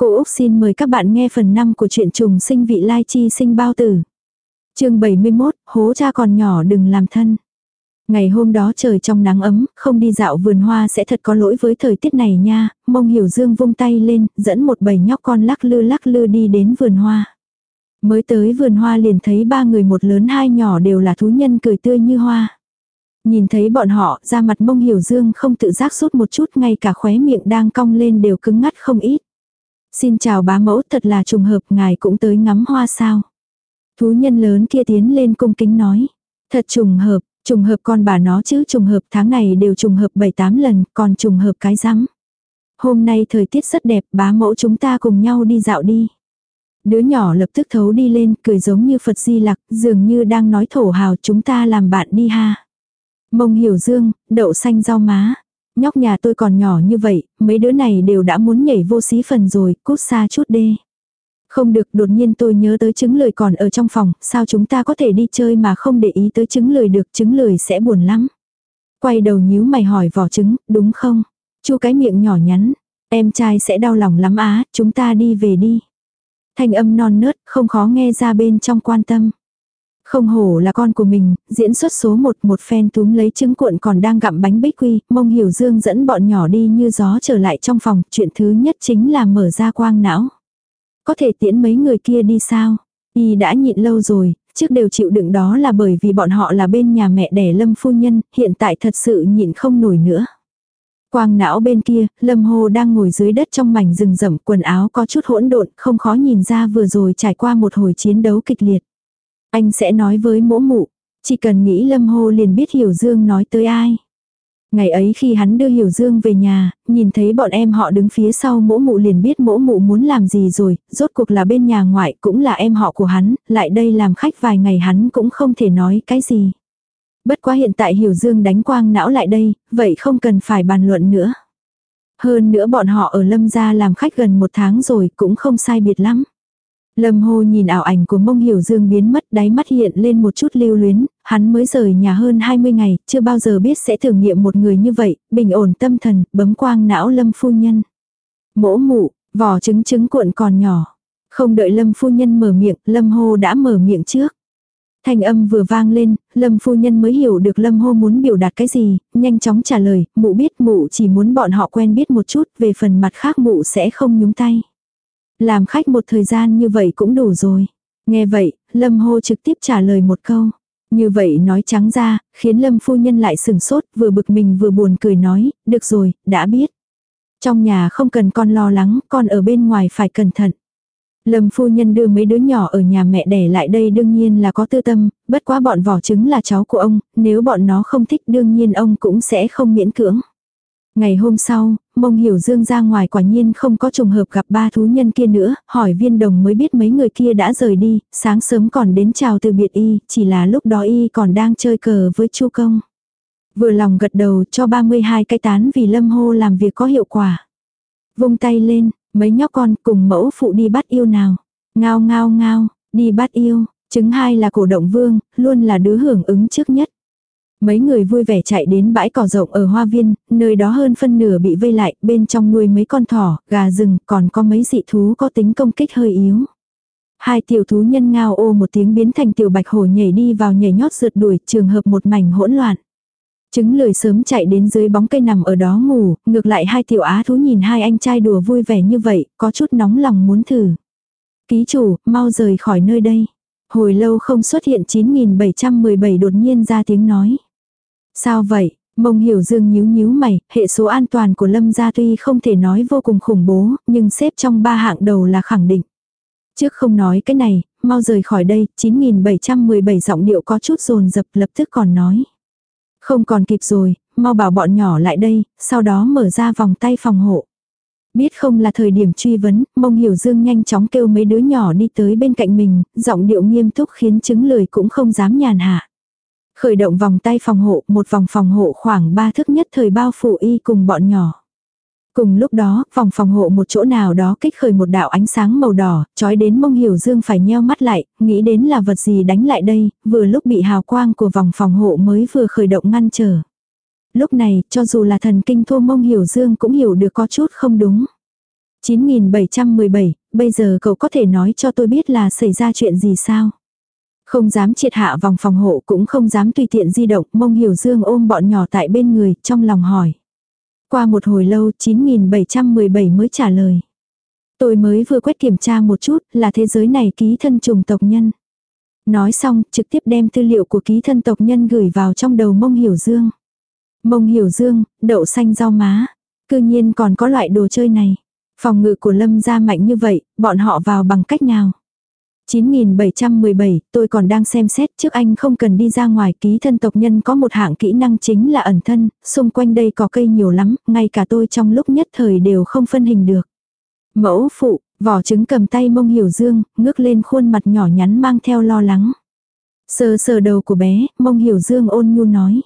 Cô Úc xin mời các bạn nghe phần 5 của truyện trùng sinh vị lai chi sinh bao tử. chương 71, hố cha còn nhỏ đừng làm thân. Ngày hôm đó trời trong nắng ấm, không đi dạo vườn hoa sẽ thật có lỗi với thời tiết này nha, mông hiểu dương vung tay lên, dẫn một bầy nhóc con lắc lư lắc lư đi đến vườn hoa. Mới tới vườn hoa liền thấy ba người một lớn hai nhỏ đều là thú nhân cười tươi như hoa. Nhìn thấy bọn họ, ra mặt mông hiểu dương không tự giác rút một chút ngay cả khóe miệng đang cong lên đều cứng ngắt không ít. Xin chào bá mẫu thật là trùng hợp ngài cũng tới ngắm hoa sao. Thú nhân lớn kia tiến lên cung kính nói. Thật trùng hợp, trùng hợp con bà nó chứ trùng hợp tháng này đều trùng hợp 7-8 lần còn trùng hợp cái rắm. Hôm nay thời tiết rất đẹp bá mẫu chúng ta cùng nhau đi dạo đi. Đứa nhỏ lập tức thấu đi lên cười giống như Phật Di Lặc dường như đang nói thổ hào chúng ta làm bạn đi ha. Mông hiểu dương, đậu xanh rau má. Nhóc nhà tôi còn nhỏ như vậy, mấy đứa này đều đã muốn nhảy vô xí phần rồi, cút xa chút đê. Không được, đột nhiên tôi nhớ tới trứng lười còn ở trong phòng, sao chúng ta có thể đi chơi mà không để ý tới trứng lười được, trứng lười sẽ buồn lắm. Quay đầu nhíu mày hỏi vỏ trứng, đúng không? Chu cái miệng nhỏ nhắn, em trai sẽ đau lòng lắm á, chúng ta đi về đi. Thanh âm non nớt, không khó nghe ra bên trong quan tâm. Không hổ là con của mình, diễn xuất số một một phen túm lấy trứng cuộn còn đang gặm bánh bích quy, mông hiểu dương dẫn bọn nhỏ đi như gió trở lại trong phòng, chuyện thứ nhất chính là mở ra quang não. Có thể tiễn mấy người kia đi sao? Y đã nhịn lâu rồi, trước đều chịu đựng đó là bởi vì bọn họ là bên nhà mẹ đẻ lâm phu nhân, hiện tại thật sự nhịn không nổi nữa. Quang não bên kia, Lâm Hồ đang ngồi dưới đất trong mảnh rừng rậm, quần áo có chút hỗn độn, không khó nhìn ra vừa rồi trải qua một hồi chiến đấu kịch liệt. Anh sẽ nói với mỗ mụ. Chỉ cần nghĩ Lâm Hô liền biết Hiểu Dương nói tới ai. Ngày ấy khi hắn đưa Hiểu Dương về nhà, nhìn thấy bọn em họ đứng phía sau mỗ mụ liền biết mỗ mụ muốn làm gì rồi, rốt cuộc là bên nhà ngoại cũng là em họ của hắn, lại đây làm khách vài ngày hắn cũng không thể nói cái gì. Bất quá hiện tại Hiểu Dương đánh quang não lại đây, vậy không cần phải bàn luận nữa. Hơn nữa bọn họ ở Lâm gia làm khách gần một tháng rồi cũng không sai biệt lắm. Lâm Hồ nhìn ảo ảnh của mông hiểu dương biến mất đáy mắt hiện lên một chút lưu luyến, hắn mới rời nhà hơn 20 ngày, chưa bao giờ biết sẽ thử nghiệm một người như vậy, bình ổn tâm thần, bấm quang não lâm phu nhân. Mỗ mụ, vỏ trứng trứng cuộn còn nhỏ. Không đợi lâm phu nhân mở miệng, lâm hô đã mở miệng trước. Thanh âm vừa vang lên, lâm phu nhân mới hiểu được lâm hô muốn biểu đạt cái gì, nhanh chóng trả lời, mụ biết mụ chỉ muốn bọn họ quen biết một chút, về phần mặt khác mụ sẽ không nhúng tay. Làm khách một thời gian như vậy cũng đủ rồi. Nghe vậy, Lâm Hô trực tiếp trả lời một câu. Như vậy nói trắng ra, khiến Lâm phu nhân lại sừng sốt, vừa bực mình vừa buồn cười nói, được rồi, đã biết. Trong nhà không cần con lo lắng, con ở bên ngoài phải cẩn thận. Lâm phu nhân đưa mấy đứa nhỏ ở nhà mẹ đẻ lại đây đương nhiên là có tư tâm, bất quá bọn vỏ trứng là cháu của ông, nếu bọn nó không thích đương nhiên ông cũng sẽ không miễn cưỡng. Ngày hôm sau, mông hiểu dương ra ngoài quả nhiên không có trùng hợp gặp ba thú nhân kia nữa, hỏi viên đồng mới biết mấy người kia đã rời đi, sáng sớm còn đến chào từ biệt y, chỉ là lúc đó y còn đang chơi cờ với chu công. Vừa lòng gật đầu cho 32 cái tán vì lâm hô làm việc có hiệu quả. Vung tay lên, mấy nhóc con cùng mẫu phụ đi bắt yêu nào. Ngao ngao ngao, đi bắt yêu, chứng hai là cổ động vương, luôn là đứa hưởng ứng trước nhất. Mấy người vui vẻ chạy đến bãi cỏ rộng ở hoa viên, nơi đó hơn phân nửa bị vây lại, bên trong nuôi mấy con thỏ, gà rừng, còn có mấy dị thú có tính công kích hơi yếu. Hai tiểu thú nhân ngao ô một tiếng biến thành tiểu bạch hổ nhảy đi vào nhảy nhót rượt đuổi, trường hợp một mảnh hỗn loạn. Trứng lười sớm chạy đến dưới bóng cây nằm ở đó ngủ, ngược lại hai tiểu á thú nhìn hai anh trai đùa vui vẻ như vậy, có chút nóng lòng muốn thử. Ký chủ, mau rời khỏi nơi đây. Hồi lâu không xuất hiện 9717 đột nhiên ra tiếng nói. Sao vậy? Mông hiểu dương nhíu nhíu mày, hệ số an toàn của lâm gia tuy không thể nói vô cùng khủng bố, nhưng xếp trong ba hạng đầu là khẳng định. Trước không nói cái này, mau rời khỏi đây, 9717 giọng điệu có chút rồn dập lập tức còn nói. Không còn kịp rồi, mau bảo bọn nhỏ lại đây, sau đó mở ra vòng tay phòng hộ. Biết không là thời điểm truy vấn, mông hiểu dương nhanh chóng kêu mấy đứa nhỏ đi tới bên cạnh mình, giọng điệu nghiêm túc khiến chứng lười cũng không dám nhàn hạ. Khởi động vòng tay phòng hộ, một vòng phòng hộ khoảng ba thước nhất thời bao phủ y cùng bọn nhỏ. Cùng lúc đó, vòng phòng hộ một chỗ nào đó kích khởi một đạo ánh sáng màu đỏ, trói đến mông hiểu dương phải nheo mắt lại, nghĩ đến là vật gì đánh lại đây, vừa lúc bị hào quang của vòng phòng hộ mới vừa khởi động ngăn trở. Lúc này, cho dù là thần kinh thô mông hiểu dương cũng hiểu được có chút không đúng. 9717, bây giờ cậu có thể nói cho tôi biết là xảy ra chuyện gì sao? Không dám triệt hạ vòng phòng hộ cũng không dám tùy tiện di động, mông hiểu dương ôm bọn nhỏ tại bên người, trong lòng hỏi. Qua một hồi lâu, 9717 mới trả lời. Tôi mới vừa quét kiểm tra một chút, là thế giới này ký thân trùng tộc nhân. Nói xong, trực tiếp đem tư liệu của ký thân tộc nhân gửi vào trong đầu mông hiểu dương. Mông hiểu dương, đậu xanh rau má. Cư nhiên còn có loại đồ chơi này. Phòng ngự của lâm gia mạnh như vậy, bọn họ vào bằng cách nào? 9717, tôi còn đang xem xét trước anh không cần đi ra ngoài ký thân tộc nhân có một hạng kỹ năng chính là ẩn thân, xung quanh đây có cây nhiều lắm, ngay cả tôi trong lúc nhất thời đều không phân hình được. Mẫu phụ, vỏ trứng cầm tay mông hiểu dương, ngước lên khuôn mặt nhỏ nhắn mang theo lo lắng. Sờ sờ đầu của bé, mông hiểu dương ôn nhu nói.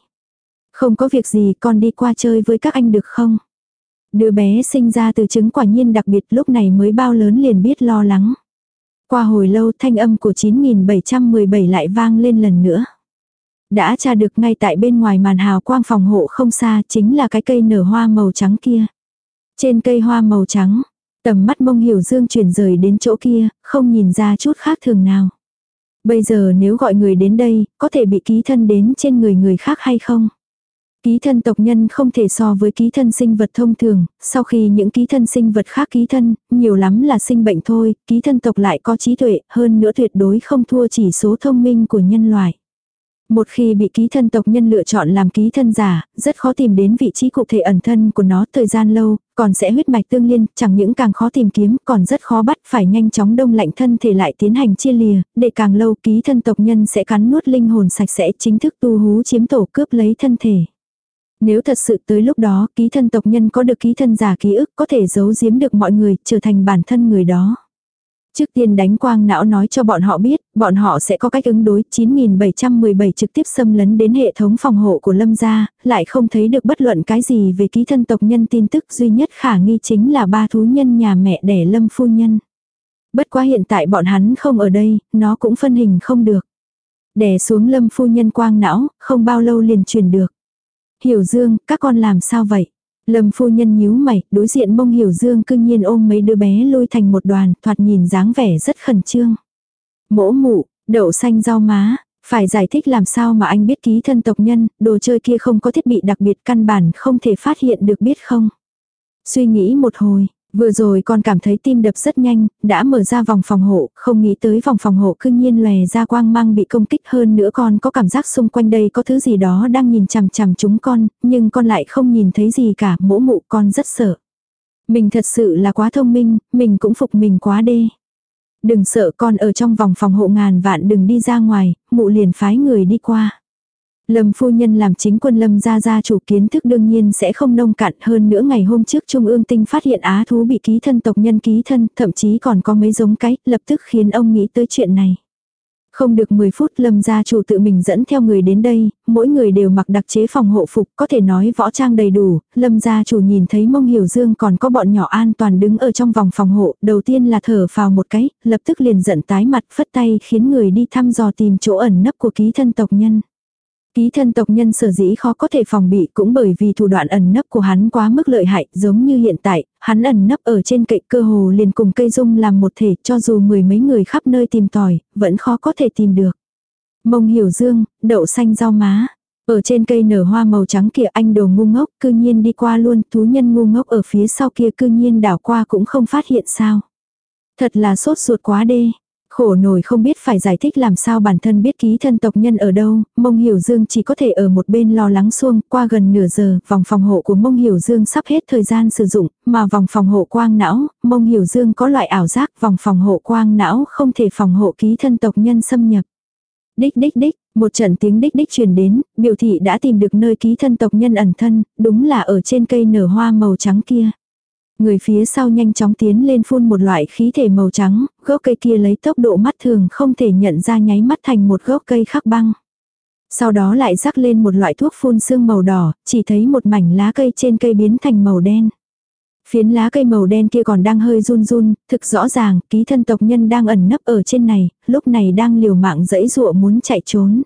Không có việc gì con đi qua chơi với các anh được không? Đứa bé sinh ra từ trứng quả nhiên đặc biệt lúc này mới bao lớn liền biết lo lắng. Qua hồi lâu thanh âm của 9717 lại vang lên lần nữa. Đã tra được ngay tại bên ngoài màn hào quang phòng hộ không xa chính là cái cây nở hoa màu trắng kia. Trên cây hoa màu trắng, tầm mắt mông hiểu dương chuyển rời đến chỗ kia, không nhìn ra chút khác thường nào. Bây giờ nếu gọi người đến đây, có thể bị ký thân đến trên người người khác hay không? Ký thân tộc nhân không thể so với ký thân sinh vật thông thường, sau khi những ký thân sinh vật khác ký thân, nhiều lắm là sinh bệnh thôi, ký thân tộc lại có trí tuệ, hơn nữa tuyệt đối không thua chỉ số thông minh của nhân loại. Một khi bị ký thân tộc nhân lựa chọn làm ký thân giả, rất khó tìm đến vị trí cụ thể ẩn thân của nó thời gian lâu, còn sẽ huyết mạch tương liên, chẳng những càng khó tìm kiếm, còn rất khó bắt, phải nhanh chóng đông lạnh thân thể lại tiến hành chia lìa, để càng lâu ký thân tộc nhân sẽ cắn nuốt linh hồn sạch sẽ chính thức tu hú chiếm tổ cướp lấy thân thể. Nếu thật sự tới lúc đó ký thân tộc nhân có được ký thân giả ký ức có thể giấu giếm được mọi người trở thành bản thân người đó. Trước tiên đánh quang não nói cho bọn họ biết, bọn họ sẽ có cách ứng đối 9717 trực tiếp xâm lấn đến hệ thống phòng hộ của Lâm gia, lại không thấy được bất luận cái gì về ký thân tộc nhân tin tức duy nhất khả nghi chính là ba thú nhân nhà mẹ đẻ Lâm phu nhân. Bất quá hiện tại bọn hắn không ở đây, nó cũng phân hình không được. Đè xuống Lâm phu nhân quang não, không bao lâu liền truyền được. Hiểu Dương, các con làm sao vậy? Lâm phu nhân nhíu mày, đối diện mông hiểu dương cương nhiên ôm mấy đứa bé lôi thành một đoàn, thoạt nhìn dáng vẻ rất khẩn trương. Mỗ mụ, đậu xanh rau má, phải giải thích làm sao mà anh biết ký thân tộc nhân, đồ chơi kia không có thiết bị đặc biệt căn bản không thể phát hiện được biết không. Suy nghĩ một hồi, Vừa rồi con cảm thấy tim đập rất nhanh, đã mở ra vòng phòng hộ, không nghĩ tới vòng phòng hộ cư nhiên lè ra quang mang bị công kích hơn nữa con có cảm giác xung quanh đây có thứ gì đó đang nhìn chằm chằm chúng con, nhưng con lại không nhìn thấy gì cả, mỗ mụ con rất sợ. Mình thật sự là quá thông minh, mình cũng phục mình quá đê. Đừng sợ con ở trong vòng phòng hộ ngàn vạn đừng đi ra ngoài, mụ liền phái người đi qua. Lâm phu nhân làm chính quân lâm gia gia chủ kiến thức đương nhiên sẽ không nông cạn hơn nữa ngày hôm trước Trung ương tinh phát hiện á thú bị ký thân tộc nhân ký thân, thậm chí còn có mấy giống cái, lập tức khiến ông nghĩ tới chuyện này. Không được 10 phút lâm gia chủ tự mình dẫn theo người đến đây, mỗi người đều mặc đặc chế phòng hộ phục, có thể nói võ trang đầy đủ, lâm gia chủ nhìn thấy mông hiểu dương còn có bọn nhỏ an toàn đứng ở trong vòng phòng hộ, đầu tiên là thở vào một cái, lập tức liền giận tái mặt phất tay khiến người đi thăm dò tìm chỗ ẩn nấp của ký thân tộc nhân. Ký thân tộc nhân sở dĩ khó có thể phòng bị cũng bởi vì thủ đoạn ẩn nấp của hắn quá mức lợi hại, giống như hiện tại, hắn ẩn nấp ở trên cậy cơ hồ liền cùng cây dung làm một thể, cho dù mười mấy người khắp nơi tìm tòi, vẫn khó có thể tìm được. Mông hiểu dương, đậu xanh rau má. Ở trên cây nở hoa màu trắng kia anh đồ ngu ngốc cư nhiên đi qua luôn, thú nhân ngu ngốc ở phía sau kia cư nhiên đảo qua cũng không phát hiện sao. Thật là sốt ruột quá đê. Khổ nổi không biết phải giải thích làm sao bản thân biết ký thân tộc nhân ở đâu, mông hiểu dương chỉ có thể ở một bên lo lắng xuông, qua gần nửa giờ, vòng phòng hộ của mông hiểu dương sắp hết thời gian sử dụng, mà vòng phòng hộ quang não, mông hiểu dương có loại ảo giác vòng phòng hộ quang não không thể phòng hộ ký thân tộc nhân xâm nhập. Đích đích đích, một trận tiếng đích đích truyền đến, biểu thị đã tìm được nơi ký thân tộc nhân ẩn thân, đúng là ở trên cây nở hoa màu trắng kia. Người phía sau nhanh chóng tiến lên phun một loại khí thể màu trắng, gốc cây kia lấy tốc độ mắt thường không thể nhận ra nháy mắt thành một gốc cây khắc băng. Sau đó lại rắc lên một loại thuốc phun sương màu đỏ, chỉ thấy một mảnh lá cây trên cây biến thành màu đen. Phiến lá cây màu đen kia còn đang hơi run run, thực rõ ràng, ký thân tộc nhân đang ẩn nấp ở trên này, lúc này đang liều mạng dẫy dụa muốn chạy trốn.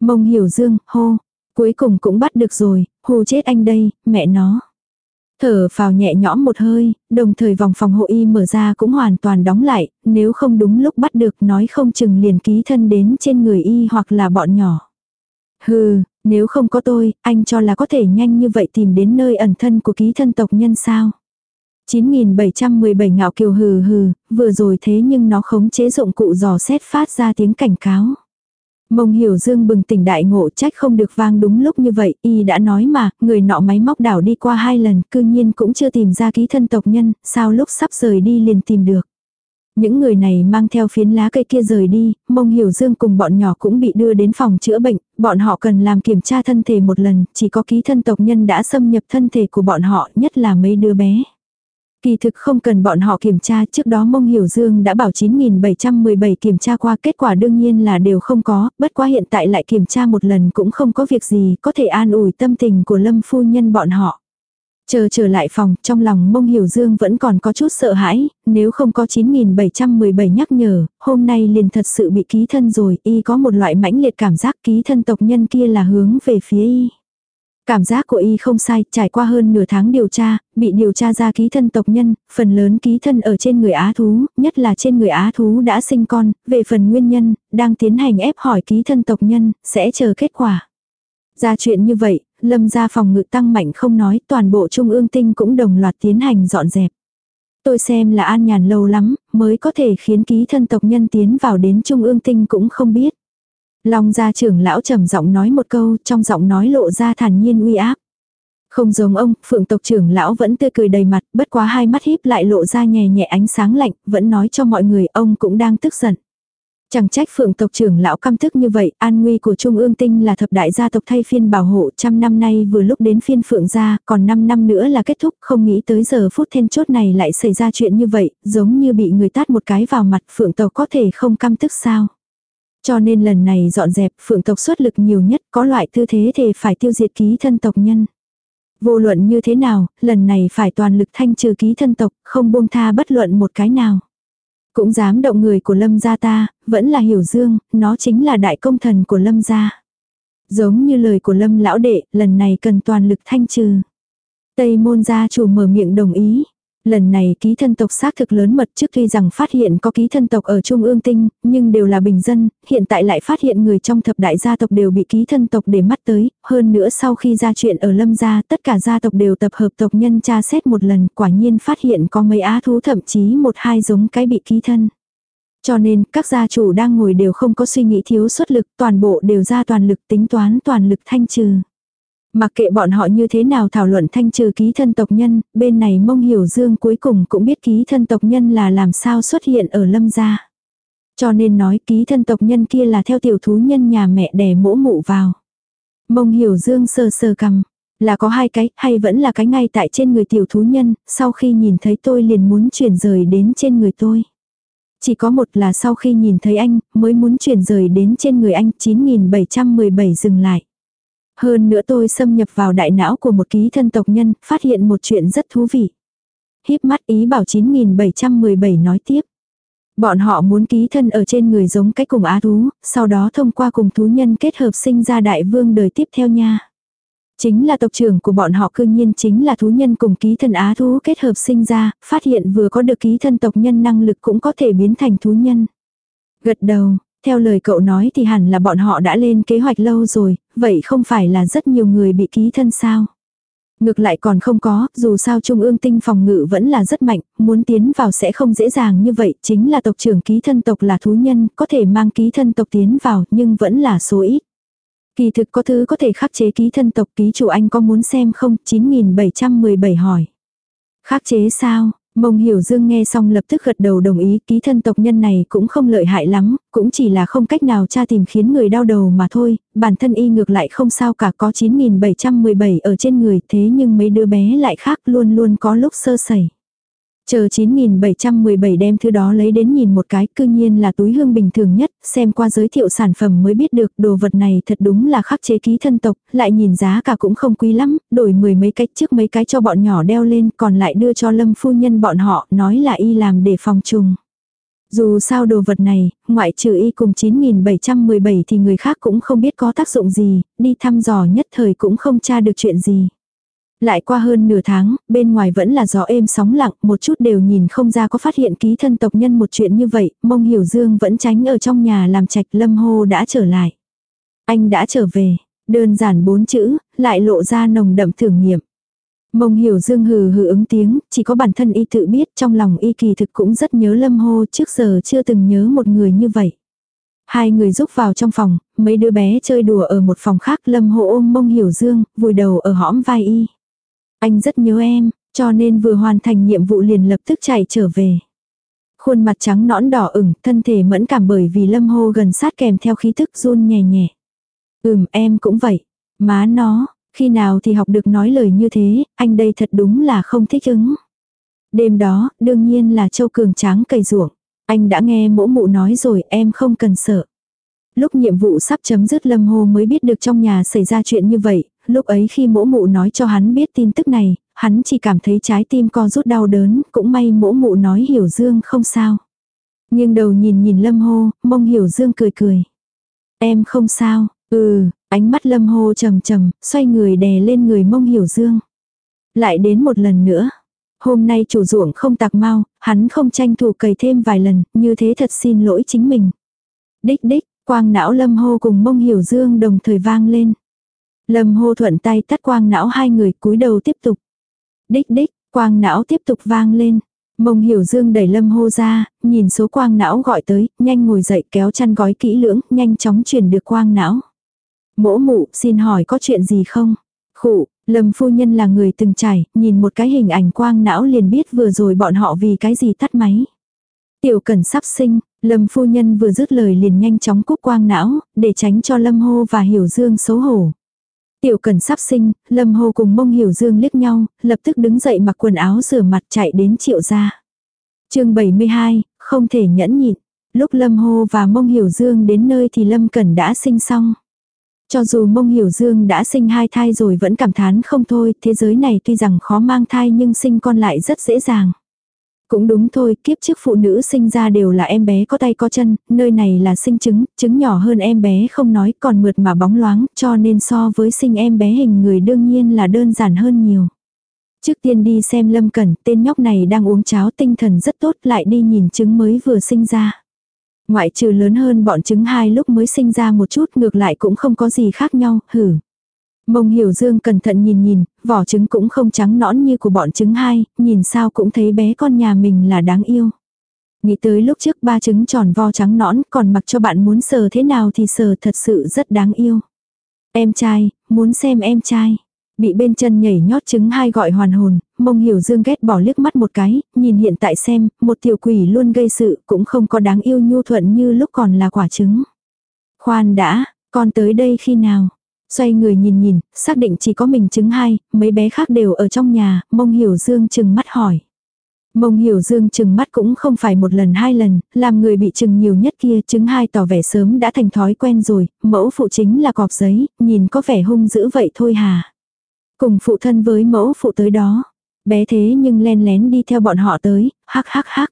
Mông hiểu dương, hô, cuối cùng cũng bắt được rồi, hù chết anh đây, mẹ nó. Thở vào nhẹ nhõm một hơi, đồng thời vòng phòng hộ y mở ra cũng hoàn toàn đóng lại, nếu không đúng lúc bắt được nói không chừng liền ký thân đến trên người y hoặc là bọn nhỏ. Hừ, nếu không có tôi, anh cho là có thể nhanh như vậy tìm đến nơi ẩn thân của ký thân tộc nhân sao? 9717 ngạo kiều hừ hừ, vừa rồi thế nhưng nó khống chế dụng cụ dò xét phát ra tiếng cảnh cáo. Mông hiểu dương bừng tỉnh đại ngộ trách không được vang đúng lúc như vậy, y đã nói mà, người nọ máy móc đảo đi qua hai lần, cư nhiên cũng chưa tìm ra ký thân tộc nhân, sao lúc sắp rời đi liền tìm được. Những người này mang theo phiến lá cây kia rời đi, mông hiểu dương cùng bọn nhỏ cũng bị đưa đến phòng chữa bệnh, bọn họ cần làm kiểm tra thân thể một lần, chỉ có ký thân tộc nhân đã xâm nhập thân thể của bọn họ, nhất là mấy đứa bé. Kỳ thực không cần bọn họ kiểm tra, trước đó Mông Hiểu Dương đã bảo 9717 kiểm tra qua kết quả đương nhiên là đều không có, bất quá hiện tại lại kiểm tra một lần cũng không có việc gì, có thể an ủi tâm tình của Lâm phu nhân bọn họ. Chờ trở lại phòng, trong lòng Mông Hiểu Dương vẫn còn có chút sợ hãi, nếu không có 9717 nhắc nhở, hôm nay liền thật sự bị ký thân rồi, y có một loại mãnh liệt cảm giác ký thân tộc nhân kia là hướng về phía y. Cảm giác của y không sai, trải qua hơn nửa tháng điều tra, bị điều tra ra ký thân tộc nhân, phần lớn ký thân ở trên người á thú, nhất là trên người á thú đã sinh con, về phần nguyên nhân, đang tiến hành ép hỏi ký thân tộc nhân, sẽ chờ kết quả. Ra chuyện như vậy, lâm ra phòng ngự tăng mạnh không nói, toàn bộ trung ương tinh cũng đồng loạt tiến hành dọn dẹp. Tôi xem là an nhàn lâu lắm, mới có thể khiến ký thân tộc nhân tiến vào đến trung ương tinh cũng không biết. Long gia trưởng lão trầm giọng nói một câu, trong giọng nói lộ ra thản nhiên uy áp. Không giống ông, phượng tộc trưởng lão vẫn tươi cười đầy mặt, bất quá hai mắt híp lại lộ ra nhẹ nhẹ ánh sáng lạnh, vẫn nói cho mọi người ông cũng đang tức giận. Chẳng trách phượng tộc trưởng lão căm thức như vậy, an nguy của Trung ương tinh là thập đại gia tộc thay phiên bảo hộ trăm năm nay vừa lúc đến phiên phượng gia, còn năm năm nữa là kết thúc, không nghĩ tới giờ phút then chốt này lại xảy ra chuyện như vậy, giống như bị người tát một cái vào mặt phượng tộc có thể không căm tức sao. Cho nên lần này dọn dẹp phượng tộc xuất lực nhiều nhất có loại tư thế thì phải tiêu diệt ký thân tộc nhân. Vô luận như thế nào, lần này phải toàn lực thanh trừ ký thân tộc, không buông tha bất luận một cái nào. Cũng dám động người của lâm gia ta, vẫn là hiểu dương, nó chính là đại công thần của lâm gia. Giống như lời của lâm lão đệ, lần này cần toàn lực thanh trừ. Tây môn gia chủ mở miệng đồng ý. Lần này ký thân tộc xác thực lớn mật trước tuy rằng phát hiện có ký thân tộc ở Trung ương tinh, nhưng đều là bình dân, hiện tại lại phát hiện người trong thập đại gia tộc đều bị ký thân tộc để mắt tới, hơn nữa sau khi ra chuyện ở lâm gia tất cả gia tộc đều tập hợp tộc nhân tra xét một lần, quả nhiên phát hiện có mấy á thú thậm chí một hai giống cái bị ký thân. Cho nên các gia chủ đang ngồi đều không có suy nghĩ thiếu suất lực, toàn bộ đều ra toàn lực tính toán toàn lực thanh trừ. Mặc kệ bọn họ như thế nào thảo luận thanh trừ ký thân tộc nhân, bên này mông hiểu dương cuối cùng cũng biết ký thân tộc nhân là làm sao xuất hiện ở lâm gia. Cho nên nói ký thân tộc nhân kia là theo tiểu thú nhân nhà mẹ đẻ mỗ mụ vào. Mông hiểu dương sơ sơ cầm, là có hai cái hay vẫn là cái ngay tại trên người tiểu thú nhân, sau khi nhìn thấy tôi liền muốn chuyển rời đến trên người tôi. Chỉ có một là sau khi nhìn thấy anh, mới muốn chuyển rời đến trên người anh 9717 dừng lại. Hơn nữa tôi xâm nhập vào đại não của một ký thân tộc nhân, phát hiện một chuyện rất thú vị. Híp mắt ý bảo 9717 nói tiếp. Bọn họ muốn ký thân ở trên người giống cách cùng á thú, sau đó thông qua cùng thú nhân kết hợp sinh ra đại vương đời tiếp theo nha. Chính là tộc trưởng của bọn họ cương nhiên chính là thú nhân cùng ký thân á thú kết hợp sinh ra, phát hiện vừa có được ký thân tộc nhân năng lực cũng có thể biến thành thú nhân. Gật đầu, theo lời cậu nói thì hẳn là bọn họ đã lên kế hoạch lâu rồi, vậy không phải là rất nhiều người bị ký thân sao? Ngược lại còn không có, dù sao trung ương tinh phòng ngự vẫn là rất mạnh, muốn tiến vào sẽ không dễ dàng như vậy, chính là tộc trưởng ký thân tộc là thú nhân, có thể mang ký thân tộc tiến vào, nhưng vẫn là số ít. Kỳ thực có thứ có thể khắc chế ký thân tộc ký chủ anh có muốn xem không? 9717 hỏi. Khắc chế sao? Mông Hiểu Dương nghe xong lập tức gật đầu đồng ý ký thân tộc nhân này cũng không lợi hại lắm, cũng chỉ là không cách nào tra tìm khiến người đau đầu mà thôi, bản thân y ngược lại không sao cả có 9717 ở trên người thế nhưng mấy đứa bé lại khác luôn luôn có lúc sơ sẩy. Chờ 9717 đem thứ đó lấy đến nhìn một cái, cư nhiên là túi hương bình thường nhất, xem qua giới thiệu sản phẩm mới biết được đồ vật này thật đúng là khắc chế ký thân tộc, lại nhìn giá cả cũng không quý lắm, đổi mười mấy cách trước mấy cái cho bọn nhỏ đeo lên, còn lại đưa cho lâm phu nhân bọn họ, nói là y làm để phòng trùng. Dù sao đồ vật này, ngoại trừ y cùng 9717 thì người khác cũng không biết có tác dụng gì, đi thăm dò nhất thời cũng không tra được chuyện gì. Lại qua hơn nửa tháng, bên ngoài vẫn là gió êm sóng lặng, một chút đều nhìn không ra có phát hiện ký thân tộc nhân một chuyện như vậy, mông hiểu dương vẫn tránh ở trong nhà làm trạch lâm hô đã trở lại. Anh đã trở về, đơn giản bốn chữ, lại lộ ra nồng đậm thưởng nghiệm. Mông hiểu dương hừ hừ ứng tiếng, chỉ có bản thân y tự biết trong lòng y kỳ thực cũng rất nhớ lâm hô trước giờ chưa từng nhớ một người như vậy. Hai người rúc vào trong phòng, mấy đứa bé chơi đùa ở một phòng khác lâm hô ôm mông hiểu dương, vùi đầu ở hõm vai y. Anh rất nhớ em, cho nên vừa hoàn thành nhiệm vụ liền lập tức chạy trở về. Khuôn mặt trắng nõn đỏ ửng, thân thể mẫn cảm bởi vì lâm hô gần sát kèm theo khí thức run nhẹ nhẹ. Ừm em cũng vậy. Má nó, khi nào thì học được nói lời như thế, anh đây thật đúng là không thích ứng. Đêm đó, đương nhiên là châu cường tráng cầy ruộng. Anh đã nghe mỗ mụ nói rồi em không cần sợ. Lúc nhiệm vụ sắp chấm dứt Lâm Hồ mới biết được trong nhà xảy ra chuyện như vậy, lúc ấy khi mỗ mụ nói cho hắn biết tin tức này, hắn chỉ cảm thấy trái tim co rút đau đớn, cũng may mỗ mụ nói hiểu dương không sao. Nhưng đầu nhìn nhìn Lâm Hô, mong hiểu dương cười cười. Em không sao, ừ, ánh mắt Lâm Hô trầm trầm, xoay người đè lên người mông hiểu dương. Lại đến một lần nữa. Hôm nay chủ ruộng không tạc mau, hắn không tranh thủ cày thêm vài lần, như thế thật xin lỗi chính mình. Đích đích, quang não Lâm Hô cùng mông hiểu dương đồng thời vang lên. Lâm hô thuận tay tắt quang não hai người cúi đầu tiếp tục. Đích đích, quang não tiếp tục vang lên. Mông hiểu dương đẩy lâm hô ra, nhìn số quang não gọi tới, nhanh ngồi dậy kéo chăn gói kỹ lưỡng, nhanh chóng truyền được quang não. Mỗ mụ, xin hỏi có chuyện gì không? Khụ, lâm phu nhân là người từng trải, nhìn một cái hình ảnh quang não liền biết vừa rồi bọn họ vì cái gì tắt máy. Tiểu cần sắp sinh, lâm phu nhân vừa dứt lời liền nhanh chóng cúp quang não, để tránh cho lâm hô và hiểu dương xấu hổ. Tiểu cần sắp sinh, Lâm Hồ cùng mông hiểu dương liếc nhau, lập tức đứng dậy mặc quần áo rửa mặt chạy đến triệu gia. chương 72, không thể nhẫn nhịn. Lúc Lâm Hồ và mông hiểu dương đến nơi thì Lâm Cần đã sinh xong. Cho dù mông hiểu dương đã sinh hai thai rồi vẫn cảm thán không thôi, thế giới này tuy rằng khó mang thai nhưng sinh con lại rất dễ dàng. Cũng đúng thôi, kiếp trước phụ nữ sinh ra đều là em bé có tay có chân, nơi này là sinh trứng, trứng nhỏ hơn em bé không nói còn mượt mà bóng loáng, cho nên so với sinh em bé hình người đương nhiên là đơn giản hơn nhiều. Trước tiên đi xem Lâm Cẩn, tên nhóc này đang uống cháo tinh thần rất tốt lại đi nhìn trứng mới vừa sinh ra. Ngoại trừ lớn hơn bọn trứng hai lúc mới sinh ra một chút ngược lại cũng không có gì khác nhau, hử. Mông hiểu dương cẩn thận nhìn nhìn, vỏ trứng cũng không trắng nõn như của bọn trứng hai, nhìn sao cũng thấy bé con nhà mình là đáng yêu. Nghĩ tới lúc trước ba trứng tròn vo trắng nõn còn mặc cho bạn muốn sờ thế nào thì sờ thật sự rất đáng yêu. Em trai, muốn xem em trai. Bị bên chân nhảy nhót trứng hai gọi hoàn hồn, mông hiểu dương ghét bỏ liếc mắt một cái, nhìn hiện tại xem, một tiểu quỷ luôn gây sự cũng không có đáng yêu nhu thuận như lúc còn là quả trứng. Khoan đã, con tới đây khi nào? Xoay người nhìn nhìn, xác định chỉ có mình chứng hai, mấy bé khác đều ở trong nhà, mông hiểu dương chừng mắt hỏi. Mông hiểu dương chừng mắt cũng không phải một lần hai lần, làm người bị chừng nhiều nhất kia chứng hai tỏ vẻ sớm đã thành thói quen rồi, mẫu phụ chính là cọp giấy, nhìn có vẻ hung dữ vậy thôi hà. Cùng phụ thân với mẫu phụ tới đó, bé thế nhưng len lén đi theo bọn họ tới, hắc hắc hắc.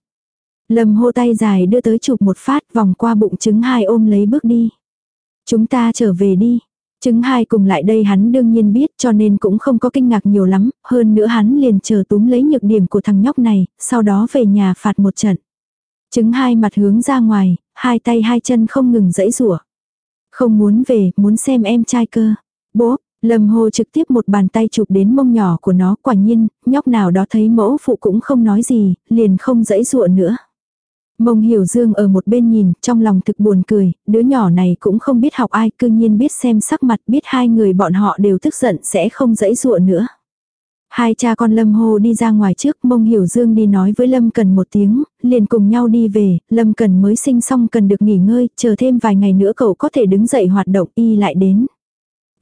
Lâm hô tay dài đưa tới chụp một phát vòng qua bụng trứng hai ôm lấy bước đi. Chúng ta trở về đi, Chứng hai cùng lại đây hắn đương nhiên biết cho nên cũng không có kinh ngạc nhiều lắm, hơn nữa hắn liền chờ túm lấy nhược điểm của thằng nhóc này, sau đó về nhà phạt một trận. Chứng hai mặt hướng ra ngoài, hai tay hai chân không ngừng dẫy rủa Không muốn về, muốn xem em trai cơ. Bố, Lâm Hồ trực tiếp một bàn tay chụp đến mông nhỏ của nó, quả nhiên, nhóc nào đó thấy mẫu phụ cũng không nói gì, liền không dẫy rụa nữa. Mông hiểu dương ở một bên nhìn, trong lòng thực buồn cười, đứa nhỏ này cũng không biết học ai, cư nhiên biết xem sắc mặt, biết hai người bọn họ đều tức giận sẽ không dãy dụa nữa. Hai cha con Lâm Hồ đi ra ngoài trước, mông hiểu dương đi nói với Lâm Cần một tiếng, liền cùng nhau đi về, Lâm Cần mới sinh xong cần được nghỉ ngơi, chờ thêm vài ngày nữa cậu có thể đứng dậy hoạt động y lại đến.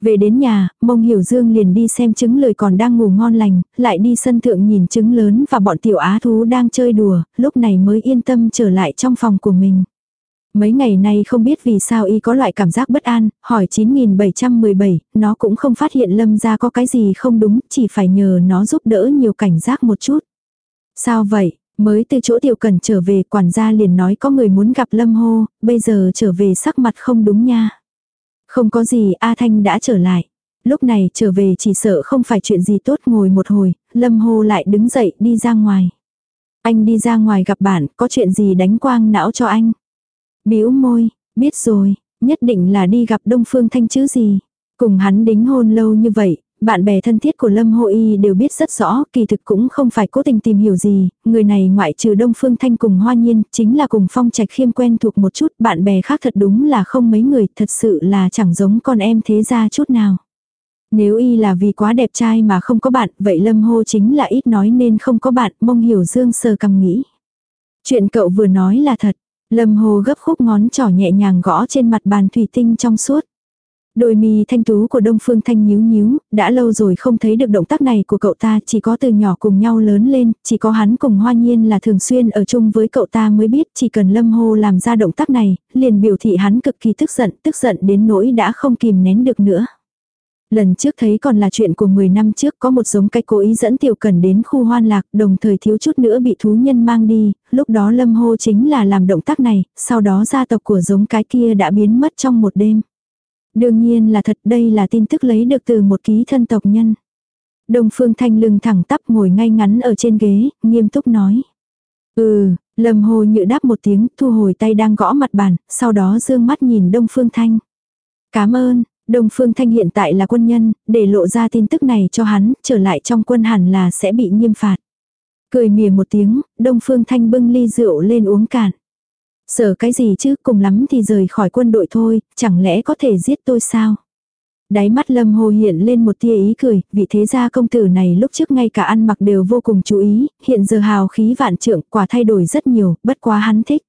Về đến nhà, mông hiểu dương liền đi xem trứng lời còn đang ngủ ngon lành, lại đi sân thượng nhìn trứng lớn và bọn tiểu á thú đang chơi đùa, lúc này mới yên tâm trở lại trong phòng của mình. Mấy ngày nay không biết vì sao y có loại cảm giác bất an, hỏi 9717, nó cũng không phát hiện lâm ra có cái gì không đúng, chỉ phải nhờ nó giúp đỡ nhiều cảnh giác một chút. Sao vậy? Mới từ chỗ tiểu cần trở về quản gia liền nói có người muốn gặp lâm hô, bây giờ trở về sắc mặt không đúng nha. Không có gì, A Thanh đã trở lại. Lúc này trở về chỉ sợ không phải chuyện gì tốt ngồi một hồi, Lâm Hô lại đứng dậy đi ra ngoài. Anh đi ra ngoài gặp bạn, có chuyện gì đánh quang não cho anh. bĩu môi, biết rồi, nhất định là đi gặp Đông Phương Thanh chứ gì. Cùng hắn đính hôn lâu như vậy, bạn bè thân thiết của Lâm Hồ Y đều biết rất rõ, kỳ thực cũng không phải cố tình tìm hiểu gì, người này ngoại trừ Đông Phương Thanh cùng Hoa Nhiên, chính là cùng Phong Trạch Khiêm quen thuộc một chút, bạn bè khác thật đúng là không mấy người, thật sự là chẳng giống con em thế gia chút nào. Nếu y là vì quá đẹp trai mà không có bạn, vậy Lâm Hô chính là ít nói nên không có bạn, mong hiểu Dương sờ cầm nghĩ. Chuyện cậu vừa nói là thật, Lâm hô gấp khúc ngón trỏ nhẹ nhàng gõ trên mặt bàn thủy tinh trong suốt. Đôi mi thanh tú của Đông Phương Thanh nhíu nhíu, đã lâu rồi không thấy được động tác này của cậu ta, chỉ có từ nhỏ cùng nhau lớn lên, chỉ có hắn cùng Hoa Nhiên là thường xuyên ở chung với cậu ta mới biết, chỉ cần Lâm Hô làm ra động tác này, liền biểu thị hắn cực kỳ tức giận, tức giận đến nỗi đã không kìm nén được nữa. Lần trước thấy còn là chuyện của 10 năm trước có một giống cái cố ý dẫn tiểu cần đến khu hoan lạc đồng thời thiếu chút nữa bị thú nhân mang đi, lúc đó lâm hô chính là làm động tác này, sau đó gia tộc của giống cái kia đã biến mất trong một đêm. Đương nhiên là thật đây là tin tức lấy được từ một ký thân tộc nhân. Đông Phương Thanh lưng thẳng tắp ngồi ngay ngắn ở trên ghế, nghiêm túc nói. Ừ, Lâm Hồ nhự đáp một tiếng, thu hồi tay đang gõ mặt bàn, sau đó dương mắt nhìn Đông Phương Thanh. Cảm ơn, Đông Phương Thanh hiện tại là quân nhân, để lộ ra tin tức này cho hắn, trở lại trong quân hẳn là sẽ bị nghiêm phạt. Cười mỉa một tiếng, Đông Phương Thanh bưng ly rượu lên uống cạn. Sợ cái gì chứ, cùng lắm thì rời khỏi quân đội thôi, chẳng lẽ có thể giết tôi sao? Đáy mắt Lâm Hồ hiện lên một tia ý cười, vị thế gia công tử này lúc trước ngay cả ăn mặc đều vô cùng chú ý, hiện giờ hào khí vạn trượng, quả thay đổi rất nhiều, bất quá hắn thích.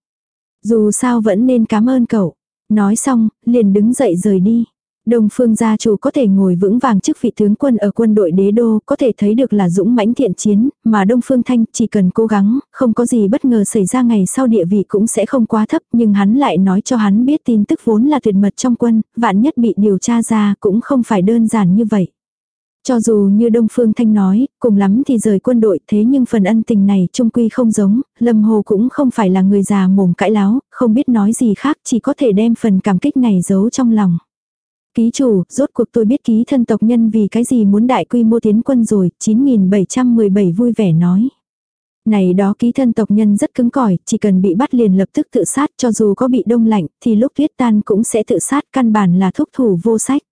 Dù sao vẫn nên cảm ơn cậu. Nói xong, liền đứng dậy rời đi. Đông phương gia chủ có thể ngồi vững vàng chức vị tướng quân ở quân đội đế đô, có thể thấy được là dũng mãnh thiện chiến, mà Đông phương thanh chỉ cần cố gắng, không có gì bất ngờ xảy ra ngày sau địa vị cũng sẽ không quá thấp, nhưng hắn lại nói cho hắn biết tin tức vốn là tuyệt mật trong quân, vạn nhất bị điều tra ra cũng không phải đơn giản như vậy. Cho dù như Đông Phương Thanh nói, cùng lắm thì rời quân đội thế nhưng phần ân tình này trung quy không giống, Lâm Hồ cũng không phải là người già mồm cãi láo, không biết nói gì khác chỉ có thể đem phần cảm kích này giấu trong lòng. Ký chủ, rốt cuộc tôi biết ký thân tộc nhân vì cái gì muốn đại quy mô tiến quân rồi, 9717 vui vẻ nói. Này đó ký thân tộc nhân rất cứng cỏi, chỉ cần bị bắt liền lập tức tự sát cho dù có bị đông lạnh thì lúc tuyết tan cũng sẽ tự sát căn bản là thúc thủ vô sách.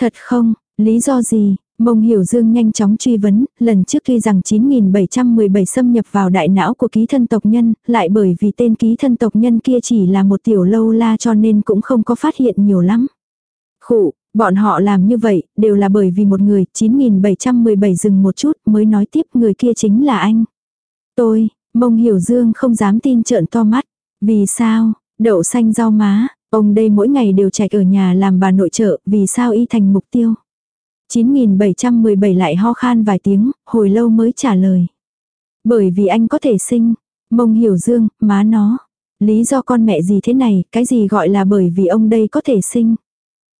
Thật không, lý do gì? Mông Hiểu Dương nhanh chóng truy vấn, lần trước tuy rằng 9717 xâm nhập vào đại não của ký thân tộc nhân, lại bởi vì tên ký thân tộc nhân kia chỉ là một tiểu lâu la cho nên cũng không có phát hiện nhiều lắm. Khụ, bọn họ làm như vậy, đều là bởi vì một người, 9717 dừng một chút mới nói tiếp người kia chính là anh. Tôi, mông hiểu dương không dám tin trợn to mắt. Vì sao, đậu xanh rau má, ông đây mỗi ngày đều chạy ở nhà làm bà nội trợ, vì sao y thành mục tiêu. 9717 lại ho khan vài tiếng, hồi lâu mới trả lời. Bởi vì anh có thể sinh, mông hiểu dương, má nó. Lý do con mẹ gì thế này, cái gì gọi là bởi vì ông đây có thể sinh.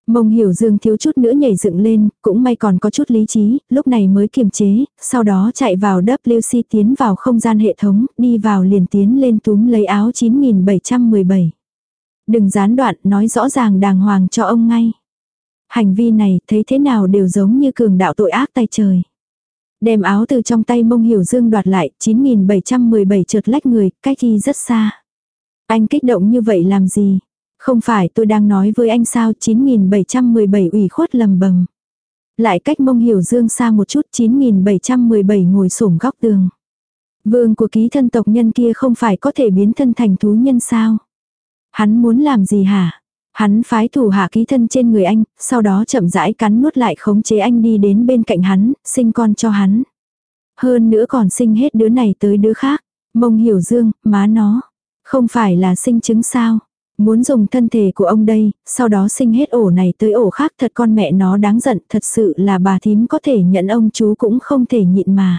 Mông hiểu dương thiếu chút nữa nhảy dựng lên, cũng may còn có chút lý trí, lúc này mới kiềm chế, sau đó chạy vào WC tiến vào không gian hệ thống, đi vào liền tiến lên túm lấy áo 9717. Đừng gián đoạn, nói rõ ràng đàng hoàng cho ông ngay. Hành vi này, thấy thế nào đều giống như cường đạo tội ác tay trời. Đem áo từ trong tay mông hiểu dương đoạt lại, 9717 trượt lách người, cách đi rất xa. Anh kích động như vậy làm gì? Không phải tôi đang nói với anh sao 9717 ủy khuất lầm bầm. Lại cách mông hiểu dương xa một chút 9717 ngồi sổm góc tường. Vương của ký thân tộc nhân kia không phải có thể biến thân thành thú nhân sao? Hắn muốn làm gì hả? Hắn phái thủ hạ ký thân trên người anh, sau đó chậm rãi cắn nuốt lại khống chế anh đi đến bên cạnh hắn, sinh con cho hắn. Hơn nữa còn sinh hết đứa này tới đứa khác. Mông hiểu dương, má nó. Không phải là sinh chứng sao? Muốn dùng thân thể của ông đây, sau đó sinh hết ổ này tới ổ khác thật con mẹ nó đáng giận, thật sự là bà thím có thể nhận ông chú cũng không thể nhịn mà.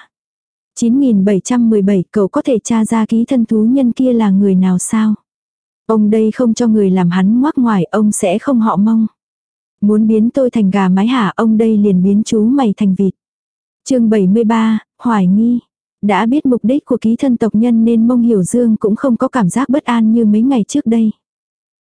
9717 cậu có thể tra ra ký thân thú nhân kia là người nào sao? Ông đây không cho người làm hắn ngoác ngoài, ông sẽ không họ mong. Muốn biến tôi thành gà mái hả, ông đây liền biến chú mày thành vịt. chương 73, Hoài nghi. Đã biết mục đích của ký thân tộc nhân nên mông hiểu dương cũng không có cảm giác bất an như mấy ngày trước đây.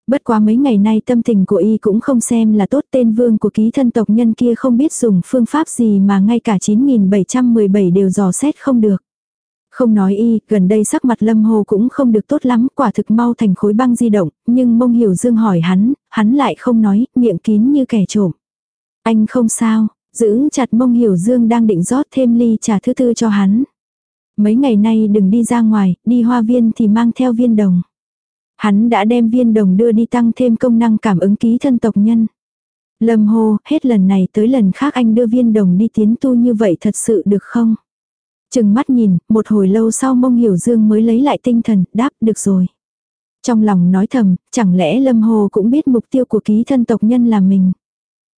Bất quá mấy ngày nay tâm tình của y cũng không xem là tốt tên vương của ký thân tộc nhân kia không biết dùng phương pháp gì mà ngay cả 9717 đều dò xét không được. Không nói y, gần đây sắc mặt lâm hồ cũng không được tốt lắm, quả thực mau thành khối băng di động, nhưng mông hiểu dương hỏi hắn, hắn lại không nói, miệng kín như kẻ trộm. Anh không sao, giữ chặt mông hiểu dương đang định rót thêm ly trà thứ tư cho hắn. Mấy ngày nay đừng đi ra ngoài, đi hoa viên thì mang theo viên đồng. Hắn đã đem viên đồng đưa đi tăng thêm công năng cảm ứng ký thân tộc nhân. Lâm hô, hết lần này tới lần khác anh đưa viên đồng đi tiến tu như vậy thật sự được không? Chừng mắt nhìn, một hồi lâu sau mông hiểu dương mới lấy lại tinh thần, đáp được rồi. Trong lòng nói thầm, chẳng lẽ Lâm Hồ cũng biết mục tiêu của ký thân tộc nhân là mình.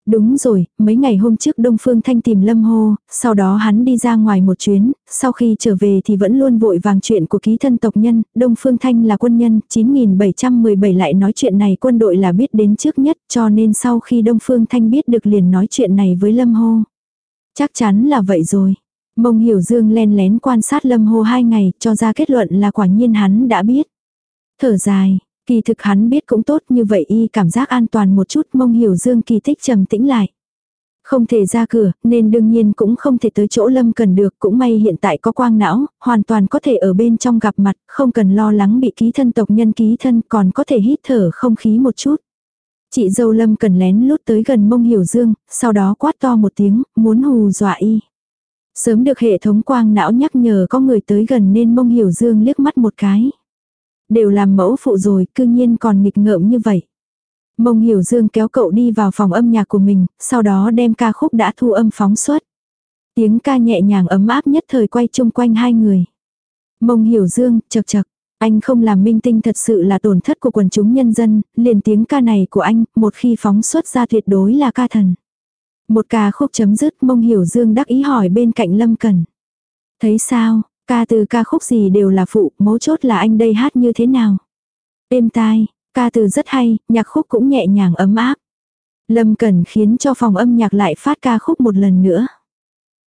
Đúng rồi, mấy ngày hôm trước Đông Phương Thanh tìm Lâm Hô, sau đó hắn đi ra ngoài một chuyến, sau khi trở về thì vẫn luôn vội vàng chuyện của ký thân tộc nhân, Đông Phương Thanh là quân nhân, 9717 lại nói chuyện này quân đội là biết đến trước nhất, cho nên sau khi Đông Phương Thanh biết được liền nói chuyện này với Lâm Hô. Chắc chắn là vậy rồi. Mông Hiểu Dương len lén quan sát Lâm Hô hai ngày, cho ra kết luận là quả nhiên hắn đã biết. Thở dài, kỳ thực hắn biết cũng tốt như vậy y cảm giác an toàn một chút Mông Hiểu Dương kỳ tích trầm tĩnh lại. Không thể ra cửa, nên đương nhiên cũng không thể tới chỗ Lâm cần được, cũng may hiện tại có quang não, hoàn toàn có thể ở bên trong gặp mặt, không cần lo lắng bị ký thân tộc nhân ký thân, còn có thể hít thở không khí một chút. Chị dâu Lâm cần lén lút tới gần mông hiểu dương, sau đó quát to một tiếng, muốn hù dọa y. Sớm được hệ thống quang não nhắc nhở có người tới gần nên mông hiểu dương liếc mắt một cái. Đều làm mẫu phụ rồi, cư nhiên còn nghịch ngợm như vậy. Mông hiểu dương kéo cậu đi vào phòng âm nhạc của mình, sau đó đem ca khúc đã thu âm phóng xuất. Tiếng ca nhẹ nhàng ấm áp nhất thời quay chung quanh hai người. Mông hiểu dương, chật chật. Anh không làm minh tinh thật sự là tổn thất của quần chúng nhân dân, liền tiếng ca này của anh, một khi phóng xuất ra tuyệt đối là ca thần. Một ca khúc chấm dứt mông hiểu dương đắc ý hỏi bên cạnh Lâm Cần. Thấy sao, ca từ ca khúc gì đều là phụ, mấu chốt là anh đây hát như thế nào. Êm tai, ca từ rất hay, nhạc khúc cũng nhẹ nhàng ấm áp. Lâm Cần khiến cho phòng âm nhạc lại phát ca khúc một lần nữa.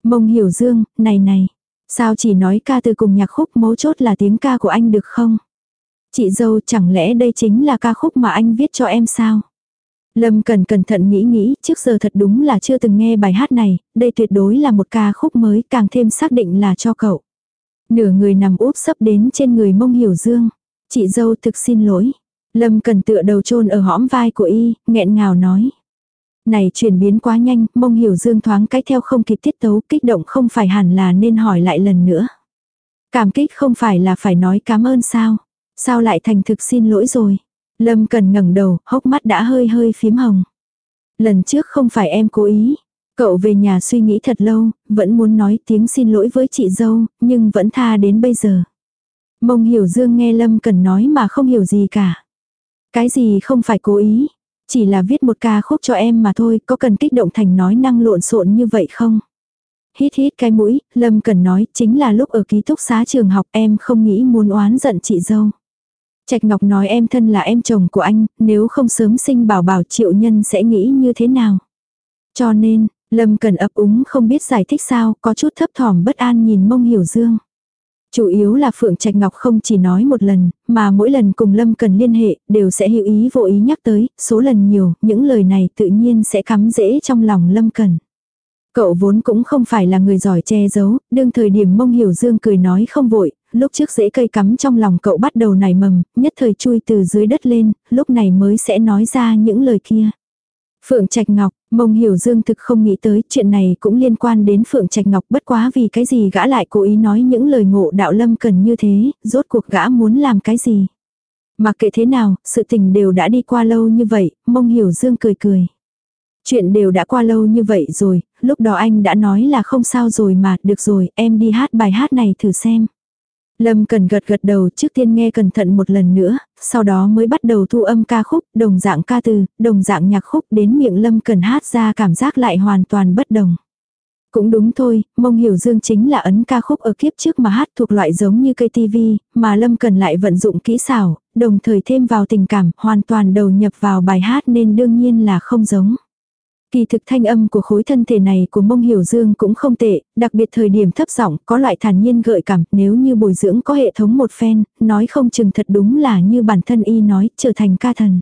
Mông hiểu dương, này này, sao chỉ nói ca từ cùng nhạc khúc mấu chốt là tiếng ca của anh được không? Chị dâu chẳng lẽ đây chính là ca khúc mà anh viết cho em sao? Lâm cần cẩn thận nghĩ nghĩ, trước giờ thật đúng là chưa từng nghe bài hát này, đây tuyệt đối là một ca khúc mới, càng thêm xác định là cho cậu. Nửa người nằm úp sấp đến trên người mông hiểu dương. Chị dâu thực xin lỗi. Lâm cần tựa đầu chôn ở hõm vai của y, nghẹn ngào nói. Này chuyển biến quá nhanh, mông hiểu dương thoáng cái theo không kịp tiết tấu, kích động không phải hẳn là nên hỏi lại lần nữa. Cảm kích không phải là phải nói cảm ơn sao? Sao lại thành thực xin lỗi rồi? Lâm cần ngẩng đầu, hốc mắt đã hơi hơi phím hồng. Lần trước không phải em cố ý. Cậu về nhà suy nghĩ thật lâu, vẫn muốn nói tiếng xin lỗi với chị dâu, nhưng vẫn tha đến bây giờ. Mông hiểu dương nghe Lâm cần nói mà không hiểu gì cả. Cái gì không phải cố ý, chỉ là viết một ca khúc cho em mà thôi, có cần kích động thành nói năng lộn xộn như vậy không? Hít hít cái mũi, Lâm cần nói, chính là lúc ở ký túc xá trường học em không nghĩ muốn oán giận chị dâu. Trạch Ngọc nói em thân là em chồng của anh, nếu không sớm sinh bảo bảo triệu nhân sẽ nghĩ như thế nào. Cho nên, Lâm cần ấp úng không biết giải thích sao, có chút thấp thỏm bất an nhìn mông hiểu dương. Chủ yếu là Phượng Trạch Ngọc không chỉ nói một lần, mà mỗi lần cùng Lâm cần liên hệ, đều sẽ hữu ý vô ý nhắc tới, số lần nhiều, những lời này tự nhiên sẽ cắm dễ trong lòng Lâm cần. Cậu vốn cũng không phải là người giỏi che giấu, đương thời điểm mông hiểu dương cười nói không vội, lúc trước rễ cây cắm trong lòng cậu bắt đầu nảy mầm, nhất thời chui từ dưới đất lên, lúc này mới sẽ nói ra những lời kia. Phượng Trạch Ngọc, Mông Hiểu Dương thực không nghĩ tới chuyện này cũng liên quan đến Phượng Trạch Ngọc bất quá vì cái gì gã lại cố ý nói những lời ngộ đạo lâm cần như thế, rốt cuộc gã muốn làm cái gì. Mà kệ thế nào, sự tình đều đã đi qua lâu như vậy, Mông Hiểu Dương cười cười. Chuyện đều đã qua lâu như vậy rồi, lúc đó anh đã nói là không sao rồi mà, được rồi, em đi hát bài hát này thử xem. Lâm cần gật gật đầu trước tiên nghe cẩn thận một lần nữa, sau đó mới bắt đầu thu âm ca khúc, đồng dạng ca từ, đồng dạng nhạc khúc đến miệng Lâm cần hát ra cảm giác lại hoàn toàn bất đồng. Cũng đúng thôi, mông hiểu dương chính là ấn ca khúc ở kiếp trước mà hát thuộc loại giống như cây tivi, mà Lâm cần lại vận dụng kỹ xảo, đồng thời thêm vào tình cảm, hoàn toàn đầu nhập vào bài hát nên đương nhiên là không giống. Kỳ thực thanh âm của khối thân thể này của mông hiểu dương cũng không tệ, đặc biệt thời điểm thấp giọng có loại thản nhiên gợi cảm, nếu như bồi dưỡng có hệ thống một phen, nói không chừng thật đúng là như bản thân y nói, trở thành ca thần.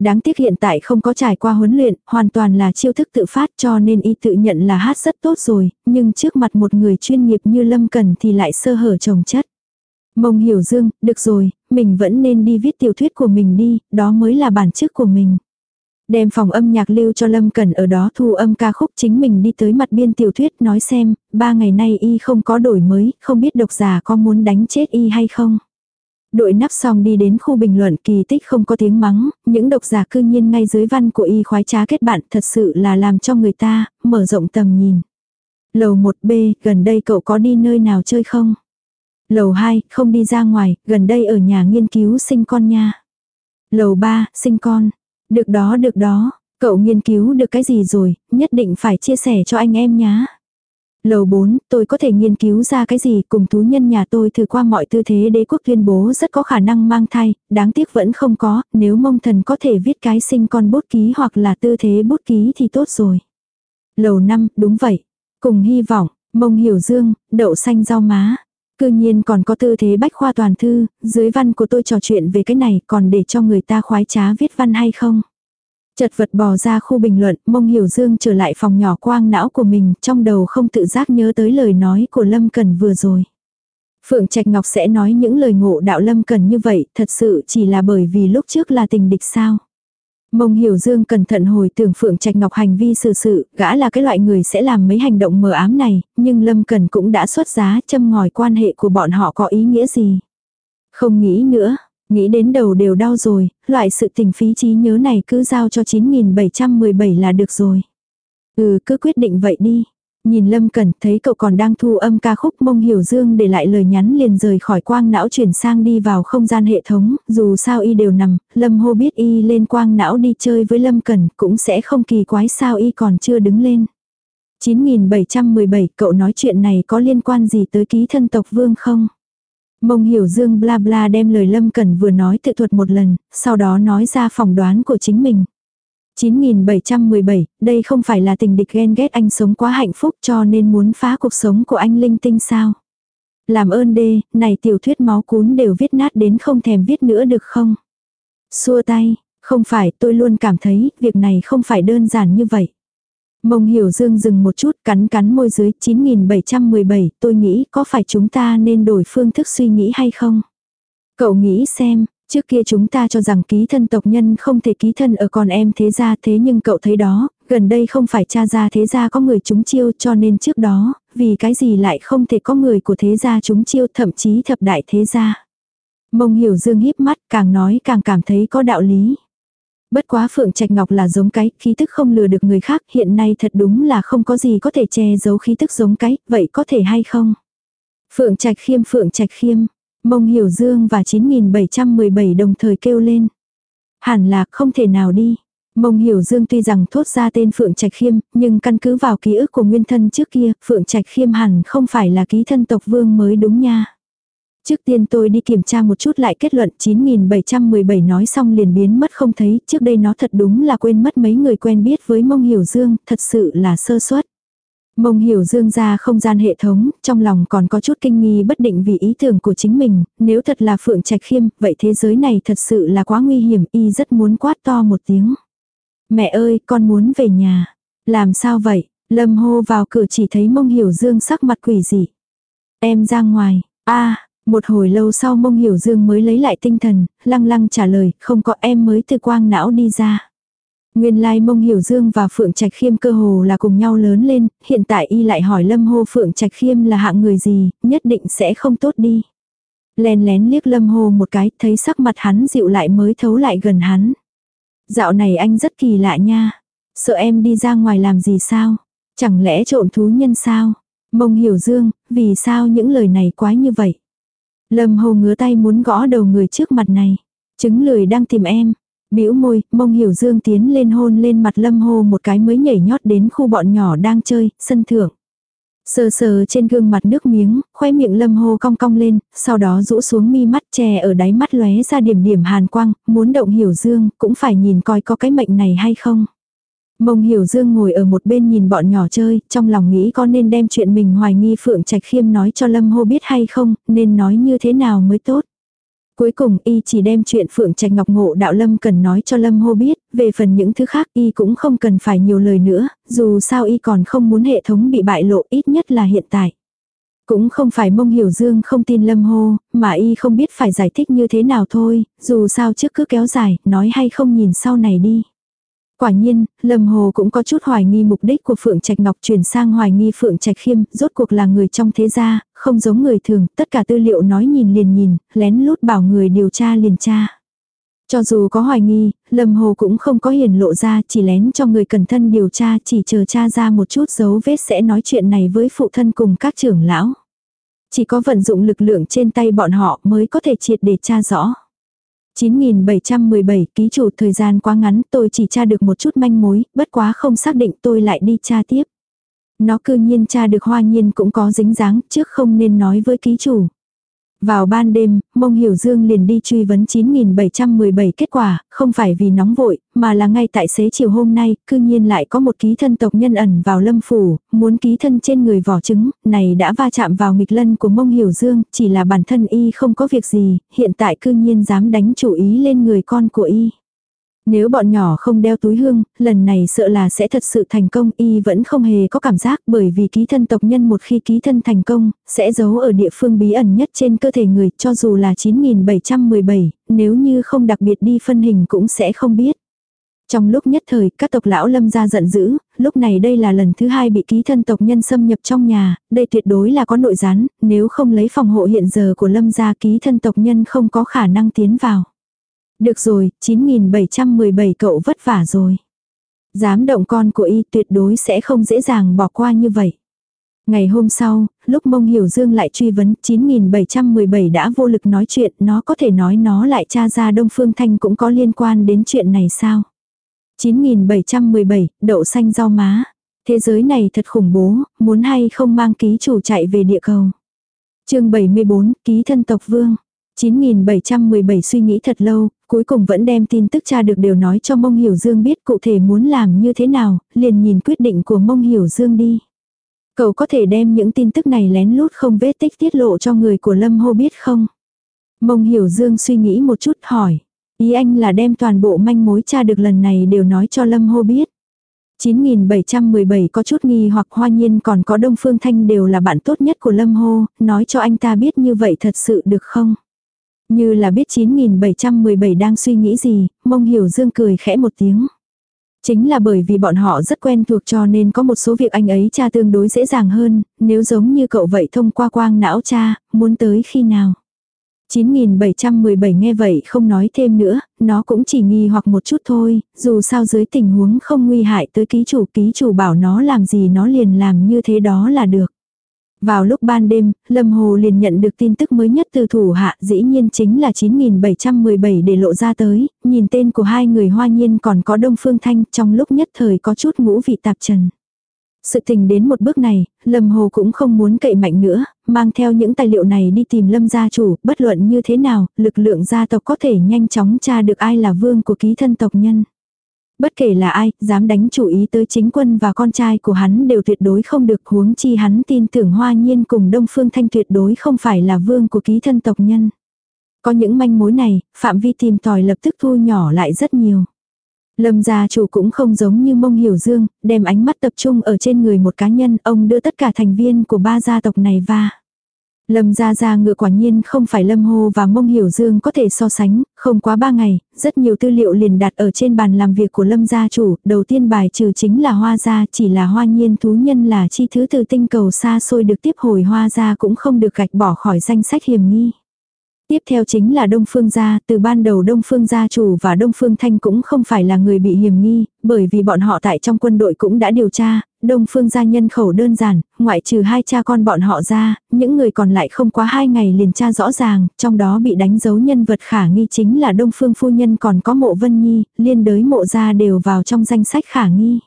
Đáng tiếc hiện tại không có trải qua huấn luyện, hoàn toàn là chiêu thức tự phát cho nên y tự nhận là hát rất tốt rồi, nhưng trước mặt một người chuyên nghiệp như Lâm Cần thì lại sơ hở trồng chất. Mông hiểu dương, được rồi, mình vẫn nên đi viết tiểu thuyết của mình đi, đó mới là bản chức của mình. Đem phòng âm nhạc lưu cho Lâm Cần ở đó thu âm ca khúc chính mình đi tới mặt biên tiểu thuyết nói xem, ba ngày nay y không có đổi mới, không biết độc giả có muốn đánh chết y hay không. Đội nắp xong đi đến khu bình luận kỳ tích không có tiếng mắng, những độc giả cư nhiên ngay dưới văn của y khoái trá kết bạn thật sự là làm cho người ta, mở rộng tầm nhìn. Lầu 1B, gần đây cậu có đi nơi nào chơi không? Lầu 2, không đi ra ngoài, gần đây ở nhà nghiên cứu sinh con nha. Lầu 3, sinh con. Được đó được đó, cậu nghiên cứu được cái gì rồi, nhất định phải chia sẻ cho anh em nhá. Lầu 4, tôi có thể nghiên cứu ra cái gì cùng thú nhân nhà tôi thử qua mọi tư thế đế quốc tuyên bố rất có khả năng mang thai, đáng tiếc vẫn không có, nếu mông thần có thể viết cái sinh con bút ký hoặc là tư thế bút ký thì tốt rồi. Lầu 5, đúng vậy. Cùng hy vọng, mông hiểu dương, đậu xanh rau má. Cư nhiên còn có tư thế bách khoa toàn thư, dưới văn của tôi trò chuyện về cái này còn để cho người ta khoái trá viết văn hay không. Chật vật bò ra khu bình luận, mông hiểu dương trở lại phòng nhỏ quang não của mình, trong đầu không tự giác nhớ tới lời nói của Lâm Cần vừa rồi. Phượng Trạch Ngọc sẽ nói những lời ngộ đạo Lâm Cần như vậy, thật sự chỉ là bởi vì lúc trước là tình địch sao. Mông Hiểu Dương cẩn thận hồi tưởng Phượng Trạch Ngọc hành vi xử sự, sự, gã là cái loại người sẽ làm mấy hành động mờ ám này, nhưng Lâm Cần cũng đã xuất giá châm ngòi quan hệ của bọn họ có ý nghĩa gì. Không nghĩ nữa, nghĩ đến đầu đều đau rồi, loại sự tình phí trí nhớ này cứ giao cho 9717 là được rồi. Ừ cứ quyết định vậy đi. Nhìn Lâm Cẩn thấy cậu còn đang thu âm ca khúc mông hiểu dương để lại lời nhắn liền rời khỏi quang não chuyển sang đi vào không gian hệ thống, dù sao y đều nằm, Lâm hô biết y lên quang não đi chơi với Lâm Cẩn cũng sẽ không kỳ quái sao y còn chưa đứng lên. 9717 cậu nói chuyện này có liên quan gì tới ký thân tộc vương không? Mông hiểu dương bla bla đem lời Lâm Cẩn vừa nói tự thuật một lần, sau đó nói ra phỏng đoán của chính mình. 9717, đây không phải là tình địch ghen ghét anh sống quá hạnh phúc cho nên muốn phá cuộc sống của anh linh tinh sao. Làm ơn đê, này tiểu thuyết máu cún đều viết nát đến không thèm viết nữa được không? Xua tay, không phải tôi luôn cảm thấy việc này không phải đơn giản như vậy. Mông hiểu dương dừng một chút cắn cắn môi dưới 9717 tôi nghĩ có phải chúng ta nên đổi phương thức suy nghĩ hay không? Cậu nghĩ xem, Trước kia chúng ta cho rằng ký thân tộc nhân không thể ký thân ở con em thế gia thế nhưng cậu thấy đó, gần đây không phải cha gia thế gia có người chúng chiêu cho nên trước đó, vì cái gì lại không thể có người của thế gia chúng chiêu thậm chí thập đại thế gia. Mông hiểu dương híp mắt càng nói càng cảm thấy có đạo lý. Bất quá Phượng Trạch Ngọc là giống cái, khí tức không lừa được người khác, hiện nay thật đúng là không có gì có thể che giấu khí tức giống cái, vậy có thể hay không? Phượng Trạch Khiêm Phượng Trạch Khiêm, Mông Hiểu Dương và 9717 đồng thời kêu lên. Hẳn là không thể nào đi. Mông Hiểu Dương tuy rằng thốt ra tên Phượng Trạch Khiêm, nhưng căn cứ vào ký ức của nguyên thân trước kia, Phượng Trạch Khiêm hẳn không phải là ký thân tộc vương mới đúng nha. Trước tiên tôi đi kiểm tra một chút lại kết luận 9717 nói xong liền biến mất không thấy, trước đây nó thật đúng là quên mất mấy người quen biết với Mông Hiểu Dương, thật sự là sơ suất. Mông hiểu dương ra không gian hệ thống, trong lòng còn có chút kinh nghi bất định vì ý tưởng của chính mình, nếu thật là phượng trạch khiêm, vậy thế giới này thật sự là quá nguy hiểm, y rất muốn quát to một tiếng. Mẹ ơi, con muốn về nhà. Làm sao vậy? Lâm hô vào cửa chỉ thấy mông hiểu dương sắc mặt quỷ dị. Em ra ngoài, a một hồi lâu sau mông hiểu dương mới lấy lại tinh thần, lăng lăng trả lời, không có em mới từ quang não đi ra. Nguyên lai mông hiểu dương và Phượng Trạch Khiêm cơ hồ là cùng nhau lớn lên, hiện tại y lại hỏi lâm hô Phượng Trạch Khiêm là hạng người gì, nhất định sẽ không tốt đi. Lén lén liếc lâm hô một cái, thấy sắc mặt hắn dịu lại mới thấu lại gần hắn. Dạo này anh rất kỳ lạ nha. Sợ em đi ra ngoài làm gì sao? Chẳng lẽ trộm thú nhân sao? Mông hiểu dương, vì sao những lời này quái như vậy? Lâm hô ngứa tay muốn gõ đầu người trước mặt này. Chứng lười đang tìm em, bĩu môi, mông hiểu dương tiến lên hôn lên mặt lâm hô một cái mới nhảy nhót đến khu bọn nhỏ đang chơi, sân thượng. Sờ sờ trên gương mặt nước miếng, khoe miệng lâm hô cong cong lên, sau đó rũ xuống mi mắt chè ở đáy mắt lóe ra điểm điểm hàn quang, muốn động hiểu dương, cũng phải nhìn coi có cái mệnh này hay không. Mông hiểu dương ngồi ở một bên nhìn bọn nhỏ chơi, trong lòng nghĩ có nên đem chuyện mình hoài nghi Phượng Trạch Khiêm nói cho Lâm Hô biết hay không, nên nói như thế nào mới tốt. Cuối cùng y chỉ đem chuyện Phượng Trạch Ngọc Ngộ đạo Lâm cần nói cho Lâm Hô biết, về phần những thứ khác y cũng không cần phải nhiều lời nữa, dù sao y còn không muốn hệ thống bị bại lộ ít nhất là hiện tại. Cũng không phải mông hiểu dương không tin Lâm Hô, mà y không biết phải giải thích như thế nào thôi, dù sao trước cứ kéo dài, nói hay không nhìn sau này đi. Quả nhiên, Lâm Hồ cũng có chút hoài nghi mục đích của Phượng Trạch Ngọc chuyển sang hoài nghi Phượng Trạch Khiêm, rốt cuộc là người trong thế gia, không giống người thường, tất cả tư liệu nói nhìn liền nhìn, lén lút bảo người điều tra liền tra. Cho dù có hoài nghi, Lâm Hồ cũng không có hiển lộ ra, chỉ lén cho người cẩn thân điều tra, chỉ chờ tra ra một chút dấu vết sẽ nói chuyện này với phụ thân cùng các trưởng lão. Chỉ có vận dụng lực lượng trên tay bọn họ mới có thể triệt để tra rõ. 9717 ký chủ thời gian quá ngắn tôi chỉ tra được một chút manh mối, bất quá không xác định tôi lại đi tra tiếp. Nó cư nhiên tra được hoa nhiên cũng có dính dáng trước không nên nói với ký chủ. Vào ban đêm, Mông Hiểu Dương liền đi truy vấn 9717 kết quả, không phải vì nóng vội, mà là ngay tại xế chiều hôm nay, cư nhiên lại có một ký thân tộc nhân ẩn vào lâm phủ, muốn ký thân trên người vỏ trứng, này đã va chạm vào nghịch lân của Mông Hiểu Dương, chỉ là bản thân y không có việc gì, hiện tại cư nhiên dám đánh chủ ý lên người con của y. Nếu bọn nhỏ không đeo túi hương, lần này sợ là sẽ thật sự thành công y vẫn không hề có cảm giác bởi vì ký thân tộc nhân một khi ký thân thành công, sẽ giấu ở địa phương bí ẩn nhất trên cơ thể người cho dù là 9717, nếu như không đặc biệt đi phân hình cũng sẽ không biết. Trong lúc nhất thời, các tộc lão lâm ra giận dữ, lúc này đây là lần thứ hai bị ký thân tộc nhân xâm nhập trong nhà, đây tuyệt đối là có nội gián, nếu không lấy phòng hộ hiện giờ của lâm gia ký thân tộc nhân không có khả năng tiến vào. Được rồi, 9717 cậu vất vả rồi. Dám động con của y tuyệt đối sẽ không dễ dàng bỏ qua như vậy. Ngày hôm sau, lúc mông hiểu dương lại truy vấn 9717 đã vô lực nói chuyện, nó có thể nói nó lại tra ra Đông Phương Thanh cũng có liên quan đến chuyện này sao? 9717, đậu xanh rau má. Thế giới này thật khủng bố, muốn hay không mang ký chủ chạy về địa cầu. chương 74, ký thân tộc vương. 9717 suy nghĩ thật lâu, cuối cùng vẫn đem tin tức cha được đều nói cho Mông Hiểu Dương biết cụ thể muốn làm như thế nào, liền nhìn quyết định của Mông Hiểu Dương đi. Cậu có thể đem những tin tức này lén lút không vết tích tiết lộ cho người của Lâm Hô biết không? Mông Hiểu Dương suy nghĩ một chút hỏi. Ý anh là đem toàn bộ manh mối cha được lần này đều nói cho Lâm Hô biết. 9717 có chút nghi hoặc hoa nhiên còn có Đông Phương Thanh đều là bạn tốt nhất của Lâm Hô, nói cho anh ta biết như vậy thật sự được không? Như là biết 9717 đang suy nghĩ gì, mông hiểu dương cười khẽ một tiếng. Chính là bởi vì bọn họ rất quen thuộc cho nên có một số việc anh ấy cha tương đối dễ dàng hơn, nếu giống như cậu vậy thông qua quang não cha, muốn tới khi nào. 9717 nghe vậy không nói thêm nữa, nó cũng chỉ nghi hoặc một chút thôi, dù sao dưới tình huống không nguy hại tới ký chủ ký chủ bảo nó làm gì nó liền làm như thế đó là được. Vào lúc ban đêm, Lâm Hồ liền nhận được tin tức mới nhất từ thủ hạ dĩ nhiên chính là 9717 để lộ ra tới, nhìn tên của hai người hoa nhiên còn có Đông Phương Thanh trong lúc nhất thời có chút ngũ vị tạp trần. Sự tình đến một bước này, Lâm Hồ cũng không muốn cậy mạnh nữa, mang theo những tài liệu này đi tìm Lâm gia chủ, bất luận như thế nào, lực lượng gia tộc có thể nhanh chóng tra được ai là vương của ký thân tộc nhân. Bất kể là ai, dám đánh chủ ý tới chính quân và con trai của hắn đều tuyệt đối không được huống chi hắn tin tưởng hoa nhiên cùng Đông Phương Thanh tuyệt đối không phải là vương của ký thân tộc nhân. Có những manh mối này, phạm vi tìm tòi lập tức thu nhỏ lại rất nhiều. Lâm gia chủ cũng không giống như mông hiểu dương, đem ánh mắt tập trung ở trên người một cá nhân, ông đưa tất cả thành viên của ba gia tộc này va. Lâm gia gia ngựa quả nhiên không phải Lâm Hô và Mông Hiểu Dương có thể so sánh, không quá ba ngày, rất nhiều tư liệu liền đặt ở trên bàn làm việc của Lâm gia chủ, đầu tiên bài trừ chính là hoa gia, chỉ là hoa nhiên thú nhân là chi thứ từ tinh cầu xa xôi được tiếp hồi hoa gia cũng không được gạch bỏ khỏi danh sách hiểm nghi. Tiếp theo chính là Đông Phương gia, từ ban đầu Đông Phương gia chủ và Đông Phương Thanh cũng không phải là người bị hiểm nghi, bởi vì bọn họ tại trong quân đội cũng đã điều tra, Đông Phương gia nhân khẩu đơn giản, ngoại trừ hai cha con bọn họ ra, những người còn lại không quá hai ngày liền tra rõ ràng, trong đó bị đánh dấu nhân vật khả nghi chính là Đông Phương phu nhân còn có mộ Vân Nhi, liên đới mộ gia đều vào trong danh sách khả nghi.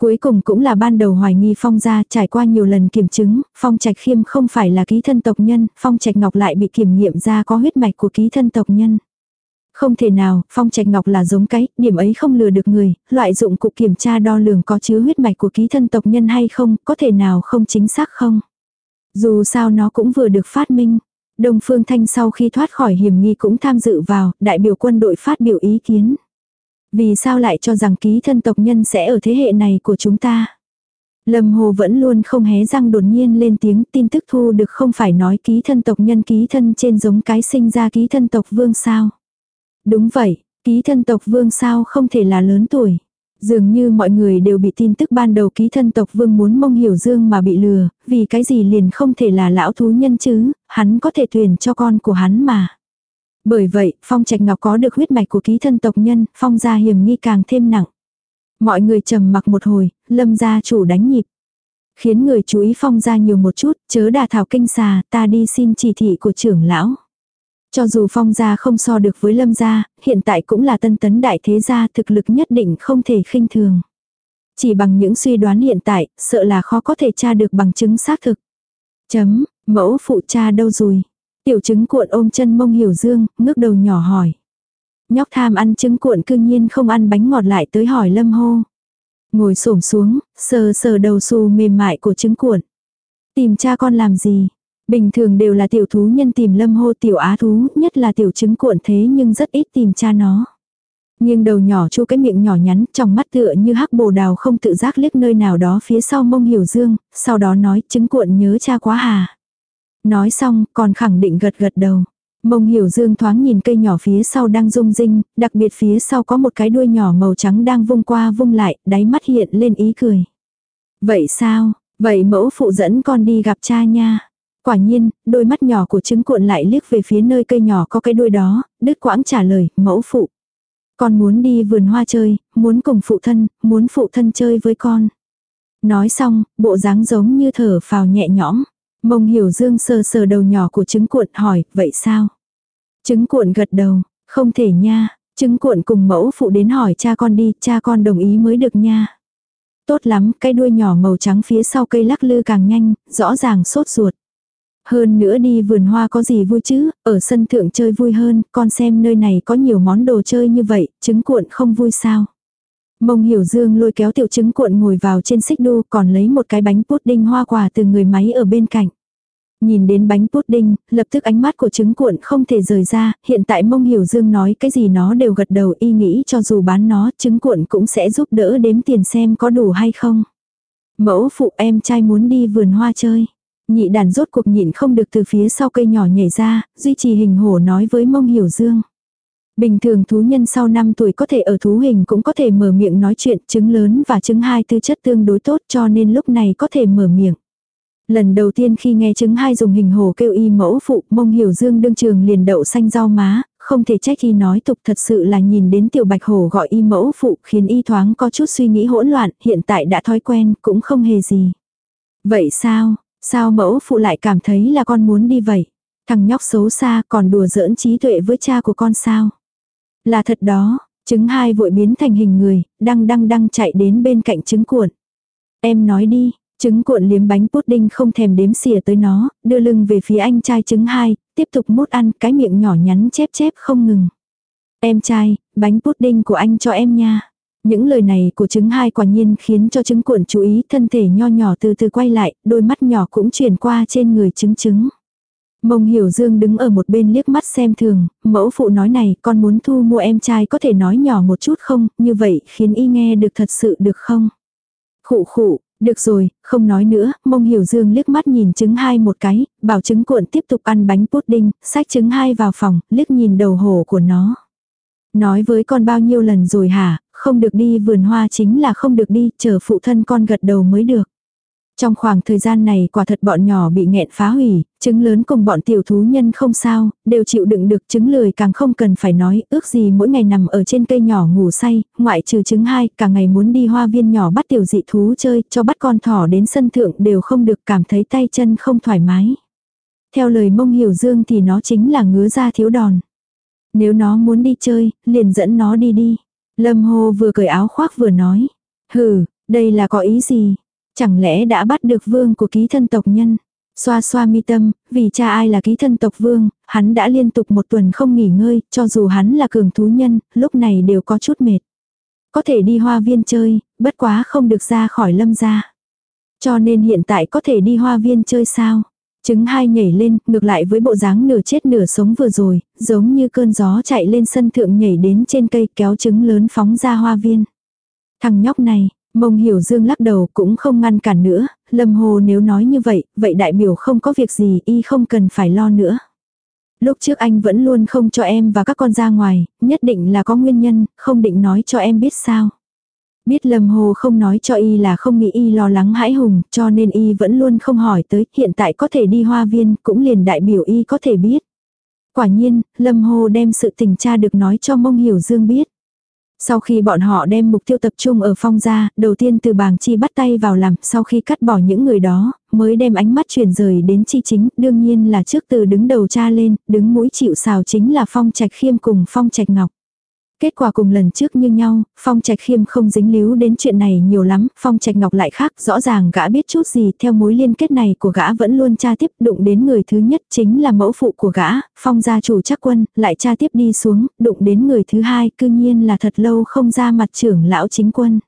Cuối cùng cũng là ban đầu hoài nghi Phong gia trải qua nhiều lần kiểm chứng, Phong Trạch Khiêm không phải là ký thân tộc nhân, Phong Trạch Ngọc lại bị kiểm nghiệm ra có huyết mạch của ký thân tộc nhân. Không thể nào, Phong Trạch Ngọc là giống cái, điểm ấy không lừa được người, loại dụng cụ kiểm tra đo lường có chứa huyết mạch của ký thân tộc nhân hay không, có thể nào không chính xác không. Dù sao nó cũng vừa được phát minh. Đông Phương Thanh sau khi thoát khỏi hiểm nghi cũng tham dự vào, đại biểu quân đội phát biểu ý kiến. Vì sao lại cho rằng ký thân tộc nhân sẽ ở thế hệ này của chúng ta? Lâm Hồ vẫn luôn không hé răng đột nhiên lên tiếng tin tức thu được không phải nói ký thân tộc nhân ký thân trên giống cái sinh ra ký thân tộc vương sao. Đúng vậy, ký thân tộc vương sao không thể là lớn tuổi. Dường như mọi người đều bị tin tức ban đầu ký thân tộc vương muốn mông hiểu dương mà bị lừa, vì cái gì liền không thể là lão thú nhân chứ, hắn có thể tuyển cho con của hắn mà. Bởi vậy, Phong Trạch Ngọc có được huyết mạch của ký thân tộc nhân, Phong gia hiểm nghi càng thêm nặng. Mọi người trầm mặc một hồi, lâm gia chủ đánh nhịp. Khiến người chú ý Phong gia nhiều một chút, chớ đà thảo kinh xà, ta đi xin chỉ thị của trưởng lão. Cho dù phong gia không so được với lâm gia, hiện tại cũng là tân tấn đại thế gia thực lực nhất định không thể khinh thường. Chỉ bằng những suy đoán hiện tại, sợ là khó có thể tra được bằng chứng xác thực. Chấm, mẫu phụ cha đâu rồi? Tiểu trứng cuộn ôm chân mông hiểu dương, ngước đầu nhỏ hỏi. Nhóc tham ăn trứng cuộn cư nhiên không ăn bánh ngọt lại tới hỏi lâm hô. Ngồi xổm xuống, sờ sờ đầu xù mềm mại của trứng cuộn. Tìm cha con làm gì? Bình thường đều là tiểu thú nhân tìm lâm hô tiểu á thú, nhất là tiểu trứng cuộn thế nhưng rất ít tìm cha nó. Nghiêng đầu nhỏ chu cái miệng nhỏ nhắn, trong mắt tựa như hắc bồ đào không tự giác liếc nơi nào đó phía sau mông hiểu dương, sau đó nói trứng cuộn nhớ cha quá hà. Nói xong, còn khẳng định gật gật đầu. Mông hiểu dương thoáng nhìn cây nhỏ phía sau đang rung rinh, đặc biệt phía sau có một cái đuôi nhỏ màu trắng đang vung qua vung lại, đáy mắt hiện lên ý cười. Vậy sao, vậy mẫu phụ dẫn con đi gặp cha nha. Quả nhiên, đôi mắt nhỏ của trứng cuộn lại liếc về phía nơi cây nhỏ có cái đuôi đó, đứt quãng trả lời, mẫu phụ. Con muốn đi vườn hoa chơi, muốn cùng phụ thân, muốn phụ thân chơi với con. Nói xong, bộ dáng giống như thở phào nhẹ nhõm. Mông hiểu dương sờ sờ đầu nhỏ của trứng cuộn hỏi, vậy sao? Trứng cuộn gật đầu, không thể nha, trứng cuộn cùng mẫu phụ đến hỏi cha con đi, cha con đồng ý mới được nha. Tốt lắm, cái đuôi nhỏ màu trắng phía sau cây lắc lư càng nhanh, rõ ràng sốt ruột. Hơn nữa đi vườn hoa có gì vui chứ, ở sân thượng chơi vui hơn, con xem nơi này có nhiều món đồ chơi như vậy, trứng cuộn không vui sao. Mông hiểu dương lôi kéo tiểu trứng cuộn ngồi vào trên xích đu còn lấy một cái bánh pudding hoa quả từ người máy ở bên cạnh. Nhìn đến bánh pudding, lập tức ánh mắt của trứng cuộn không thể rời ra, hiện tại mông hiểu dương nói cái gì nó đều gật đầu y nghĩ cho dù bán nó, trứng cuộn cũng sẽ giúp đỡ đếm tiền xem có đủ hay không. Mẫu phụ em trai muốn đi vườn hoa chơi. Nhị đàn rốt cuộc nhịn không được từ phía sau cây nhỏ nhảy ra, duy trì hình hổ nói với mông hiểu dương. Bình thường thú nhân sau 5 tuổi có thể ở thú hình cũng có thể mở miệng nói chuyện, trứng lớn và trứng hai tư chất tương đối tốt cho nên lúc này có thể mở miệng. Lần đầu tiên khi nghe trứng hai dùng hình hồ kêu y mẫu phụ, mông hiểu dương đương trường liền đậu xanh rau má, không thể trách y nói tục thật sự là nhìn đến tiểu bạch hồ gọi y mẫu phụ khiến y thoáng có chút suy nghĩ hỗn loạn, hiện tại đã thói quen cũng không hề gì. Vậy sao, sao mẫu phụ lại cảm thấy là con muốn đi vậy? Thằng nhóc xấu xa còn đùa giỡn trí tuệ với cha của con sao? Là thật đó, trứng hai vội biến thành hình người, đăng đăng đăng chạy đến bên cạnh trứng cuộn. Em nói đi, trứng cuộn liếm bánh pudding không thèm đếm xỉa tới nó, đưa lưng về phía anh trai trứng hai, tiếp tục mút ăn cái miệng nhỏ nhắn chép chép không ngừng. Em trai, bánh pudding của anh cho em nha. Những lời này của trứng hai quả nhiên khiến cho trứng cuộn chú ý thân thể nho nhỏ từ từ quay lại, đôi mắt nhỏ cũng chuyển qua trên người trứng trứng. Mông Hiểu Dương đứng ở một bên liếc mắt xem thường, mẫu phụ nói này con muốn thu mua em trai có thể nói nhỏ một chút không, như vậy khiến y nghe được thật sự được không? Khụ khụ, được rồi, không nói nữa, mông hiểu dương liếc mắt nhìn trứng hai một cái, bảo trứng cuộn tiếp tục ăn bánh pudding, xách trứng hai vào phòng, liếc nhìn đầu hổ của nó. Nói với con bao nhiêu lần rồi hả, không được đi vườn hoa chính là không được đi, chờ phụ thân con gật đầu mới được. Trong khoảng thời gian này quả thật bọn nhỏ bị nghẹn phá hủy, trứng lớn cùng bọn tiểu thú nhân không sao, đều chịu đựng được trứng lười càng không cần phải nói, ước gì mỗi ngày nằm ở trên cây nhỏ ngủ say, ngoại trừ trứng hai, cả ngày muốn đi hoa viên nhỏ bắt tiểu dị thú chơi, cho bắt con thỏ đến sân thượng đều không được cảm thấy tay chân không thoải mái. Theo lời mông hiểu dương thì nó chính là ngứa ra thiếu đòn. Nếu nó muốn đi chơi, liền dẫn nó đi đi. Lâm Hồ vừa cởi áo khoác vừa nói. Hừ, đây là có ý gì? Chẳng lẽ đã bắt được vương của ký thân tộc nhân? Xoa xoa mi tâm, vì cha ai là ký thân tộc vương, hắn đã liên tục một tuần không nghỉ ngơi, cho dù hắn là cường thú nhân, lúc này đều có chút mệt. Có thể đi hoa viên chơi, bất quá không được ra khỏi lâm gia. Cho nên hiện tại có thể đi hoa viên chơi sao? Trứng hai nhảy lên, ngược lại với bộ dáng nửa chết nửa sống vừa rồi, giống như cơn gió chạy lên sân thượng nhảy đến trên cây kéo trứng lớn phóng ra hoa viên. Thằng nhóc này, mông hiểu dương lắc đầu cũng không ngăn cản nữa, lâm hồ nếu nói như vậy, vậy đại biểu không có việc gì y không cần phải lo nữa. Lúc trước anh vẫn luôn không cho em và các con ra ngoài, nhất định là có nguyên nhân, không định nói cho em biết sao. Biết Lâm Hồ không nói cho y là không nghĩ y lo lắng hãi hùng, cho nên y vẫn luôn không hỏi tới, hiện tại có thể đi hoa viên, cũng liền đại biểu y có thể biết. Quả nhiên, Lâm Hồ đem sự tình cha được nói cho Mông Hiểu Dương biết. Sau khi bọn họ đem mục tiêu tập trung ở phong gia, đầu tiên từ bàng chi bắt tay vào làm, sau khi cắt bỏ những người đó, mới đem ánh mắt chuyển rời đến chi chính, đương nhiên là trước từ đứng đầu cha lên, đứng mũi chịu xào chính là phong trạch khiêm cùng phong trạch ngọc. Kết quả cùng lần trước như nhau, Phong Trạch Khiêm không dính líu đến chuyện này nhiều lắm, Phong Trạch Ngọc lại khác, rõ ràng gã biết chút gì, theo mối liên kết này của gã vẫn luôn tra tiếp đụng đến người thứ nhất chính là mẫu phụ của gã, Phong gia chủ chắc quân, lại tra tiếp đi xuống, đụng đến người thứ hai, cư nhiên là thật lâu không ra mặt trưởng lão chính quân.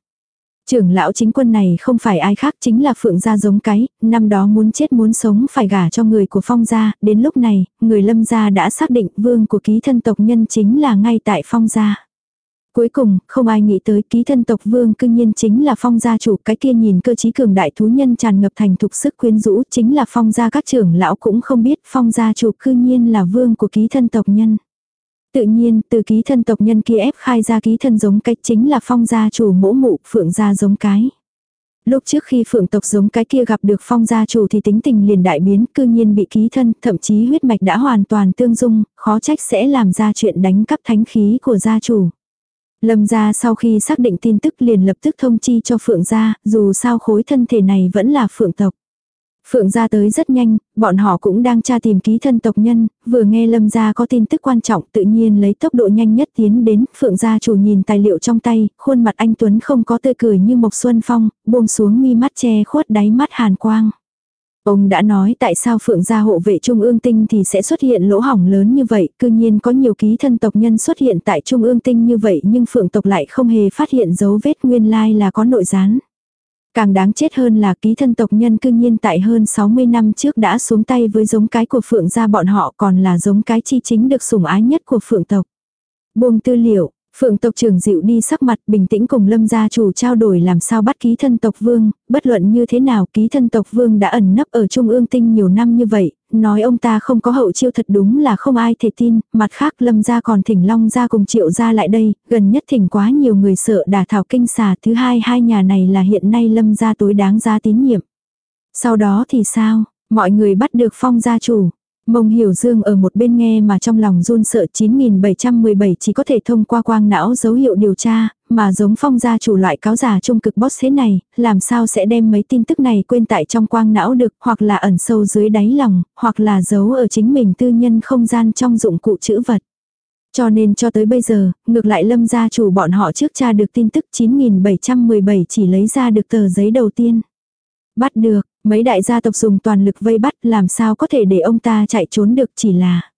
Trưởng lão chính quân này không phải ai khác chính là phượng gia giống cái, năm đó muốn chết muốn sống phải gả cho người của phong gia, đến lúc này, người lâm gia đã xác định vương của ký thân tộc nhân chính là ngay tại phong gia. Cuối cùng, không ai nghĩ tới ký thân tộc vương cương nhiên chính là phong gia chủ, cái kia nhìn cơ chí cường đại thú nhân tràn ngập thành thục sức quyến rũ, chính là phong gia các trưởng lão cũng không biết phong gia chủ cư nhiên là vương của ký thân tộc nhân. Tự nhiên, từ ký thân tộc nhân kia ép khai ra ký thân giống cái chính là phong gia chủ mỗ mụ, phượng gia giống cái. Lúc trước khi phượng tộc giống cái kia gặp được phong gia chủ thì tính tình liền đại biến, cư nhiên bị ký thân, thậm chí huyết mạch đã hoàn toàn tương dung, khó trách sẽ làm ra chuyện đánh cắp thánh khí của gia chủ. Lâm gia sau khi xác định tin tức liền lập tức thông chi cho phượng gia, dù sao khối thân thể này vẫn là phượng tộc. Phượng gia tới rất nhanh, bọn họ cũng đang tra tìm ký thân tộc nhân, vừa nghe Lâm gia có tin tức quan trọng tự nhiên lấy tốc độ nhanh nhất tiến đến, Phượng gia chủ nhìn tài liệu trong tay, khuôn mặt anh Tuấn không có tươi cười như Mộc Xuân Phong, buông xuống mi mắt che khuất đáy mắt hàn quang. Ông đã nói tại sao Phượng gia hộ vệ Trung ương tinh thì sẽ xuất hiện lỗ hỏng lớn như vậy, cư nhiên có nhiều ký thân tộc nhân xuất hiện tại Trung ương tinh như vậy nhưng Phượng tộc lại không hề phát hiện dấu vết nguyên lai là có nội gián. Càng đáng chết hơn là ký thân tộc nhân cư nhiên tại hơn 60 năm trước đã xuống tay với giống cái của phượng gia bọn họ còn là giống cái chi chính được sủng ái nhất của phượng tộc. Buông tư liệu, Phượng tộc trưởng dịu đi sắc mặt bình tĩnh cùng lâm gia chủ trao đổi làm sao bắt ký thân tộc vương, bất luận như thế nào ký thân tộc vương đã ẩn nấp ở trung ương tinh nhiều năm như vậy, nói ông ta không có hậu chiêu thật đúng là không ai thể tin, mặt khác lâm gia còn thỉnh long gia cùng triệu gia lại đây, gần nhất thỉnh quá nhiều người sợ đả thảo kinh xà thứ hai hai nhà này là hiện nay lâm gia tối đáng giá tín nhiệm. Sau đó thì sao, mọi người bắt được phong gia chủ, Mông Hiểu Dương ở một bên nghe mà trong lòng run sợ 9717 chỉ có thể thông qua quang não dấu hiệu điều tra, mà giống phong gia chủ loại cáo giả trung cực boss thế này, làm sao sẽ đem mấy tin tức này quên tại trong quang não được, hoặc là ẩn sâu dưới đáy lòng, hoặc là giấu ở chính mình tư nhân không gian trong dụng cụ chữ vật. Cho nên cho tới bây giờ, ngược lại lâm gia chủ bọn họ trước tra được tin tức 9717 chỉ lấy ra được tờ giấy đầu tiên. Bắt được, mấy đại gia tộc dùng toàn lực vây bắt làm sao có thể để ông ta chạy trốn được chỉ là.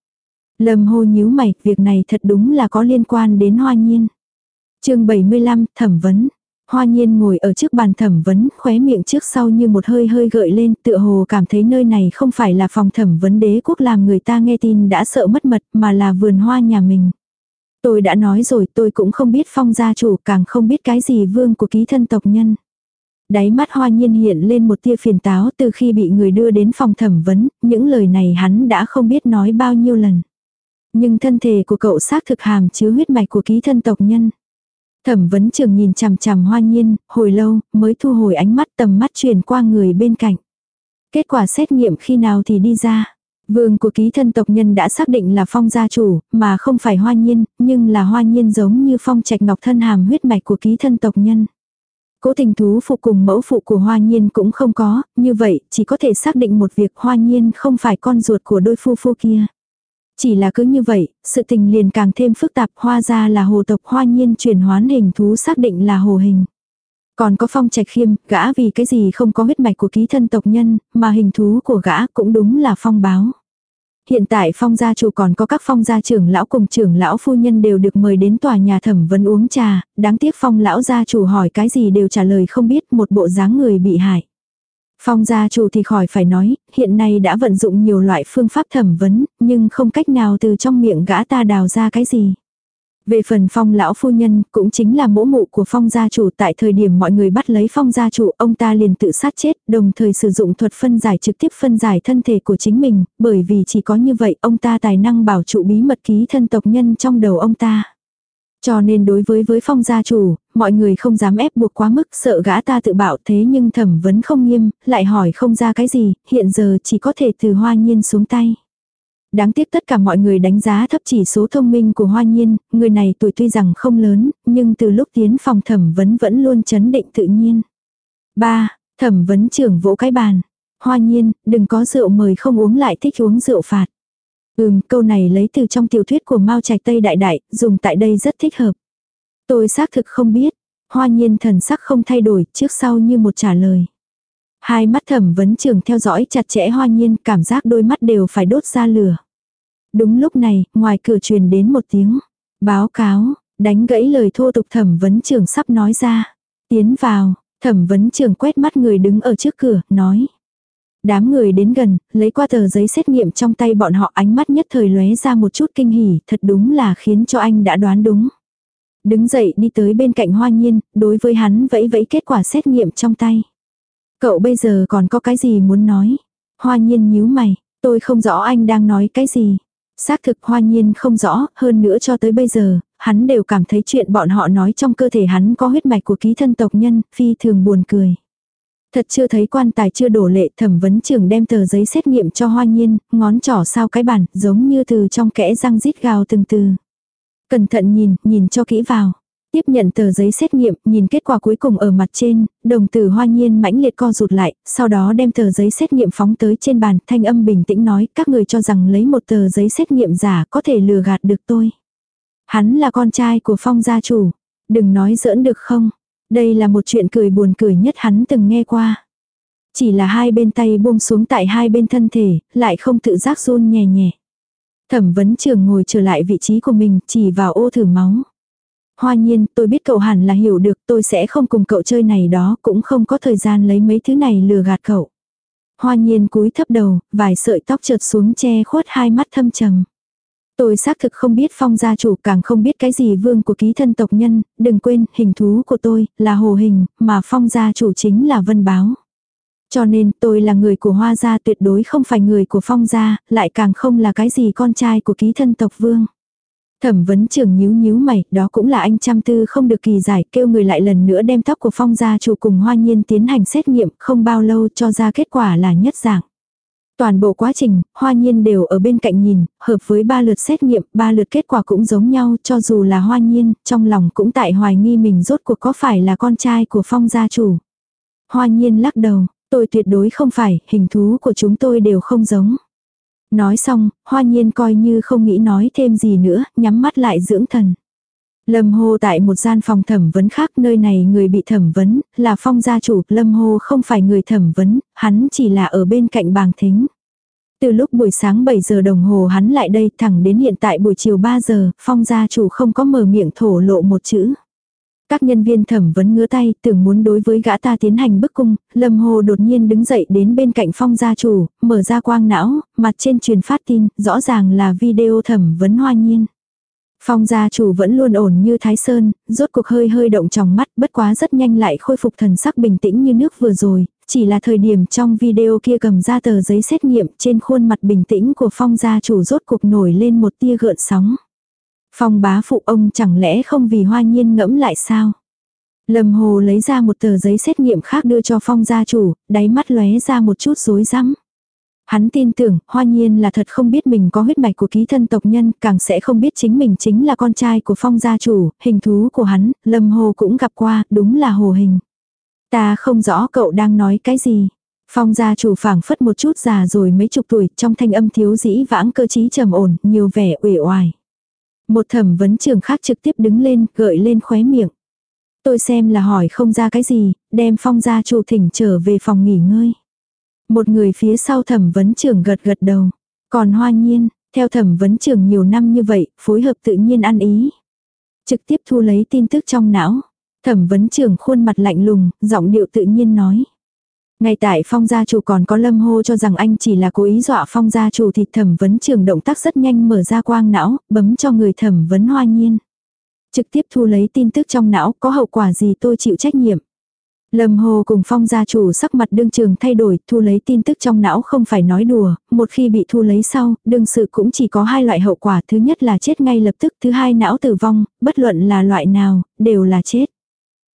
Lâm hô nhíu mày, việc này thật đúng là có liên quan đến hoa nhiên. chương 75, thẩm vấn. Hoa nhiên ngồi ở trước bàn thẩm vấn, khóe miệng trước sau như một hơi hơi gợi lên, tựa hồ cảm thấy nơi này không phải là phòng thẩm vấn đế quốc làm người ta nghe tin đã sợ mất mật mà là vườn hoa nhà mình. Tôi đã nói rồi tôi cũng không biết phong gia chủ càng không biết cái gì vương của ký thân tộc nhân. Đáy mắt hoa nhiên hiện lên một tia phiền táo từ khi bị người đưa đến phòng thẩm vấn, những lời này hắn đã không biết nói bao nhiêu lần. Nhưng thân thể của cậu xác thực hàm chứa huyết mạch của ký thân tộc nhân. Thẩm vấn trường nhìn chằm chằm hoa nhiên, hồi lâu, mới thu hồi ánh mắt tầm mắt chuyển qua người bên cạnh. Kết quả xét nghiệm khi nào thì đi ra. Vương của ký thân tộc nhân đã xác định là phong gia chủ, mà không phải hoa nhiên, nhưng là hoa nhiên giống như phong trạch ngọc thân hàm huyết mạch của ký thân tộc nhân. Cố tình thú phụ cùng mẫu phụ của hoa nhiên cũng không có, như vậy chỉ có thể xác định một việc hoa nhiên không phải con ruột của đôi phu phu kia. Chỉ là cứ như vậy, sự tình liền càng thêm phức tạp hoa ra là hồ tộc hoa nhiên chuyển hoán hình thú xác định là hồ hình. Còn có phong trạch khiêm, gã vì cái gì không có huyết mạch của ký thân tộc nhân, mà hình thú của gã cũng đúng là phong báo. Hiện tại phong gia chủ còn có các phong gia trưởng lão cùng trưởng lão phu nhân đều được mời đến tòa nhà thẩm vấn uống trà, đáng tiếc phong lão gia chủ hỏi cái gì đều trả lời không biết một bộ dáng người bị hại. Phong gia chủ thì khỏi phải nói, hiện nay đã vận dụng nhiều loại phương pháp thẩm vấn, nhưng không cách nào từ trong miệng gã ta đào ra cái gì. Về phần phong lão phu nhân, cũng chính là mỗ mụ của phong gia chủ tại thời điểm mọi người bắt lấy phong gia chủ, ông ta liền tự sát chết, đồng thời sử dụng thuật phân giải trực tiếp phân giải thân thể của chính mình, bởi vì chỉ có như vậy ông ta tài năng bảo trụ bí mật ký thân tộc nhân trong đầu ông ta. Cho nên đối với với phong gia chủ, mọi người không dám ép buộc quá mức sợ gã ta tự bảo thế nhưng thẩm vấn không nghiêm, lại hỏi không ra cái gì, hiện giờ chỉ có thể từ hoa nhiên xuống tay. Đáng tiếc tất cả mọi người đánh giá thấp chỉ số thông minh của Hoa Nhiên, người này tuổi tuy rằng không lớn, nhưng từ lúc tiến phòng thẩm vấn vẫn luôn chấn định tự nhiên. 3. Thẩm vấn trưởng vỗ cái bàn. Hoa Nhiên, đừng có rượu mời không uống lại thích uống rượu phạt. Ừm, câu này lấy từ trong tiểu thuyết của Mao Trạch Tây Đại Đại, dùng tại đây rất thích hợp. Tôi xác thực không biết. Hoa Nhiên thần sắc không thay đổi, trước sau như một trả lời. Hai mắt thẩm vấn trường theo dõi chặt chẽ hoa nhiên cảm giác đôi mắt đều phải đốt ra lửa. Đúng lúc này, ngoài cửa truyền đến một tiếng. Báo cáo, đánh gãy lời thô tục thẩm vấn trường sắp nói ra. Tiến vào, thẩm vấn trường quét mắt người đứng ở trước cửa, nói. Đám người đến gần, lấy qua tờ giấy xét nghiệm trong tay bọn họ ánh mắt nhất thời lóe ra một chút kinh hỉ, thật đúng là khiến cho anh đã đoán đúng. Đứng dậy đi tới bên cạnh hoa nhiên, đối với hắn vẫy vẫy kết quả xét nghiệm trong tay. Cậu bây giờ còn có cái gì muốn nói? Hoa nhiên nhíu mày, tôi không rõ anh đang nói cái gì. Xác thực hoa nhiên không rõ, hơn nữa cho tới bây giờ, hắn đều cảm thấy chuyện bọn họ nói trong cơ thể hắn có huyết mạch của ký thân tộc nhân, phi thường buồn cười. Thật chưa thấy quan tài chưa đổ lệ thẩm vấn trường đem tờ giấy xét nghiệm cho hoa nhiên, ngón trỏ sao cái bản, giống như từ trong kẽ răng rít gào từng từ. Cẩn thận nhìn, nhìn cho kỹ vào. Tiếp nhận tờ giấy xét nghiệm, nhìn kết quả cuối cùng ở mặt trên, đồng tử hoa nhiên mãnh liệt co rụt lại, sau đó đem tờ giấy xét nghiệm phóng tới trên bàn, thanh âm bình tĩnh nói, các người cho rằng lấy một tờ giấy xét nghiệm giả có thể lừa gạt được tôi. Hắn là con trai của phong gia chủ, đừng nói giỡn được không, đây là một chuyện cười buồn cười nhất hắn từng nghe qua. Chỉ là hai bên tay buông xuống tại hai bên thân thể, lại không tự giác run nhẹ nhẹ. Thẩm vấn trường ngồi trở lại vị trí của mình, chỉ vào ô thử máu. Hoa nhiên, tôi biết cậu hẳn là hiểu được tôi sẽ không cùng cậu chơi này đó, cũng không có thời gian lấy mấy thứ này lừa gạt cậu. Hoa nhiên cúi thấp đầu, vài sợi tóc trượt xuống che khuất hai mắt thâm trầm. Tôi xác thực không biết phong gia chủ càng không biết cái gì vương của ký thân tộc nhân, đừng quên hình thú của tôi là hồ hình, mà phong gia chủ chính là vân báo. Cho nên tôi là người của hoa gia tuyệt đối không phải người của phong gia, lại càng không là cái gì con trai của ký thân tộc vương. Thẩm vấn trường nhíu nhíu mày, đó cũng là anh chăm tư không được kỳ giải, kêu người lại lần nữa đem tóc của phong gia chủ cùng hoa nhiên tiến hành xét nghiệm, không bao lâu cho ra kết quả là nhất dạng. Toàn bộ quá trình, hoa nhiên đều ở bên cạnh nhìn, hợp với ba lượt xét nghiệm, ba lượt kết quả cũng giống nhau, cho dù là hoa nhiên, trong lòng cũng tại hoài nghi mình rốt cuộc có phải là con trai của phong gia chủ. Hoa nhiên lắc đầu, tôi tuyệt đối không phải, hình thú của chúng tôi đều không giống. Nói xong, hoa nhiên coi như không nghĩ nói thêm gì nữa, nhắm mắt lại dưỡng thần. Lâm Hô tại một gian phòng thẩm vấn khác nơi này người bị thẩm vấn, là phong gia chủ, Lâm Hô không phải người thẩm vấn, hắn chỉ là ở bên cạnh bàng thính. Từ lúc buổi sáng 7 giờ đồng hồ hắn lại đây thẳng đến hiện tại buổi chiều 3 giờ, phong gia chủ không có mở miệng thổ lộ một chữ. Các nhân viên thẩm vấn ngứa tay tưởng muốn đối với gã ta tiến hành bức cung, Lâm Hồ đột nhiên đứng dậy đến bên cạnh phong gia chủ, mở ra quang não, mặt trên truyền phát tin, rõ ràng là video thẩm vấn hoa nhiên. Phong gia chủ vẫn luôn ổn như thái sơn, rốt cuộc hơi hơi động trong mắt bất quá rất nhanh lại khôi phục thần sắc bình tĩnh như nước vừa rồi, chỉ là thời điểm trong video kia cầm ra tờ giấy xét nghiệm trên khuôn mặt bình tĩnh của phong gia chủ rốt cuộc nổi lên một tia gợn sóng. Phong bá phụ ông chẳng lẽ không vì hoa nhiên ngẫm lại sao? Lâm Hồ lấy ra một tờ giấy xét nghiệm khác đưa cho phong gia chủ, đáy mắt lóe ra một chút rối rắm. Hắn tin tưởng, hoa nhiên là thật không biết mình có huyết mạch của ký thân tộc nhân, càng sẽ không biết chính mình chính là con trai của phong gia chủ, hình thú của hắn, Lâm Hồ cũng gặp qua, đúng là hồ hình. Ta không rõ cậu đang nói cái gì. Phong gia chủ phảng phất một chút già rồi mấy chục tuổi, trong thanh âm thiếu dĩ vãng cơ trí trầm ổn, nhiều vẻ uể oải. Một thẩm vấn trưởng khác trực tiếp đứng lên, gợi lên khóe miệng. Tôi xem là hỏi không ra cái gì, đem phong gia chủ thỉnh trở về phòng nghỉ ngơi. Một người phía sau thẩm vấn trưởng gật gật đầu. Còn hoa nhiên, theo thẩm vấn trưởng nhiều năm như vậy, phối hợp tự nhiên ăn ý. Trực tiếp thu lấy tin tức trong não. Thẩm vấn trưởng khuôn mặt lạnh lùng, giọng điệu tự nhiên nói. Ngay tại phong gia chủ còn có lâm hô cho rằng anh chỉ là cố ý dọa phong gia chủ thì thẩm vấn trường động tác rất nhanh mở ra quang não, bấm cho người thẩm vấn hoa nhiên. Trực tiếp thu lấy tin tức trong não có hậu quả gì tôi chịu trách nhiệm. Lâm Hồ cùng phong gia chủ sắc mặt đương trường thay đổi, thu lấy tin tức trong não không phải nói đùa, một khi bị thu lấy sau, đương sự cũng chỉ có hai loại hậu quả, thứ nhất là chết ngay lập tức, thứ hai não tử vong, bất luận là loại nào, đều là chết.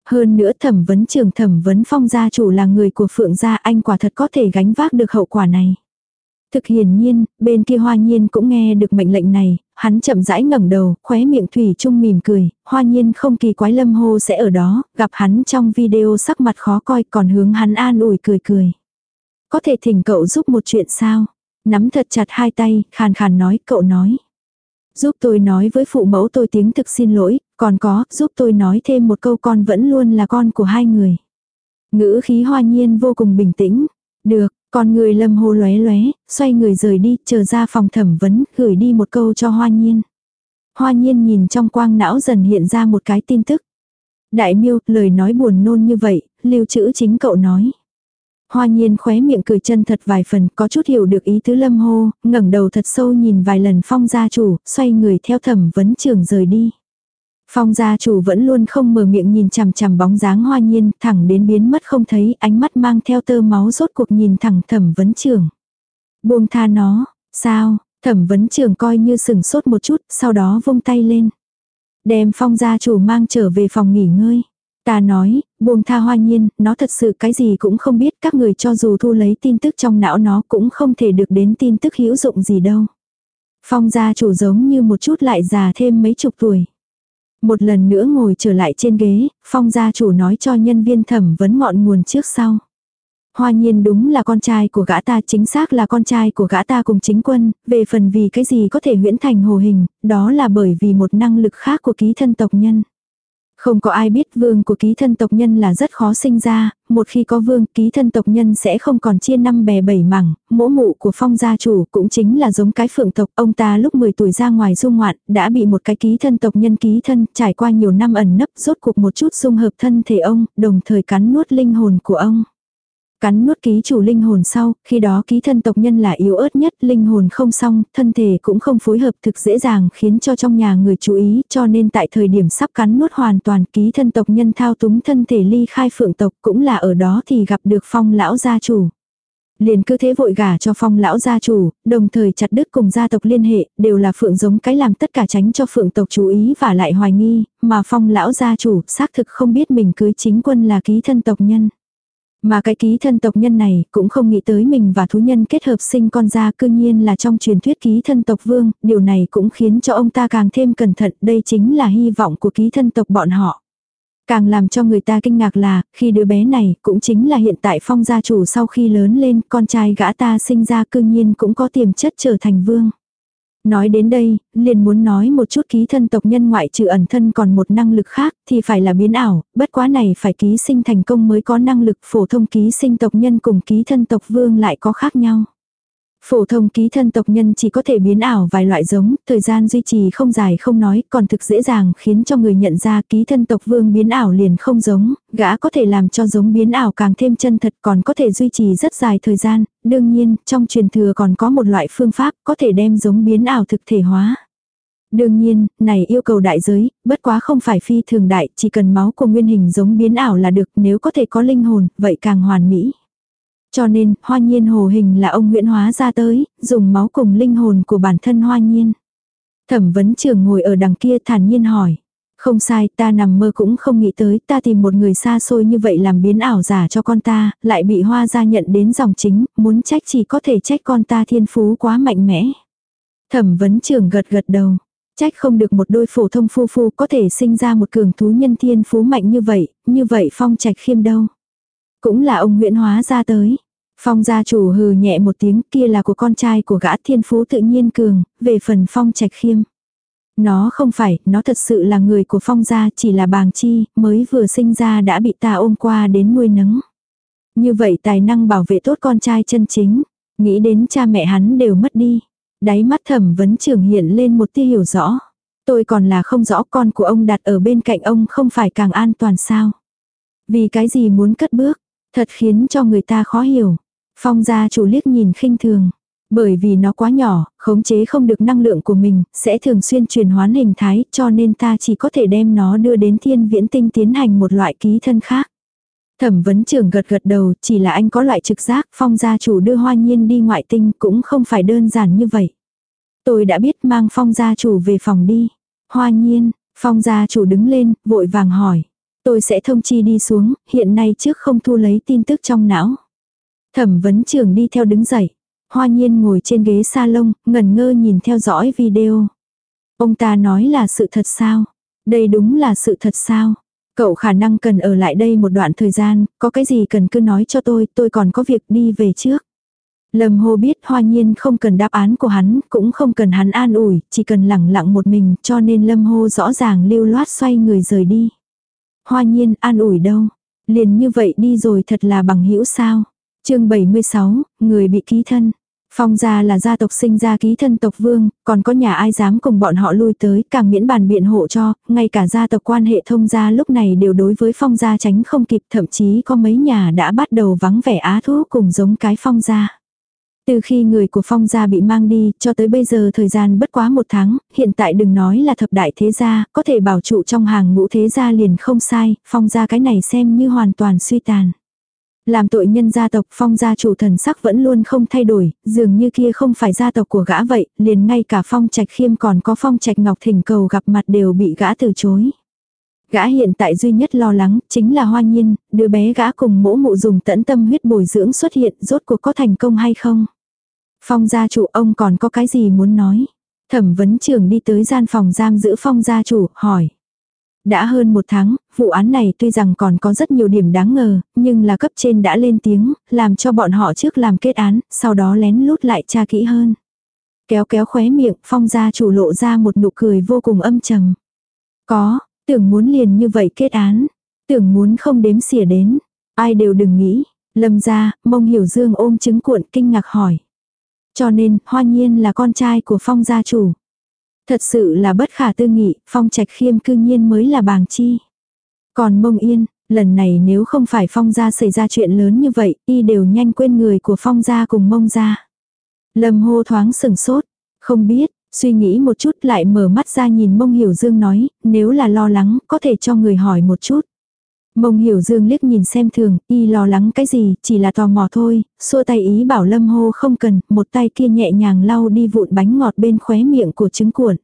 Hơn nữa thẩm vấn trường thẩm vấn phong gia chủ là người của phượng gia anh quả thật có thể gánh vác được hậu quả này. Thực hiển nhiên, bên kia hoa nhiên cũng nghe được mệnh lệnh này, hắn chậm rãi ngẩng đầu, khóe miệng thủy trung mỉm cười, hoa nhiên không kỳ quái lâm hô sẽ ở đó, gặp hắn trong video sắc mặt khó coi còn hướng hắn an ủi cười cười. Có thể thỉnh cậu giúp một chuyện sao? Nắm thật chặt hai tay, khàn khàn nói, cậu nói. Giúp tôi nói với phụ mẫu tôi tiếng thực xin lỗi, còn có, giúp tôi nói thêm một câu con vẫn luôn là con của hai người. Ngữ khí hoa nhiên vô cùng bình tĩnh. Được, con người lâm hô lóe lóe, xoay người rời đi, chờ ra phòng thẩm vấn, gửi đi một câu cho hoa nhiên. Hoa nhiên nhìn trong quang não dần hiện ra một cái tin tức. Đại miêu, lời nói buồn nôn như vậy, lưu trữ chính cậu nói. Hoa nhiên khóe miệng cười chân thật vài phần, có chút hiểu được ý tứ lâm hô, ngẩng đầu thật sâu nhìn vài lần phong gia chủ, xoay người theo thẩm vấn trường rời đi. Phong gia chủ vẫn luôn không mở miệng nhìn chằm chằm bóng dáng hoa nhiên, thẳng đến biến mất không thấy, ánh mắt mang theo tơ máu rốt cuộc nhìn thẳng thẩm vấn trường. Buông tha nó, sao, thẩm vấn trường coi như sừng sốt một chút, sau đó vung tay lên. Đem phong gia chủ mang trở về phòng nghỉ ngơi. Ta nói, buông tha hoa nhiên, nó thật sự cái gì cũng không biết, các người cho dù thu lấy tin tức trong não nó cũng không thể được đến tin tức hữu dụng gì đâu. Phong gia chủ giống như một chút lại già thêm mấy chục tuổi. Một lần nữa ngồi trở lại trên ghế, phong gia chủ nói cho nhân viên thẩm vấn ngọn nguồn trước sau. Hoa nhiên đúng là con trai của gã ta chính xác là con trai của gã ta cùng chính quân, về phần vì cái gì có thể huyễn thành hồ hình, đó là bởi vì một năng lực khác của ký thân tộc nhân. Không có ai biết vương của ký thân tộc nhân là rất khó sinh ra, một khi có vương ký thân tộc nhân sẽ không còn chia năm bè bảy mảng, mỗ mụ của phong gia chủ cũng chính là giống cái phượng tộc. Ông ta lúc 10 tuổi ra ngoài du ngoạn, đã bị một cái ký thân tộc nhân ký thân, trải qua nhiều năm ẩn nấp rốt cuộc một chút dung hợp thân thể ông, đồng thời cắn nuốt linh hồn của ông. Cắn nuốt ký chủ linh hồn sau, khi đó ký thân tộc nhân là yếu ớt nhất, linh hồn không xong, thân thể cũng không phối hợp thực dễ dàng khiến cho trong nhà người chú ý, cho nên tại thời điểm sắp cắn nuốt hoàn toàn ký thân tộc nhân thao túng thân thể ly khai phượng tộc cũng là ở đó thì gặp được phong lão gia chủ. Liền cứ thế vội gả cho phong lão gia chủ, đồng thời chặt đứt cùng gia tộc liên hệ, đều là phượng giống cái làm tất cả tránh cho phượng tộc chú ý và lại hoài nghi, mà phong lão gia chủ xác thực không biết mình cưới chính quân là ký thân tộc nhân. Mà cái ký thân tộc nhân này cũng không nghĩ tới mình và thú nhân kết hợp sinh con ra cư nhiên là trong truyền thuyết ký thân tộc vương, điều này cũng khiến cho ông ta càng thêm cẩn thận, đây chính là hy vọng của ký thân tộc bọn họ. Càng làm cho người ta kinh ngạc là, khi đứa bé này cũng chính là hiện tại phong gia chủ sau khi lớn lên, con trai gã ta sinh ra cư nhiên cũng có tiềm chất trở thành vương. Nói đến đây, liền muốn nói một chút ký thân tộc nhân ngoại trừ ẩn thân còn một năng lực khác thì phải là biến ảo, bất quá này phải ký sinh thành công mới có năng lực phổ thông ký sinh tộc nhân cùng ký thân tộc vương lại có khác nhau. Phổ thông ký thân tộc nhân chỉ có thể biến ảo vài loại giống, thời gian duy trì không dài không nói, còn thực dễ dàng khiến cho người nhận ra ký thân tộc vương biến ảo liền không giống, gã có thể làm cho giống biến ảo càng thêm chân thật còn có thể duy trì rất dài thời gian, đương nhiên, trong truyền thừa còn có một loại phương pháp có thể đem giống biến ảo thực thể hóa. Đương nhiên, này yêu cầu đại giới, bất quá không phải phi thường đại, chỉ cần máu của nguyên hình giống biến ảo là được, nếu có thể có linh hồn, vậy càng hoàn mỹ. Cho nên, hoa nhiên hồ hình là ông Nguyễn hóa ra tới, dùng máu cùng linh hồn của bản thân hoa nhiên. Thẩm vấn trường ngồi ở đằng kia thản nhiên hỏi. Không sai, ta nằm mơ cũng không nghĩ tới, ta tìm một người xa xôi như vậy làm biến ảo giả cho con ta, lại bị hoa gia nhận đến dòng chính, muốn trách chỉ có thể trách con ta thiên phú quá mạnh mẽ. Thẩm vấn trường gật gật đầu. Trách không được một đôi phổ thông phu phu có thể sinh ra một cường thú nhân thiên phú mạnh như vậy, như vậy phong trạch khiêm đâu. Cũng là ông Nguyễn hóa ra tới. Phong gia chủ hừ nhẹ một tiếng kia là của con trai của gã thiên phú tự nhiên cường, về phần phong trạch khiêm. Nó không phải, nó thật sự là người của phong gia chỉ là bàng chi, mới vừa sinh ra đã bị ta ôm qua đến nuôi nấng. Như vậy tài năng bảo vệ tốt con trai chân chính, nghĩ đến cha mẹ hắn đều mất đi. Đáy mắt thẩm vấn trường hiện lên một tia hiểu rõ. Tôi còn là không rõ con của ông đặt ở bên cạnh ông không phải càng an toàn sao. Vì cái gì muốn cất bước, Thật khiến cho người ta khó hiểu. Phong gia chủ liếc nhìn khinh thường. Bởi vì nó quá nhỏ, khống chế không được năng lượng của mình, sẽ thường xuyên truyền hoán hình thái, cho nên ta chỉ có thể đem nó đưa đến thiên viễn tinh tiến hành một loại ký thân khác. Thẩm vấn trưởng gật gật đầu, chỉ là anh có loại trực giác, phong gia chủ đưa hoa nhiên đi ngoại tinh cũng không phải đơn giản như vậy. Tôi đã biết mang phong gia chủ về phòng đi. Hoa nhiên, phong gia chủ đứng lên, vội vàng hỏi. Tôi sẽ thông chi đi xuống, hiện nay trước không thu lấy tin tức trong não. Thẩm vấn trưởng đi theo đứng dậy. Hoa nhiên ngồi trên ghế salon, ngẩn ngơ nhìn theo dõi video. Ông ta nói là sự thật sao? Đây đúng là sự thật sao? Cậu khả năng cần ở lại đây một đoạn thời gian, có cái gì cần cứ nói cho tôi, tôi còn có việc đi về trước. Lâm Hồ biết hoa nhiên không cần đáp án của hắn, cũng không cần hắn an ủi, chỉ cần lẳng lặng một mình, cho nên Lâm Hồ rõ ràng lưu loát xoay người rời đi. Hoa nhiên an ủi đâu, liền như vậy đi rồi thật là bằng hữu sao chương 76, người bị ký thân. Phong gia là gia tộc sinh ra ký thân tộc vương, còn có nhà ai dám cùng bọn họ lui tới, càng miễn bàn biện hộ cho, ngay cả gia tộc quan hệ thông gia lúc này đều đối với phong gia tránh không kịp, thậm chí có mấy nhà đã bắt đầu vắng vẻ á thú cùng giống cái phong gia. Từ khi người của phong gia bị mang đi, cho tới bây giờ thời gian bất quá một tháng, hiện tại đừng nói là thập đại thế gia, có thể bảo trụ trong hàng ngũ thế gia liền không sai, phong gia cái này xem như hoàn toàn suy tàn. Làm tội nhân gia tộc phong gia chủ thần sắc vẫn luôn không thay đổi, dường như kia không phải gia tộc của gã vậy, liền ngay cả phong trạch khiêm còn có phong trạch ngọc thỉnh cầu gặp mặt đều bị gã từ chối. Gã hiện tại duy nhất lo lắng chính là hoa nhiên, đứa bé gã cùng mỗ mụ dùng tẫn tâm huyết bồi dưỡng xuất hiện rốt cuộc có thành công hay không. Phong gia chủ ông còn có cái gì muốn nói. Thẩm vấn trưởng đi tới gian phòng giam giữ phong gia chủ, hỏi. Đã hơn một tháng, vụ án này tuy rằng còn có rất nhiều điểm đáng ngờ, nhưng là cấp trên đã lên tiếng, làm cho bọn họ trước làm kết án, sau đó lén lút lại tra kỹ hơn. Kéo kéo khóe miệng, phong gia chủ lộ ra một nụ cười vô cùng âm trầm. Có, tưởng muốn liền như vậy kết án, tưởng muốn không đếm xỉa đến, ai đều đừng nghĩ. Lâm ra, mông hiểu dương ôm trứng cuộn kinh ngạc hỏi. Cho nên, hoa nhiên là con trai của phong gia chủ. Thật sự là bất khả tư nghị, phong trạch khiêm cư nhiên mới là bàng chi. Còn mông yên, lần này nếu không phải phong gia xảy ra chuyện lớn như vậy, y đều nhanh quên người của phong gia cùng mông gia. Lâm hô thoáng sừng sốt, không biết, suy nghĩ một chút lại mở mắt ra nhìn mông hiểu dương nói, nếu là lo lắng, có thể cho người hỏi một chút. Mông hiểu dương liếc nhìn xem thường, y lo lắng cái gì, chỉ là tò mò thôi, xua tay ý bảo lâm hô không cần, một tay kia nhẹ nhàng lau đi vụn bánh ngọt bên khóe miệng của trứng cuộn.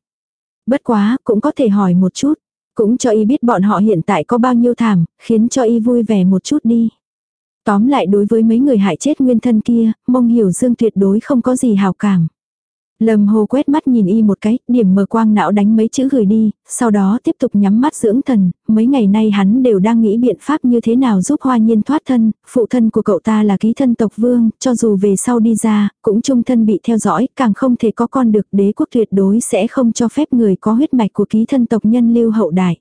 Bất quá, cũng có thể hỏi một chút, cũng cho y biết bọn họ hiện tại có bao nhiêu thảm, khiến cho y vui vẻ một chút đi. Tóm lại đối với mấy người hại chết nguyên thân kia, mông hiểu dương tuyệt đối không có gì hào cảm. Lâm Hồ quét mắt nhìn y một cái, điểm mờ quang não đánh mấy chữ gửi đi, sau đó tiếp tục nhắm mắt dưỡng thần, mấy ngày nay hắn đều đang nghĩ biện pháp như thế nào giúp hoa nhiên thoát thân, phụ thân của cậu ta là ký thân tộc vương, cho dù về sau đi ra, cũng trung thân bị theo dõi, càng không thể có con được đế quốc tuyệt đối sẽ không cho phép người có huyết mạch của ký thân tộc nhân lưu hậu đại.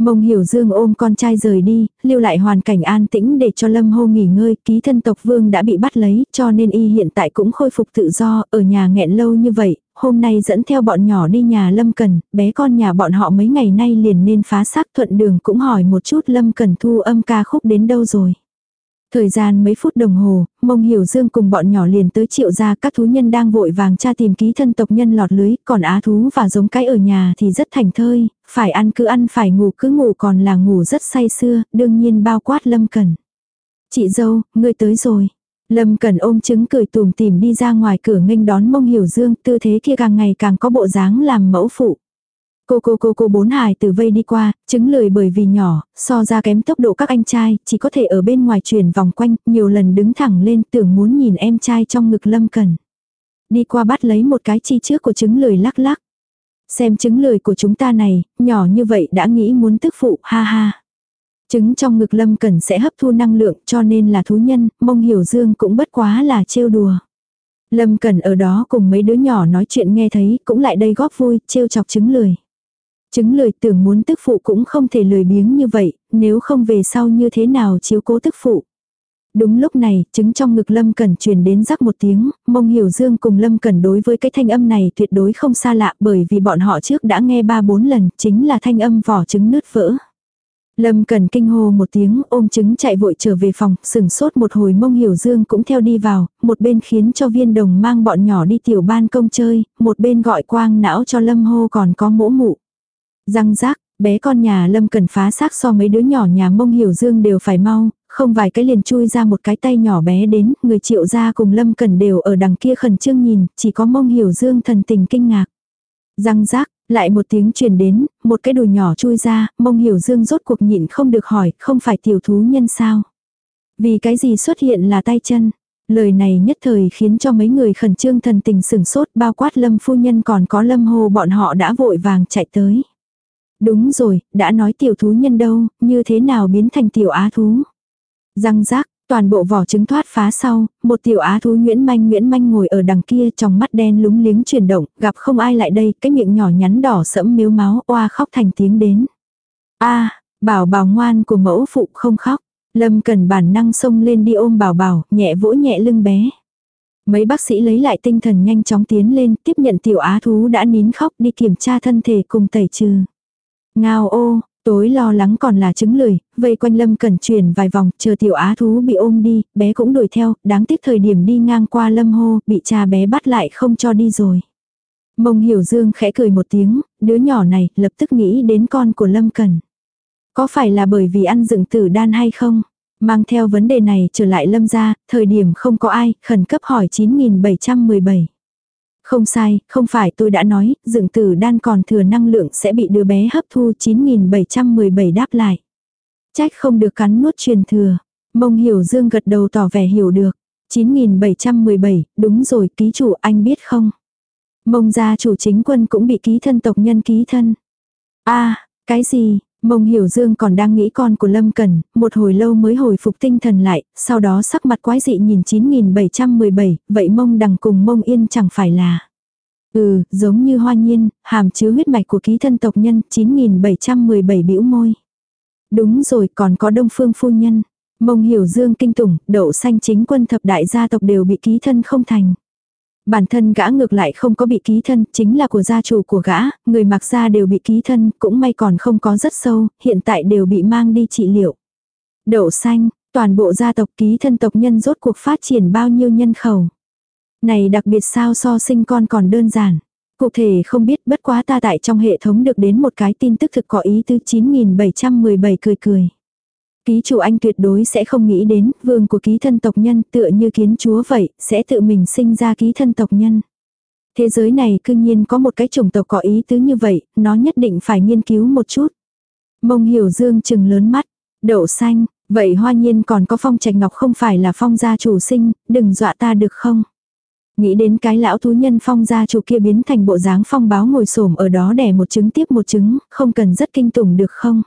Mông Hiểu Dương ôm con trai rời đi, lưu lại hoàn cảnh an tĩnh để cho Lâm Hô nghỉ ngơi, ký thân tộc vương đã bị bắt lấy, cho nên y hiện tại cũng khôi phục tự do, ở nhà nghẹn lâu như vậy, hôm nay dẫn theo bọn nhỏ đi nhà Lâm Cần, bé con nhà bọn họ mấy ngày nay liền nên phá xác thuận đường cũng hỏi một chút Lâm Cần thu âm ca khúc đến đâu rồi. Thời gian mấy phút đồng hồ, mông hiểu dương cùng bọn nhỏ liền tới triệu ra các thú nhân đang vội vàng tra tìm ký thân tộc nhân lọt lưới, còn á thú và giống cái ở nhà thì rất thành thơi, phải ăn cứ ăn phải ngủ cứ ngủ còn là ngủ rất say sưa, đương nhiên bao quát lâm cần. Chị dâu, ngươi tới rồi. Lâm Cần ôm trứng cười tùm tìm đi ra ngoài cửa nghênh đón mông hiểu dương, tư thế kia càng ngày càng có bộ dáng làm mẫu phụ. Cô cô cô cô bốn hài từ vây đi qua, chứng lười bởi vì nhỏ, so ra kém tốc độ các anh trai, chỉ có thể ở bên ngoài chuyển vòng quanh, nhiều lần đứng thẳng lên tưởng muốn nhìn em trai trong ngực lâm cần. Đi qua bắt lấy một cái chi trước của trứng lười lắc lắc. Xem trứng lười của chúng ta này, nhỏ như vậy đã nghĩ muốn tức phụ, ha ha. Trứng trong ngực lâm cần sẽ hấp thu năng lượng cho nên là thú nhân, mông hiểu dương cũng bất quá là trêu đùa. Lâm cần ở đó cùng mấy đứa nhỏ nói chuyện nghe thấy cũng lại đây góp vui, trêu chọc trứng lười. Chứng lười tưởng muốn tức phụ cũng không thể lười biếng như vậy, nếu không về sau như thế nào chiếu cố tức phụ. Đúng lúc này, trứng trong ngực Lâm Cẩn truyền đến rắc một tiếng, mông hiểu dương cùng Lâm Cẩn đối với cái thanh âm này tuyệt đối không xa lạ bởi vì bọn họ trước đã nghe ba bốn lần, chính là thanh âm vỏ trứng nứt vỡ. Lâm Cần kinh hô một tiếng ôm trứng chạy vội trở về phòng, sừng sốt một hồi mông hiểu dương cũng theo đi vào, một bên khiến cho viên đồng mang bọn nhỏ đi tiểu ban công chơi, một bên gọi quang não cho Lâm hô còn có mỗ mụ. Răng rác, bé con nhà Lâm Cần phá xác so mấy đứa nhỏ nhà mông hiểu dương đều phải mau, không vài cái liền chui ra một cái tay nhỏ bé đến, người triệu gia cùng Lâm Cần đều ở đằng kia khẩn trương nhìn, chỉ có mông hiểu dương thần tình kinh ngạc. Răng rác, lại một tiếng truyền đến, một cái đùi nhỏ chui ra, mông hiểu dương rốt cuộc nhịn không được hỏi, không phải tiểu thú nhân sao? Vì cái gì xuất hiện là tay chân? Lời này nhất thời khiến cho mấy người khẩn trương thần tình sừng sốt bao quát lâm phu nhân còn có lâm hồ bọn họ đã vội vàng chạy tới. Đúng rồi, đã nói tiểu thú nhân đâu, như thế nào biến thành tiểu á thú? Răng rác, toàn bộ vỏ trứng thoát phá sau, một tiểu á thú Nguyễn Manh Nguyễn Manh ngồi ở đằng kia trong mắt đen lúng liếng chuyển động, gặp không ai lại đây, cái miệng nhỏ nhắn đỏ sẫm miếu máu, oa khóc thành tiếng đến. a bảo bảo ngoan của mẫu phụ không khóc. Lâm cần bản năng xông lên đi ôm bảo bảo, nhẹ vỗ nhẹ lưng bé. Mấy bác sĩ lấy lại tinh thần nhanh chóng tiến lên, tiếp nhận tiểu á thú đã nín khóc đi kiểm tra thân thể cùng tẩy trừ. Ngao ô, Tối lo lắng còn là chứng lười, vây quanh Lâm Cẩn truyền vài vòng, chờ tiểu á thú bị ôm đi, bé cũng đuổi theo, đáng tiếc thời điểm đi ngang qua Lâm hô, bị cha bé bắt lại không cho đi rồi. Mông Hiểu Dương khẽ cười một tiếng, đứa nhỏ này lập tức nghĩ đến con của Lâm Cẩn. Có phải là bởi vì ăn dựng tử đan hay không? Mang theo vấn đề này trở lại Lâm ra, thời điểm không có ai, khẩn cấp hỏi 9717. Không sai, không phải tôi đã nói, dựng tử đan còn thừa năng lượng sẽ bị đứa bé hấp thu 9717 đáp lại. Trách không được cắn nuốt truyền thừa. Mông hiểu dương gật đầu tỏ vẻ hiểu được. 9717, đúng rồi, ký chủ anh biết không? Mông gia chủ chính quân cũng bị ký thân tộc nhân ký thân. a cái gì? Mông hiểu dương còn đang nghĩ con của Lâm Cần, một hồi lâu mới hồi phục tinh thần lại, sau đó sắc mặt quái dị nhìn 9717, vậy mông đằng cùng mông yên chẳng phải là. Ừ, giống như hoa nhiên, hàm chứa huyết mạch của ký thân tộc nhân 9717 bĩu môi. Đúng rồi, còn có đông phương phu nhân. Mông hiểu dương kinh tủng, đậu xanh chính quân thập đại gia tộc đều bị ký thân không thành. Bản thân gã ngược lại không có bị ký thân, chính là của gia chủ của gã, người mặc gia đều bị ký thân, cũng may còn không có rất sâu, hiện tại đều bị mang đi trị liệu. Đậu xanh, toàn bộ gia tộc ký thân tộc nhân rốt cuộc phát triển bao nhiêu nhân khẩu. Này đặc biệt sao so sinh con còn đơn giản. Cụ thể không biết bất quá ta tại trong hệ thống được đến một cái tin tức thực có ý tư 9717 cười cười. Ký chủ anh tuyệt đối sẽ không nghĩ đến, vương của ký thân tộc nhân tựa như kiến chúa vậy, sẽ tự mình sinh ra ký thân tộc nhân. Thế giới này cương nhiên có một cái chủng tộc có ý tứ như vậy, nó nhất định phải nghiên cứu một chút. Mông hiểu dương chừng lớn mắt, đậu xanh, vậy hoa nhiên còn có phong trạch ngọc không phải là phong gia chủ sinh, đừng dọa ta được không? Nghĩ đến cái lão thú nhân phong gia chủ kia biến thành bộ dáng phong báo ngồi xổm ở đó đẻ một trứng tiếp một trứng, không cần rất kinh tủng được không?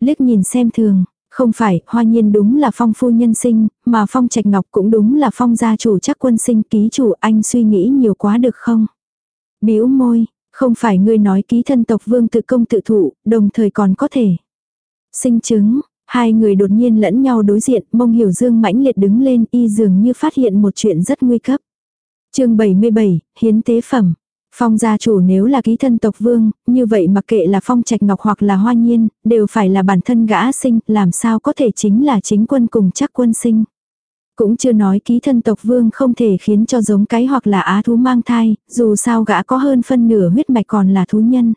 Liếc nhìn xem thường, không phải, hoa nhiên đúng là phong phu nhân sinh, mà phong trạch ngọc cũng đúng là phong gia chủ chắc quân sinh ký chủ anh suy nghĩ nhiều quá được không? bĩu môi, không phải ngươi nói ký thân tộc vương tự công tự thụ, đồng thời còn có thể. Sinh chứng, hai người đột nhiên lẫn nhau đối diện, mông hiểu dương mãnh liệt đứng lên y dường như phát hiện một chuyện rất nguy cấp. chương 77, hiến tế phẩm. Phong gia chủ nếu là ký thân tộc vương, như vậy mặc kệ là phong trạch ngọc hoặc là hoa nhiên, đều phải là bản thân gã sinh, làm sao có thể chính là chính quân cùng chắc quân sinh. Cũng chưa nói ký thân tộc vương không thể khiến cho giống cái hoặc là á thú mang thai, dù sao gã có hơn phân nửa huyết mạch còn là thú nhân.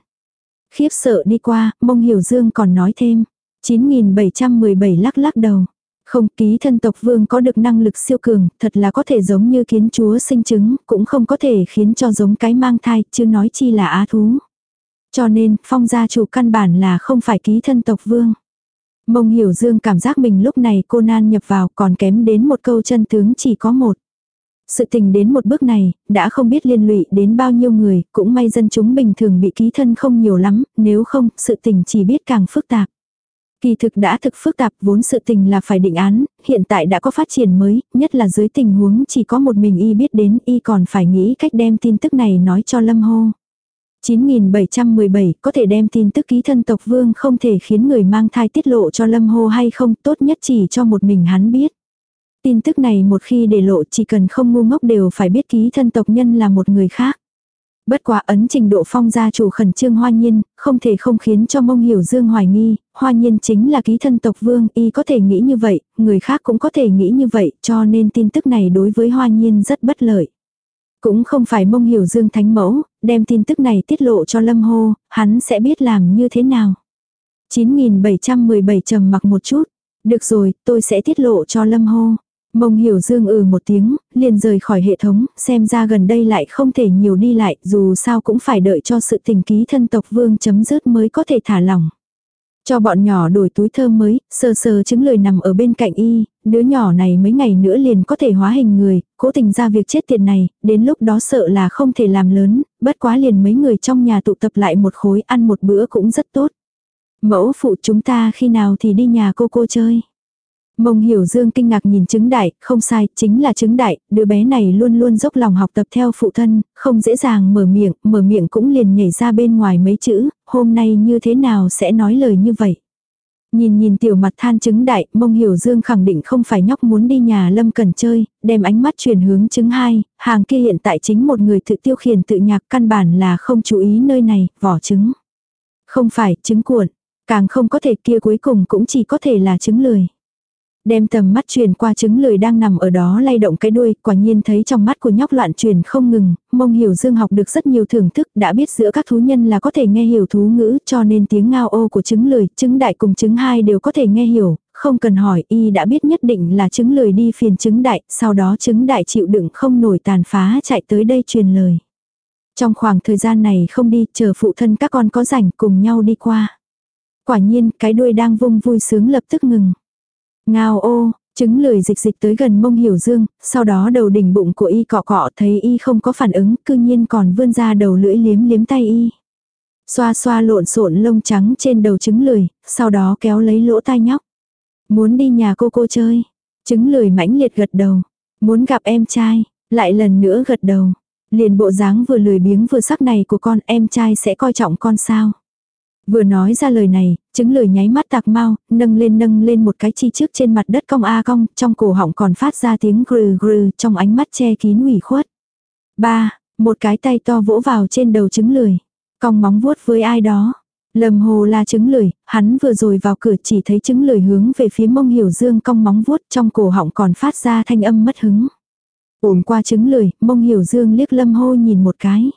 Khiếp sợ đi qua, mông hiểu dương còn nói thêm. 9717 lắc lắc đầu. Không ký thân tộc vương có được năng lực siêu cường, thật là có thể giống như kiến chúa sinh trứng, cũng không có thể khiến cho giống cái mang thai, chứ nói chi là á thú. Cho nên, phong gia chủ căn bản là không phải ký thân tộc vương. Mông hiểu dương cảm giác mình lúc này cô nan nhập vào còn kém đến một câu chân tướng chỉ có một. Sự tình đến một bước này, đã không biết liên lụy đến bao nhiêu người, cũng may dân chúng bình thường bị ký thân không nhiều lắm, nếu không, sự tình chỉ biết càng phức tạp. Kỳ thực đã thực phức tạp vốn sự tình là phải định án, hiện tại đã có phát triển mới, nhất là dưới tình huống chỉ có một mình y biết đến y còn phải nghĩ cách đem tin tức này nói cho Lâm Hô. 9717 có thể đem tin tức ký thân tộc vương không thể khiến người mang thai tiết lộ cho Lâm Hô hay không tốt nhất chỉ cho một mình hắn biết. Tin tức này một khi để lộ chỉ cần không ngu ngốc đều phải biết ký thân tộc nhân là một người khác. Bất quá ấn trình độ phong gia chủ khẩn trương hoa nhiên, không thể không khiến cho mông hiểu dương hoài nghi, hoa nhiên chính là ký thân tộc vương, y có thể nghĩ như vậy, người khác cũng có thể nghĩ như vậy, cho nên tin tức này đối với hoa nhiên rất bất lợi. Cũng không phải mông hiểu dương thánh mẫu, đem tin tức này tiết lộ cho lâm hô, hắn sẽ biết làm như thế nào. 9717 trầm mặc một chút. Được rồi, tôi sẽ tiết lộ cho lâm hô. Mông hiểu dương ừ một tiếng, liền rời khỏi hệ thống, xem ra gần đây lại không thể nhiều đi lại, dù sao cũng phải đợi cho sự tình ký thân tộc vương chấm dứt mới có thể thả lỏng. Cho bọn nhỏ đổi túi thơm mới, sờ sờ chứng lời nằm ở bên cạnh y, đứa nhỏ này mấy ngày nữa liền có thể hóa hình người, cố tình ra việc chết tiệt này, đến lúc đó sợ là không thể làm lớn, bất quá liền mấy người trong nhà tụ tập lại một khối ăn một bữa cũng rất tốt. Mẫu phụ chúng ta khi nào thì đi nhà cô cô chơi. Mông hiểu dương kinh ngạc nhìn chứng đại, không sai, chính là chứng đại, đứa bé này luôn luôn dốc lòng học tập theo phụ thân, không dễ dàng mở miệng, mở miệng cũng liền nhảy ra bên ngoài mấy chữ, hôm nay như thế nào sẽ nói lời như vậy. Nhìn nhìn tiểu mặt than chứng đại, mông hiểu dương khẳng định không phải nhóc muốn đi nhà lâm cần chơi, đem ánh mắt chuyển hướng chứng hai, hàng kia hiện tại chính một người tự tiêu khiển tự nhạc căn bản là không chú ý nơi này, vỏ trứng. Không phải, trứng cuộn, càng không có thể kia cuối cùng cũng chỉ có thể là trứng lười. Đem tầm mắt truyền qua trứng lười đang nằm ở đó lay động cái đuôi, quả nhiên thấy trong mắt của nhóc loạn truyền không ngừng, mông hiểu dương học được rất nhiều thưởng thức, đã biết giữa các thú nhân là có thể nghe hiểu thú ngữ, cho nên tiếng ngao ô của trứng lười, trứng đại cùng trứng hai đều có thể nghe hiểu, không cần hỏi, y đã biết nhất định là trứng lười đi phiền trứng đại, sau đó trứng đại chịu đựng không nổi tàn phá chạy tới đây truyền lời. Trong khoảng thời gian này không đi, chờ phụ thân các con có rảnh cùng nhau đi qua. Quả nhiên, cái đuôi đang vung vui sướng lập tức ngừng. Ngao ô, trứng lười dịch dịch tới gần mông hiểu dương, sau đó đầu đỉnh bụng của y cọ cọ thấy y không có phản ứng, cư nhiên còn vươn ra đầu lưỡi liếm liếm tay y. Xoa xoa lộn xộn lông trắng trên đầu trứng lười, sau đó kéo lấy lỗ tai nhóc. Muốn đi nhà cô cô chơi. Trứng lười mãnh liệt gật đầu. Muốn gặp em trai, lại lần nữa gật đầu. Liền bộ dáng vừa lười biếng vừa sắc này của con em trai sẽ coi trọng con sao. Vừa nói ra lời này, chứng lời nháy mắt tạc mau, nâng lên nâng lên một cái chi trước trên mặt đất cong a cong, trong cổ họng còn phát ra tiếng grừ grừ, trong ánh mắt che kín ủy khuất. Ba, một cái tay to vỗ vào trên đầu trứng lười. Cong móng vuốt với ai đó. lầm hồ là trứng lười, hắn vừa rồi vào cửa chỉ thấy trứng lười hướng về phía mông hiểu dương cong móng vuốt trong cổ họng còn phát ra thanh âm mất hứng. Ổn qua trứng lười, mông hiểu dương liếc lâm hô nhìn một cái.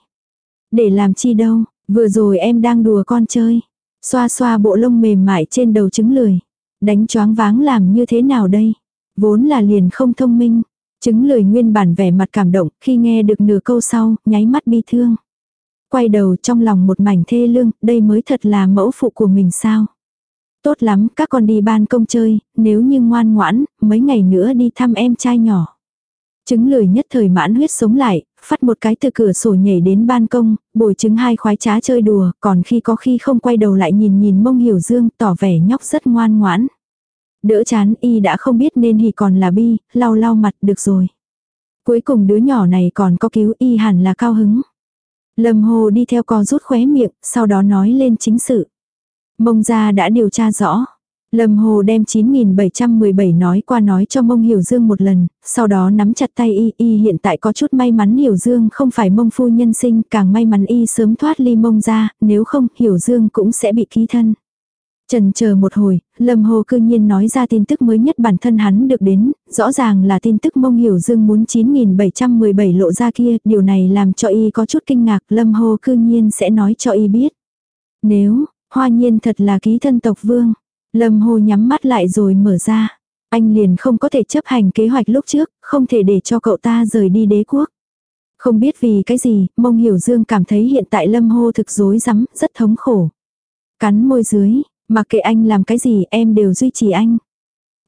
Để làm chi đâu, Vừa rồi em đang đùa con chơi. Xoa xoa bộ lông mềm mại trên đầu trứng lười. Đánh choáng váng làm như thế nào đây? Vốn là liền không thông minh. Trứng lười nguyên bản vẻ mặt cảm động khi nghe được nửa câu sau, nháy mắt bi thương. Quay đầu trong lòng một mảnh thê lương, đây mới thật là mẫu phụ của mình sao. Tốt lắm, các con đi ban công chơi, nếu như ngoan ngoãn, mấy ngày nữa đi thăm em trai nhỏ. Trứng lười nhất thời mãn huyết sống lại, phát một cái từ cửa sổ nhảy đến ban công, bồi chứng hai khoái trá chơi đùa, còn khi có khi không quay đầu lại nhìn nhìn mông hiểu dương, tỏ vẻ nhóc rất ngoan ngoãn. Đỡ chán y đã không biết nên hì còn là bi, lau lau mặt được rồi. Cuối cùng đứa nhỏ này còn có cứu y hẳn là cao hứng. Lâm hồ đi theo co rút khóe miệng, sau đó nói lên chính sự. Mông gia đã điều tra rõ. Lâm Hồ đem 9717 nói qua nói cho mông Hiểu Dương một lần, sau đó nắm chặt tay y, y hiện tại có chút may mắn Hiểu Dương không phải mông phu nhân sinh, càng may mắn y sớm thoát ly mông ra, nếu không Hiểu Dương cũng sẽ bị ký thân. Trần chờ một hồi, Lâm Hồ cư nhiên nói ra tin tức mới nhất bản thân hắn được đến, rõ ràng là tin tức mông Hiểu Dương muốn 9717 lộ ra kia, điều này làm cho y có chút kinh ngạc, Lâm Hồ cư nhiên sẽ nói cho y biết. Nếu, hoa nhiên thật là ký thân tộc vương. Lâm Hồ nhắm mắt lại rồi mở ra. Anh liền không có thể chấp hành kế hoạch lúc trước, không thể để cho cậu ta rời đi đế quốc. Không biết vì cái gì, mông hiểu dương cảm thấy hiện tại lâm hô thực rối rắm rất thống khổ. Cắn môi dưới, mặc kệ anh làm cái gì em đều duy trì anh.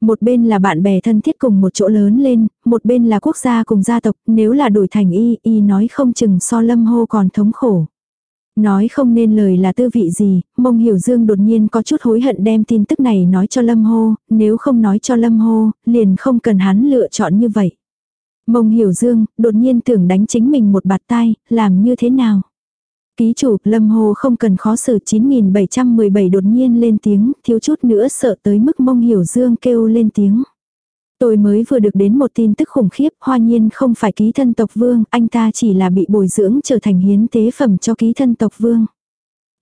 Một bên là bạn bè thân thiết cùng một chỗ lớn lên, một bên là quốc gia cùng gia tộc, nếu là đổi thành y, y nói không chừng so lâm hô còn thống khổ. Nói không nên lời là tư vị gì, mông hiểu dương đột nhiên có chút hối hận đem tin tức này nói cho Lâm Hô, nếu không nói cho Lâm Hô, liền không cần hắn lựa chọn như vậy. Mông hiểu dương, đột nhiên tưởng đánh chính mình một bạt tay, làm như thế nào? Ký chủ, Lâm Hô không cần khó xử 9717 đột nhiên lên tiếng, thiếu chút nữa sợ tới mức mông hiểu dương kêu lên tiếng. Tôi mới vừa được đến một tin tức khủng khiếp, hoa nhiên không phải ký thân tộc vương, anh ta chỉ là bị bồi dưỡng trở thành hiến tế phẩm cho ký thân tộc vương.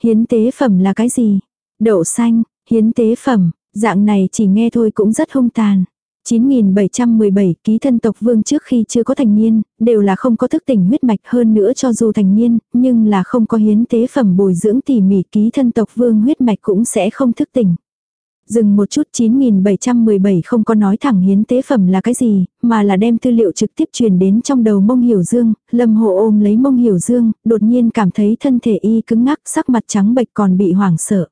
Hiến tế phẩm là cái gì? Đậu xanh, hiến tế phẩm, dạng này chỉ nghe thôi cũng rất hung tàn. 9717 ký thân tộc vương trước khi chưa có thành niên, đều là không có thức tỉnh huyết mạch hơn nữa cho dù thành niên, nhưng là không có hiến tế phẩm bồi dưỡng tỉ mỉ ký thân tộc vương huyết mạch cũng sẽ không thức tỉnh. Dừng một chút 9717 không có nói thẳng hiến tế phẩm là cái gì, mà là đem tư liệu trực tiếp truyền đến trong đầu mông hiểu dương, lâm hộ ôm lấy mông hiểu dương, đột nhiên cảm thấy thân thể y cứng ngắc sắc mặt trắng bệch còn bị hoảng sợ.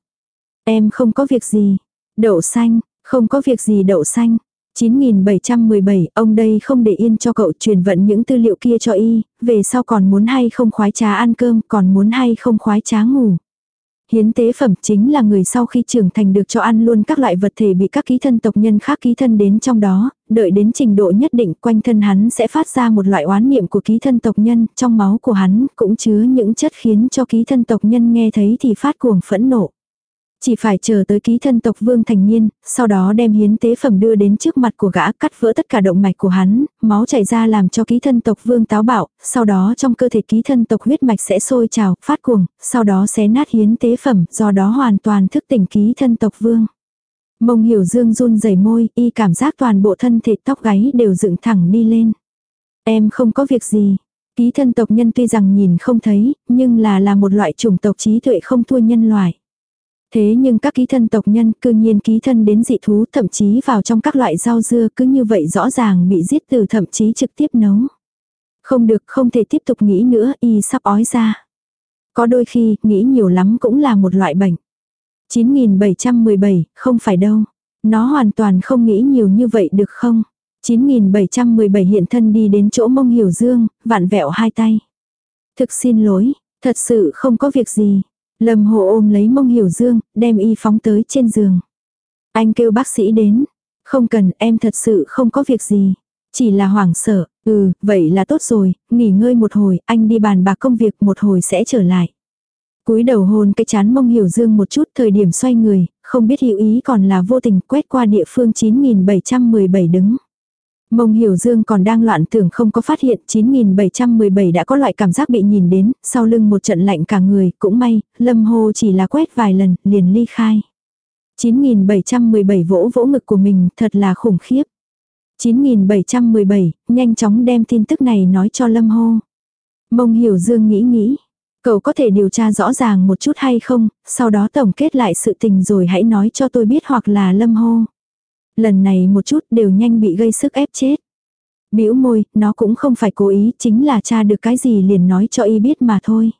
Em không có việc gì. Đậu xanh, không có việc gì đậu xanh. 9717, ông đây không để yên cho cậu truyền vận những tư liệu kia cho y, về sau còn muốn hay không khoái trá ăn cơm, còn muốn hay không khoái trá ngủ. Hiến tế phẩm chính là người sau khi trưởng thành được cho ăn luôn các loại vật thể bị các ký thân tộc nhân khác ký thân đến trong đó, đợi đến trình độ nhất định quanh thân hắn sẽ phát ra một loại oán niệm của ký thân tộc nhân, trong máu của hắn cũng chứa những chất khiến cho ký thân tộc nhân nghe thấy thì phát cuồng phẫn nộ. Chỉ phải chờ tới ký thân tộc vương thành niên, sau đó đem hiến tế phẩm đưa đến trước mặt của gã cắt vỡ tất cả động mạch của hắn, máu chảy ra làm cho ký thân tộc vương táo bạo, sau đó trong cơ thể ký thân tộc huyết mạch sẽ sôi trào, phát cuồng, sau đó xé nát hiến tế phẩm, do đó hoàn toàn thức tỉnh ký thân tộc vương. Mông hiểu dương run rẩy môi, y cảm giác toàn bộ thân thể tóc gáy đều dựng thẳng đi lên. Em không có việc gì. Ký thân tộc nhân tuy rằng nhìn không thấy, nhưng là là một loại chủng tộc trí tuệ không thua nhân loại. Thế nhưng các ký thân tộc nhân cư nhiên ký thân đến dị thú thậm chí vào trong các loại rau dưa cứ như vậy rõ ràng bị giết từ thậm chí trực tiếp nấu. Không được không thể tiếp tục nghĩ nữa y sắp ói ra. Có đôi khi nghĩ nhiều lắm cũng là một loại bệnh. 9717 không phải đâu. Nó hoàn toàn không nghĩ nhiều như vậy được không? 9717 hiện thân đi đến chỗ mông hiểu dương, vạn vẹo hai tay. Thực xin lỗi, thật sự không có việc gì. Lâm Hồ ôm lấy mông hiểu dương, đem y phóng tới trên giường. Anh kêu bác sĩ đến. Không cần, em thật sự không có việc gì. Chỉ là hoảng sợ, ừ, vậy là tốt rồi, nghỉ ngơi một hồi, anh đi bàn bạc công việc một hồi sẽ trở lại. cúi đầu hôn cái chán mông hiểu dương một chút thời điểm xoay người, không biết hiểu ý còn là vô tình quét qua địa phương 9717 đứng. Mông Hiểu Dương còn đang loạn tưởng không có phát hiện 9717 đã có loại cảm giác bị nhìn đến, sau lưng một trận lạnh cả người, cũng may, Lâm Hồ chỉ là quét vài lần, liền ly khai. 9717 vỗ vỗ ngực của mình, thật là khủng khiếp. 9717, nhanh chóng đem tin tức này nói cho Lâm Hồ Mông Hiểu Dương nghĩ nghĩ. Cậu có thể điều tra rõ ràng một chút hay không, sau đó tổng kết lại sự tình rồi hãy nói cho tôi biết hoặc là Lâm Hồ lần này một chút đều nhanh bị gây sức ép chết. bĩu môi, nó cũng không phải cố ý, chính là cha được cái gì liền nói cho y biết mà thôi.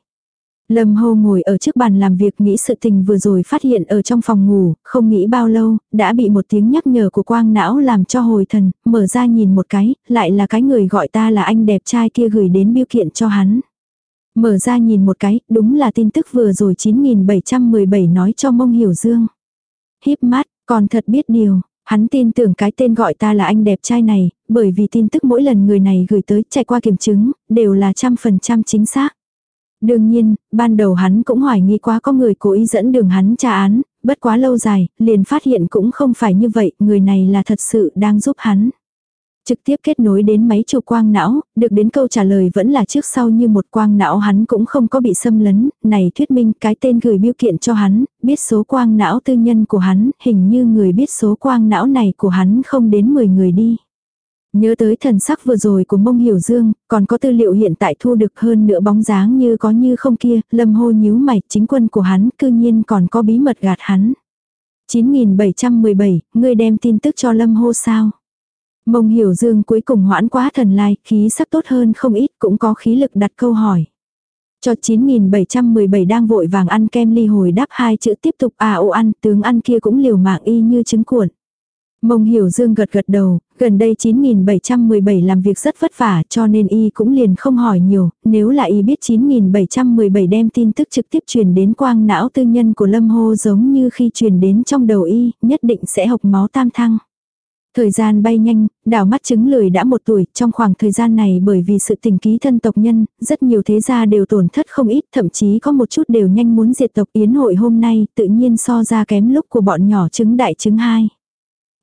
Lâm Hô ngồi ở trước bàn làm việc nghĩ sự tình vừa rồi phát hiện ở trong phòng ngủ, không nghĩ bao lâu, đã bị một tiếng nhắc nhở của quang não làm cho hồi thần, mở ra nhìn một cái, lại là cái người gọi ta là anh đẹp trai kia gửi đến biêu kiện cho hắn. Mở ra nhìn một cái, đúng là tin tức vừa rồi 9717 nói cho mông hiểu dương. Híp mắt, còn thật biết điều, Hắn tin tưởng cái tên gọi ta là anh đẹp trai này, bởi vì tin tức mỗi lần người này gửi tới chạy qua kiểm chứng, đều là trăm phần trăm chính xác. Đương nhiên, ban đầu hắn cũng hoài nghi quá có người cố ý dẫn đường hắn tra án, bất quá lâu dài, liền phát hiện cũng không phải như vậy, người này là thật sự đang giúp hắn trực tiếp kết nối đến máy chụp quang não, được đến câu trả lời vẫn là trước sau như một quang não hắn cũng không có bị xâm lấn, này thuyết minh cái tên gửi biêu kiện cho hắn, biết số quang não tư nhân của hắn, hình như người biết số quang não này của hắn không đến 10 người đi. Nhớ tới thần sắc vừa rồi của mông hiểu dương, còn có tư liệu hiện tại thu được hơn nữa bóng dáng như có như không kia, lâm hô nhíu mày, chính quân của hắn cư nhiên còn có bí mật gạt hắn. 9717, ngươi đem tin tức cho lâm hô sao? Mông hiểu dương cuối cùng hoãn quá thần lai, khí sắc tốt hơn không ít cũng có khí lực đặt câu hỏi. Cho 9717 đang vội vàng ăn kem ly hồi đáp hai chữ tiếp tục à ô ăn, tướng ăn kia cũng liều mạng y như trứng cuộn. Mông hiểu dương gật gật đầu, gần đây 9717 làm việc rất vất vả cho nên y cũng liền không hỏi nhiều, nếu là y biết 9717 đem tin tức trực tiếp truyền đến quang não tư nhân của Lâm Hô giống như khi truyền đến trong đầu y, nhất định sẽ hộc máu tam thăng. Thời gian bay nhanh, đảo mắt chứng lười đã một tuổi, trong khoảng thời gian này bởi vì sự tình ký thân tộc nhân, rất nhiều thế gia đều tổn thất không ít, thậm chí có một chút đều nhanh muốn diệt tộc yến hội hôm nay, tự nhiên so ra kém lúc của bọn nhỏ chứng đại chứng hai.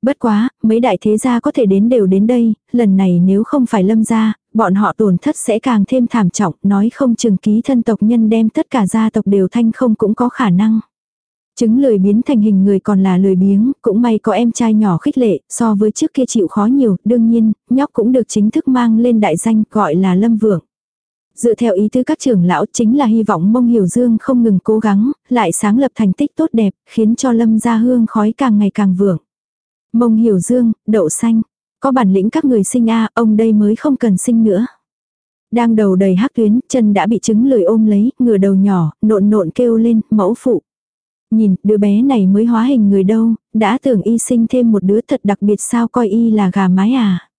Bất quá, mấy đại thế gia có thể đến đều đến đây, lần này nếu không phải lâm gia, bọn họ tổn thất sẽ càng thêm thảm trọng, nói không chừng ký thân tộc nhân đem tất cả gia tộc đều thanh không cũng có khả năng. Chứng lười biến thành hình người còn là lười biếng, cũng may có em trai nhỏ khích lệ, so với trước kia chịu khó nhiều, đương nhiên, nhóc cũng được chính thức mang lên đại danh gọi là Lâm Vượng. Dựa theo ý tứ các trưởng lão chính là hy vọng mông hiểu dương không ngừng cố gắng, lại sáng lập thành tích tốt đẹp, khiến cho lâm gia hương khói càng ngày càng vượng. Mông hiểu dương, đậu xanh, có bản lĩnh các người sinh a ông đây mới không cần sinh nữa. Đang đầu đầy hắc tuyến, chân đã bị trứng lười ôm lấy, ngửa đầu nhỏ, nộn nộn kêu lên, mẫu phụ. Nhìn, đứa bé này mới hóa hình người đâu, đã tưởng y sinh thêm một đứa thật đặc biệt sao coi y là gà mái à.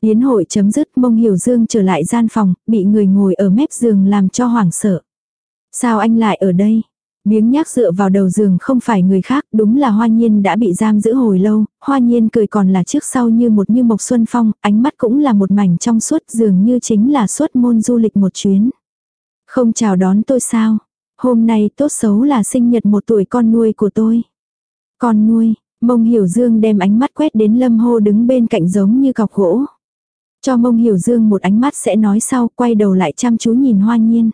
Yến hội chấm dứt mông hiểu dương trở lại gian phòng, bị người ngồi ở mép giường làm cho hoảng sợ. Sao anh lại ở đây? Biếng nhác dựa vào đầu giường không phải người khác, đúng là hoa nhiên đã bị giam giữ hồi lâu, hoa nhiên cười còn là trước sau như một như mộc xuân phong, ánh mắt cũng là một mảnh trong suốt dường như chính là suốt môn du lịch một chuyến. Không chào đón tôi sao? Hôm nay tốt xấu là sinh nhật một tuổi con nuôi của tôi. Con nuôi, mông hiểu dương đem ánh mắt quét đến lâm hô đứng bên cạnh giống như cọc gỗ. Cho mông hiểu dương một ánh mắt sẽ nói sau, quay đầu lại chăm chú nhìn hoa nhiên.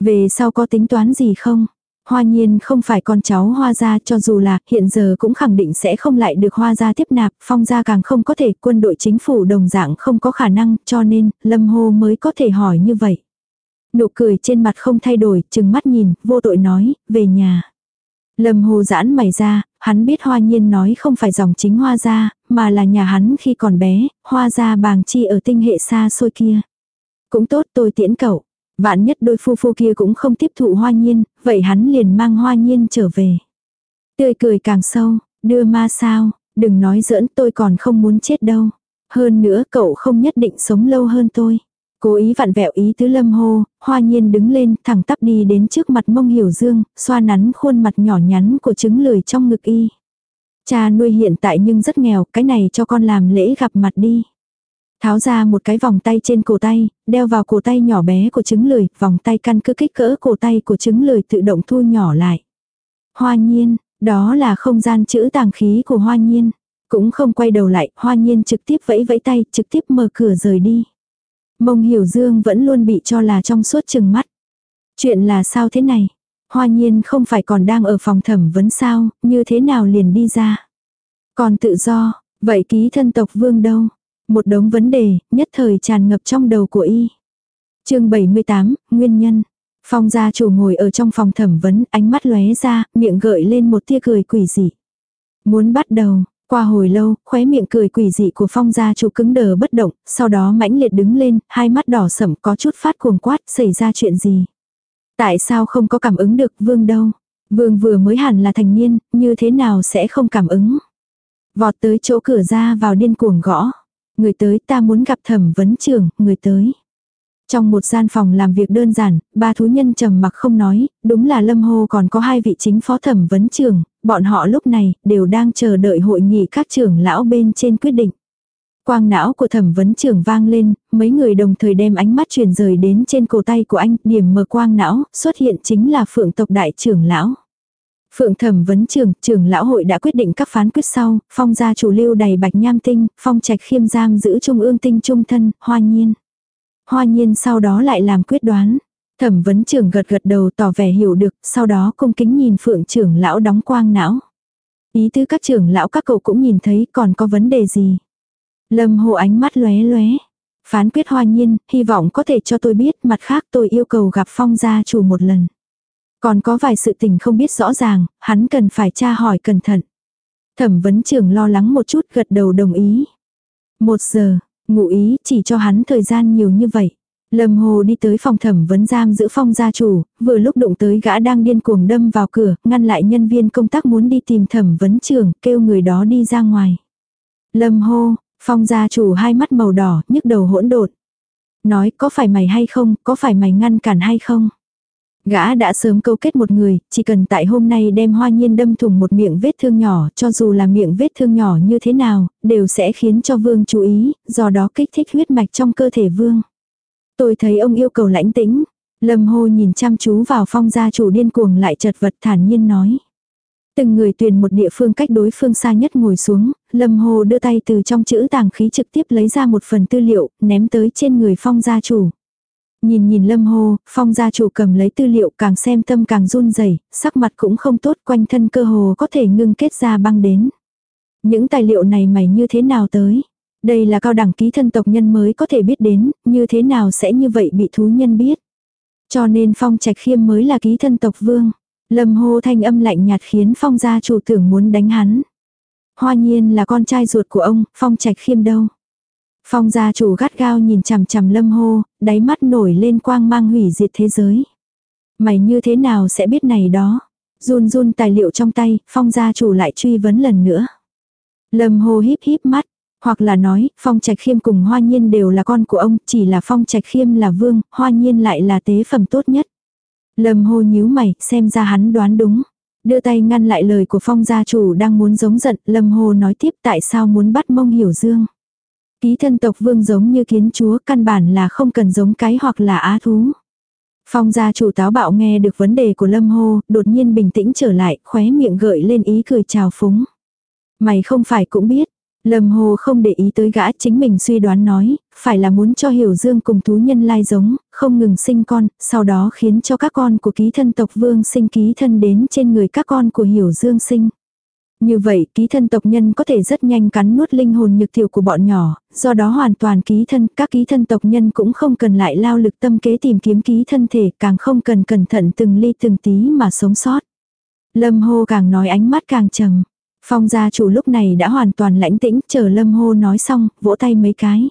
Về sau có tính toán gì không? Hoa nhiên không phải con cháu hoa gia cho dù là hiện giờ cũng khẳng định sẽ không lại được hoa gia tiếp nạp, phong gia càng không có thể, quân đội chính phủ đồng dạng không có khả năng, cho nên, lâm hô mới có thể hỏi như vậy. Nụ cười trên mặt không thay đổi, chừng mắt nhìn, vô tội nói, về nhà. Lâm hồ giãn mày ra, hắn biết hoa nhiên nói không phải dòng chính hoa gia, mà là nhà hắn khi còn bé, hoa gia bàng chi ở tinh hệ xa xôi kia. Cũng tốt tôi tiễn cậu. Vạn nhất đôi phu phu kia cũng không tiếp thụ hoa nhiên, vậy hắn liền mang hoa nhiên trở về. Tươi cười càng sâu, đưa ma sao, đừng nói giỡn tôi còn không muốn chết đâu. Hơn nữa cậu không nhất định sống lâu hơn tôi. Cố ý vặn vẹo ý tứ lâm hô, hoa nhiên đứng lên thẳng tắp đi đến trước mặt mông hiểu dương, xoa nắn khuôn mặt nhỏ nhắn của trứng lười trong ngực y. Cha nuôi hiện tại nhưng rất nghèo, cái này cho con làm lễ gặp mặt đi. Tháo ra một cái vòng tay trên cổ tay, đeo vào cổ tay nhỏ bé của trứng lười, vòng tay căn cứ kích cỡ cổ tay của trứng lười tự động thu nhỏ lại. Hoa nhiên, đó là không gian chữ tàng khí của hoa nhiên. Cũng không quay đầu lại, hoa nhiên trực tiếp vẫy vẫy tay, trực tiếp mở cửa rời đi. Mông hiểu dương vẫn luôn bị cho là trong suốt chừng mắt. Chuyện là sao thế này? Hoa nhiên không phải còn đang ở phòng thẩm vấn sao, như thế nào liền đi ra? Còn tự do, vậy ký thân tộc vương đâu? Một đống vấn đề, nhất thời tràn ngập trong đầu của y. chương 78, Nguyên nhân. Phong gia chủ ngồi ở trong phòng thẩm vấn, ánh mắt lóe ra, miệng gợi lên một tia cười quỷ dị. Muốn bắt đầu, qua hồi lâu, khóe miệng cười quỷ dị của phong gia chủ cứng đờ bất động, sau đó mãnh liệt đứng lên, hai mắt đỏ sẫm có chút phát cuồng quát, xảy ra chuyện gì. Tại sao không có cảm ứng được vương đâu? Vương vừa mới hẳn là thành niên, như thế nào sẽ không cảm ứng? Vọt tới chỗ cửa ra vào điên cuồng gõ. Người tới ta muốn gặp thẩm vấn trưởng, người tới. Trong một gian phòng làm việc đơn giản, ba thú nhân trầm mặc không nói, đúng là Lâm Hô còn có hai vị chính phó thẩm vấn trưởng, bọn họ lúc này đều đang chờ đợi hội nghị các trưởng lão bên trên quyết định. Quang não của thẩm vấn trưởng vang lên, mấy người đồng thời đem ánh mắt truyền rời đến trên cổ tay của anh, điểm mờ quang não, xuất hiện chính là phượng tộc đại trưởng lão. Phượng thẩm vấn trưởng, trưởng lão hội đã quyết định các phán quyết sau, phong gia chủ lưu đầy bạch nham tinh, phong trạch khiêm giam giữ trung ương tinh trung thân, hoa nhiên. Hoa nhiên sau đó lại làm quyết đoán. Thẩm vấn trưởng gật gật đầu tỏ vẻ hiểu được, sau đó cung kính nhìn phượng trưởng lão đóng quang não. Ý tứ các trưởng lão các cậu cũng nhìn thấy còn có vấn đề gì. Lâm hồ ánh mắt lóe lóe. Phán quyết hoa nhiên, hy vọng có thể cho tôi biết, mặt khác tôi yêu cầu gặp phong gia chủ một lần. Còn có vài sự tình không biết rõ ràng, hắn cần phải tra hỏi cẩn thận. Thẩm vấn trưởng lo lắng một chút gật đầu đồng ý. Một giờ, ngụ ý chỉ cho hắn thời gian nhiều như vậy. Lâm Hồ đi tới phòng thẩm vấn giam giữ phong gia chủ, vừa lúc đụng tới gã đang điên cuồng đâm vào cửa, ngăn lại nhân viên công tác muốn đi tìm thẩm vấn trưởng, kêu người đó đi ra ngoài. Lâm Hồ, phong gia chủ hai mắt màu đỏ, nhức đầu hỗn độn. Nói có phải mày hay không, có phải mày ngăn cản hay không? Gã đã sớm câu kết một người, chỉ cần tại hôm nay đem hoa nhiên đâm thủng một miệng vết thương nhỏ, cho dù là miệng vết thương nhỏ như thế nào, đều sẽ khiến cho vương chú ý, do đó kích thích huyết mạch trong cơ thể vương. Tôi thấy ông yêu cầu lãnh tĩnh. Lâm hô nhìn chăm chú vào phong gia chủ điên cuồng lại chật vật thản nhiên nói. Từng người tuyển một địa phương cách đối phương xa nhất ngồi xuống, Lâm Hồ đưa tay từ trong chữ tàng khí trực tiếp lấy ra một phần tư liệu, ném tới trên người phong gia chủ. Nhìn nhìn Lâm Hồ, phong gia chủ cầm lấy tư liệu càng xem tâm càng run rẩy sắc mặt cũng không tốt quanh thân cơ hồ có thể ngưng kết ra băng đến. Những tài liệu này mày như thế nào tới? Đây là cao đẳng ký thân tộc nhân mới có thể biết đến, như thế nào sẽ như vậy bị thú nhân biết. Cho nên phong trạch khiêm mới là ký thân tộc vương. Lâm hô thanh âm lạnh nhạt khiến phong gia chủ tưởng muốn đánh hắn. Hoa nhiên là con trai ruột của ông, phong trạch khiêm đâu. Phong gia chủ gắt gao nhìn chằm chằm lâm hô, đáy mắt nổi lên quang mang hủy diệt thế giới. Mày như thế nào sẽ biết này đó? Run run tài liệu trong tay, phong gia chủ lại truy vấn lần nữa. Lâm hô híp híp mắt, hoặc là nói, Phong Trạch Khiêm cùng Hoa Nhiên đều là con của ông, chỉ là Phong Trạch Khiêm là vương, Hoa Nhiên lại là tế phẩm tốt nhất. Lâm hô nhíu mày, xem ra hắn đoán đúng. Đưa tay ngăn lại lời của Phong gia chủ đang muốn giống giận, Lâm hô nói tiếp tại sao muốn bắt mông hiểu dương. Ký thân tộc vương giống như kiến chúa, căn bản là không cần giống cái hoặc là á thú. Phong gia chủ táo bạo nghe được vấn đề của Lâm hô, đột nhiên bình tĩnh trở lại, khóe miệng gợi lên ý cười chào phúng. Mày không phải cũng biết, Lâm Hồ không để ý tới gã chính mình suy đoán nói, phải là muốn cho Hiểu Dương cùng thú nhân lai giống, không ngừng sinh con, sau đó khiến cho các con của ký thân tộc vương sinh ký thân đến trên người các con của Hiểu Dương sinh. Như vậy, ký thân tộc nhân có thể rất nhanh cắn nuốt linh hồn nhược tiểu của bọn nhỏ, do đó hoàn toàn ký thân, các ký thân tộc nhân cũng không cần lại lao lực tâm kế tìm kiếm ký thân thể, càng không cần cẩn thận từng ly từng tí mà sống sót. Lâm hô càng nói ánh mắt càng trầm. Phong gia chủ lúc này đã hoàn toàn lãnh tĩnh, chờ lâm hô nói xong, vỗ tay mấy cái.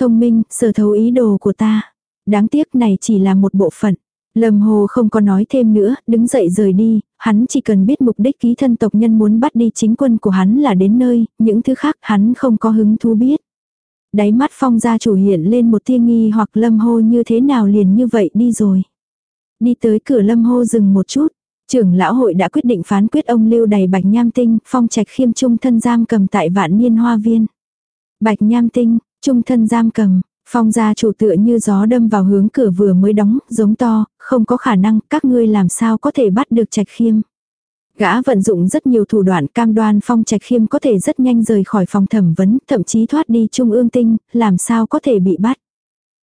Thông minh, sở thấu ý đồ của ta. Đáng tiếc này chỉ là một bộ phận. Lâm Hồ không có nói thêm nữa, đứng dậy rời đi, hắn chỉ cần biết mục đích ký thân tộc nhân muốn bắt đi chính quân của hắn là đến nơi, những thứ khác hắn không có hứng thú biết. Đáy mắt phong gia chủ hiện lên một tia nghi hoặc Lâm Hồ như thế nào liền như vậy đi rồi. Đi tới cửa Lâm Hồ dừng một chút, Trưởng lão hội đã quyết định phán quyết ông lưu đầy bạch nham tinh, phong trạch khiêm trung thân giam cầm tại vạn niên hoa viên. Bạch nham tinh, trung thân giam cầm, phong gia chủ tựa như gió đâm vào hướng cửa vừa mới đóng, giống to, không có khả năng, các ngươi làm sao có thể bắt được trạch khiêm. Gã vận dụng rất nhiều thủ đoạn cam đoan phong trạch khiêm có thể rất nhanh rời khỏi phòng thẩm vấn, thậm chí thoát đi trung ương tinh, làm sao có thể bị bắt.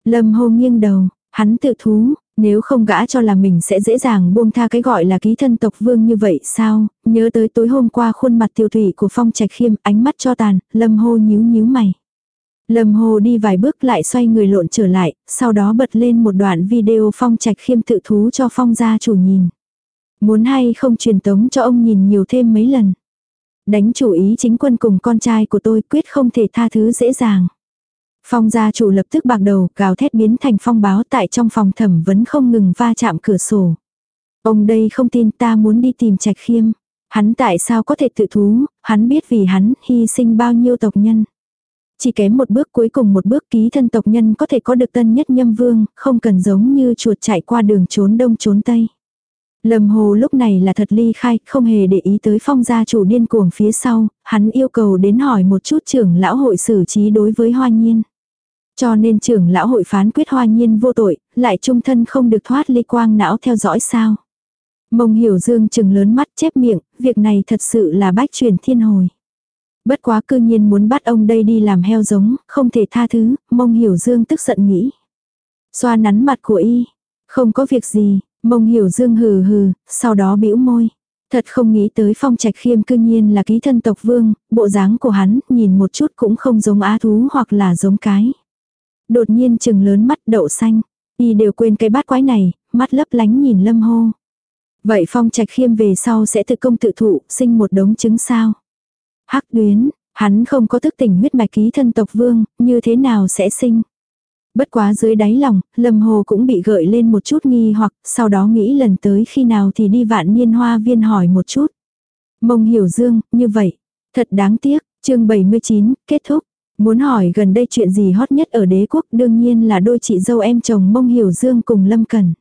Lâm hô nghiêng đầu, hắn tự thú, nếu không gã cho là mình sẽ dễ dàng buông tha cái gọi là ký thân tộc vương như vậy sao, nhớ tới tối hôm qua khuôn mặt tiêu thủy của phong trạch khiêm ánh mắt cho tàn, lâm hô nhíu nhíu mày. Lâm hồ đi vài bước lại xoay người lộn trở lại, sau đó bật lên một đoạn video phong trạch khiêm tự thú cho phong gia chủ nhìn. Muốn hay không truyền tống cho ông nhìn nhiều thêm mấy lần. Đánh chủ ý chính quân cùng con trai của tôi quyết không thể tha thứ dễ dàng. Phong gia chủ lập tức bạc đầu, gào thét biến thành phong báo tại trong phòng thẩm vấn không ngừng va chạm cửa sổ. Ông đây không tin ta muốn đi tìm trạch khiêm. Hắn tại sao có thể tự thú, hắn biết vì hắn hy sinh bao nhiêu tộc nhân. Chỉ kém một bước cuối cùng một bước ký thân tộc nhân có thể có được tân nhất nhâm vương, không cần giống như chuột chạy qua đường trốn đông trốn tây. Lâm Hồ lúc này là thật ly khai, không hề để ý tới phong gia chủ điên cuồng phía sau, hắn yêu cầu đến hỏi một chút trưởng lão hội xử trí đối với hoa nhiên. Cho nên trưởng lão hội phán quyết hoa nhiên vô tội, lại trung thân không được thoát ly quang não theo dõi sao. Mông hiểu dương chừng lớn mắt chép miệng, việc này thật sự là bách truyền thiên hồi. Bất quá cư nhiên muốn bắt ông đây đi làm heo giống, không thể tha thứ, mông hiểu dương tức giận nghĩ. Xoa nắn mặt của y, không có việc gì, mông hiểu dương hừ hừ, sau đó bĩu môi. Thật không nghĩ tới phong trạch khiêm cư nhiên là ký thân tộc vương, bộ dáng của hắn nhìn một chút cũng không giống á thú hoặc là giống cái. Đột nhiên chừng lớn mắt đậu xanh. Y đều quên cái bát quái này, mắt lấp lánh nhìn lâm hô. Vậy phong trạch khiêm về sau sẽ tự công tự thụ, sinh một đống trứng sao. Hắc tuyến, hắn không có thức tỉnh huyết mạch ký thân tộc vương, như thế nào sẽ sinh. Bất quá dưới đáy lòng, lâm hồ cũng bị gợi lên một chút nghi hoặc sau đó nghĩ lần tới khi nào thì đi vạn niên hoa viên hỏi một chút. Mông hiểu dương, như vậy. Thật đáng tiếc, chương 79, kết thúc. Muốn hỏi gần đây chuyện gì hot nhất ở đế quốc đương nhiên là đôi chị dâu em chồng mông hiểu dương cùng lâm cần.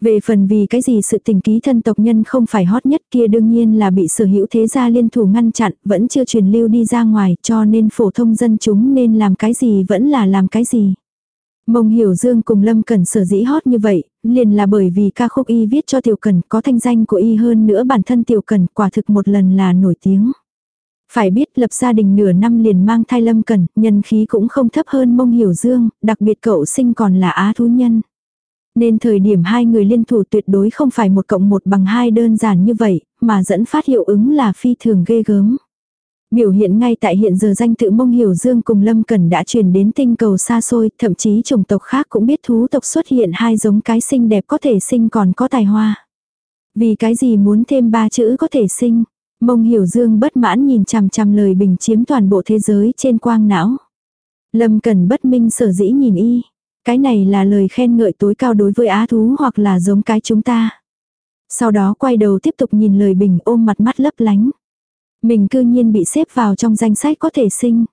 Về phần vì cái gì sự tình ký thân tộc nhân không phải hot nhất kia đương nhiên là bị sở hữu thế gia liên thủ ngăn chặn, vẫn chưa truyền lưu đi ra ngoài cho nên phổ thông dân chúng nên làm cái gì vẫn là làm cái gì. Mông Hiểu Dương cùng Lâm Cẩn sở dĩ hot như vậy, liền là bởi vì ca khúc y viết cho Tiểu Cẩn có thanh danh của y hơn nữa bản thân Tiểu Cẩn quả thực một lần là nổi tiếng. Phải biết lập gia đình nửa năm liền mang thai Lâm cần nhân khí cũng không thấp hơn Mông Hiểu Dương, đặc biệt cậu sinh còn là á thú nhân. Nên thời điểm hai người liên thủ tuyệt đối không phải một cộng một bằng hai đơn giản như vậy, mà dẫn phát hiệu ứng là phi thường ghê gớm. Biểu hiện ngay tại hiện giờ danh tự mông hiểu dương cùng Lâm Cẩn đã truyền đến tinh cầu xa xôi, thậm chí chủng tộc khác cũng biết thú tộc xuất hiện hai giống cái xinh đẹp có thể sinh còn có tài hoa. Vì cái gì muốn thêm ba chữ có thể sinh, mông hiểu dương bất mãn nhìn chằm chằm lời bình chiếm toàn bộ thế giới trên quang não. Lâm Cẩn bất minh sở dĩ nhìn y. Cái này là lời khen ngợi tối cao đối với á thú hoặc là giống cái chúng ta. Sau đó quay đầu tiếp tục nhìn lời bình ôm mặt mắt lấp lánh. Mình cư nhiên bị xếp vào trong danh sách có thể sinh.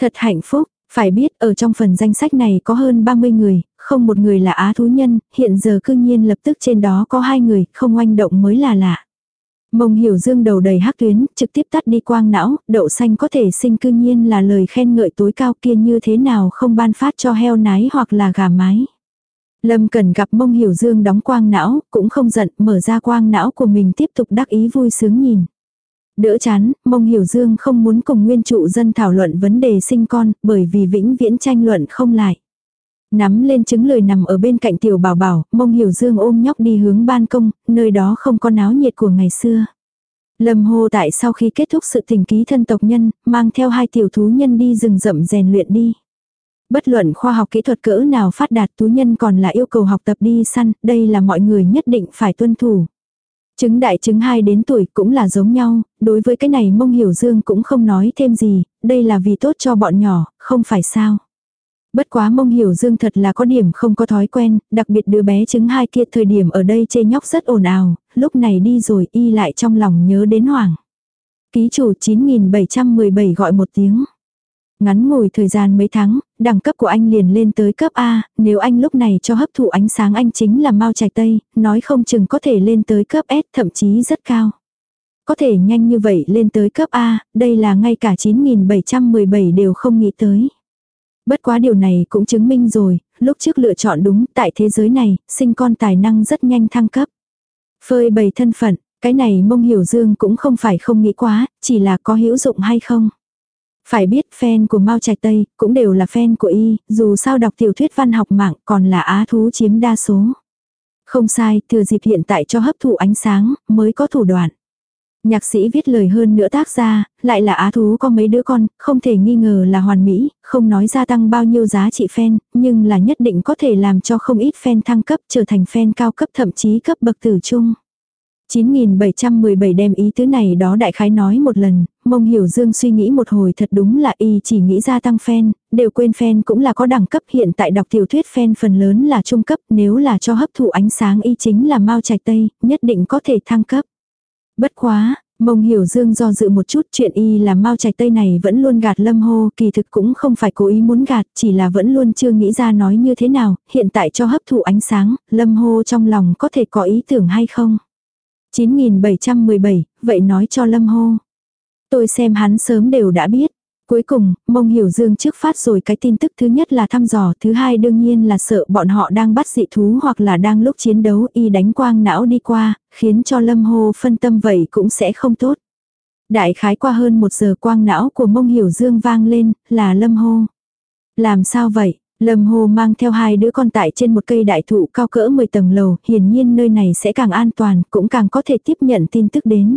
Thật hạnh phúc, phải biết ở trong phần danh sách này có hơn 30 người, không một người là á thú nhân, hiện giờ cư nhiên lập tức trên đó có hai người, không oanh động mới là lạ. Mông hiểu dương đầu đầy hắc tuyến, trực tiếp tắt đi quang não, đậu xanh có thể sinh cư nhiên là lời khen ngợi tối cao kia như thế nào không ban phát cho heo nái hoặc là gà mái. Lâm Cần gặp mông hiểu dương đóng quang não, cũng không giận, mở ra quang não của mình tiếp tục đắc ý vui sướng nhìn. Đỡ chán, mông hiểu dương không muốn cùng nguyên trụ dân thảo luận vấn đề sinh con, bởi vì vĩnh viễn tranh luận không lại. Nắm lên trứng lời nằm ở bên cạnh tiểu bảo bảo, mông hiểu dương ôm nhóc đi hướng ban công, nơi đó không có náo nhiệt của ngày xưa. Lâm hô tại sau khi kết thúc sự tình ký thân tộc nhân, mang theo hai tiểu thú nhân đi rừng rậm rèn luyện đi. Bất luận khoa học kỹ thuật cỡ nào phát đạt thú nhân còn là yêu cầu học tập đi săn, đây là mọi người nhất định phải tuân thủ. Trứng đại trứng hai đến tuổi cũng là giống nhau, đối với cái này mông hiểu dương cũng không nói thêm gì, đây là vì tốt cho bọn nhỏ, không phải sao. Bất quá mông hiểu dương thật là có điểm không có thói quen, đặc biệt đứa bé trứng hai kia thời điểm ở đây chê nhóc rất ồn ào, lúc này đi rồi y lại trong lòng nhớ đến hoảng. Ký chủ 9717 gọi một tiếng. Ngắn ngủi thời gian mấy tháng, đẳng cấp của anh liền lên tới cấp A, nếu anh lúc này cho hấp thụ ánh sáng anh chính là mau trạch tây, nói không chừng có thể lên tới cấp S thậm chí rất cao. Có thể nhanh như vậy lên tới cấp A, đây là ngay cả 9717 đều không nghĩ tới. Bất quá điều này cũng chứng minh rồi, lúc trước lựa chọn đúng tại thế giới này, sinh con tài năng rất nhanh thăng cấp. Phơi bày thân phận, cái này mông hiểu dương cũng không phải không nghĩ quá, chỉ là có hữu dụng hay không. Phải biết fan của Mao Trạch Tây cũng đều là fan của y, dù sao đọc tiểu thuyết văn học mạng còn là á thú chiếm đa số. Không sai, thừa dịp hiện tại cho hấp thụ ánh sáng, mới có thủ đoạn. Nhạc sĩ viết lời hơn nữa tác ra, lại là á thú có mấy đứa con, không thể nghi ngờ là hoàn mỹ, không nói gia tăng bao nhiêu giá trị fan, nhưng là nhất định có thể làm cho không ít fan thăng cấp trở thành fan cao cấp thậm chí cấp bậc tử trung. 9717 đem ý tứ này đó đại khái nói một lần, mông hiểu dương suy nghĩ một hồi thật đúng là y chỉ nghĩ ra tăng fan, đều quên fan cũng là có đẳng cấp hiện tại đọc tiểu thuyết fan phần lớn là trung cấp nếu là cho hấp thụ ánh sáng y chính là mau trạch tây, nhất định có thể thăng cấp. Bất quá, mông hiểu dương do dự một chút chuyện y là mau trạch tây này vẫn luôn gạt lâm hô kỳ thực cũng không phải cố ý muốn gạt chỉ là vẫn luôn chưa nghĩ ra nói như thế nào, hiện tại cho hấp thụ ánh sáng, lâm hô trong lòng có thể có ý tưởng hay không. 9717, vậy nói cho Lâm Hô. Tôi xem hắn sớm đều đã biết. Cuối cùng, mông hiểu dương trước phát rồi cái tin tức thứ nhất là thăm dò, thứ hai đương nhiên là sợ bọn họ đang bắt dị thú hoặc là đang lúc chiến đấu y đánh quang não đi qua, khiến cho lâm hô phân tâm vậy cũng sẽ không tốt. Đại khái qua hơn một giờ quang não của mông hiểu dương vang lên, là lâm hô. Làm sao vậy? Lâm Hồ mang theo hai đứa con tại trên một cây đại thụ cao cỡ 10 tầng lầu, hiển nhiên nơi này sẽ càng an toàn, cũng càng có thể tiếp nhận tin tức đến.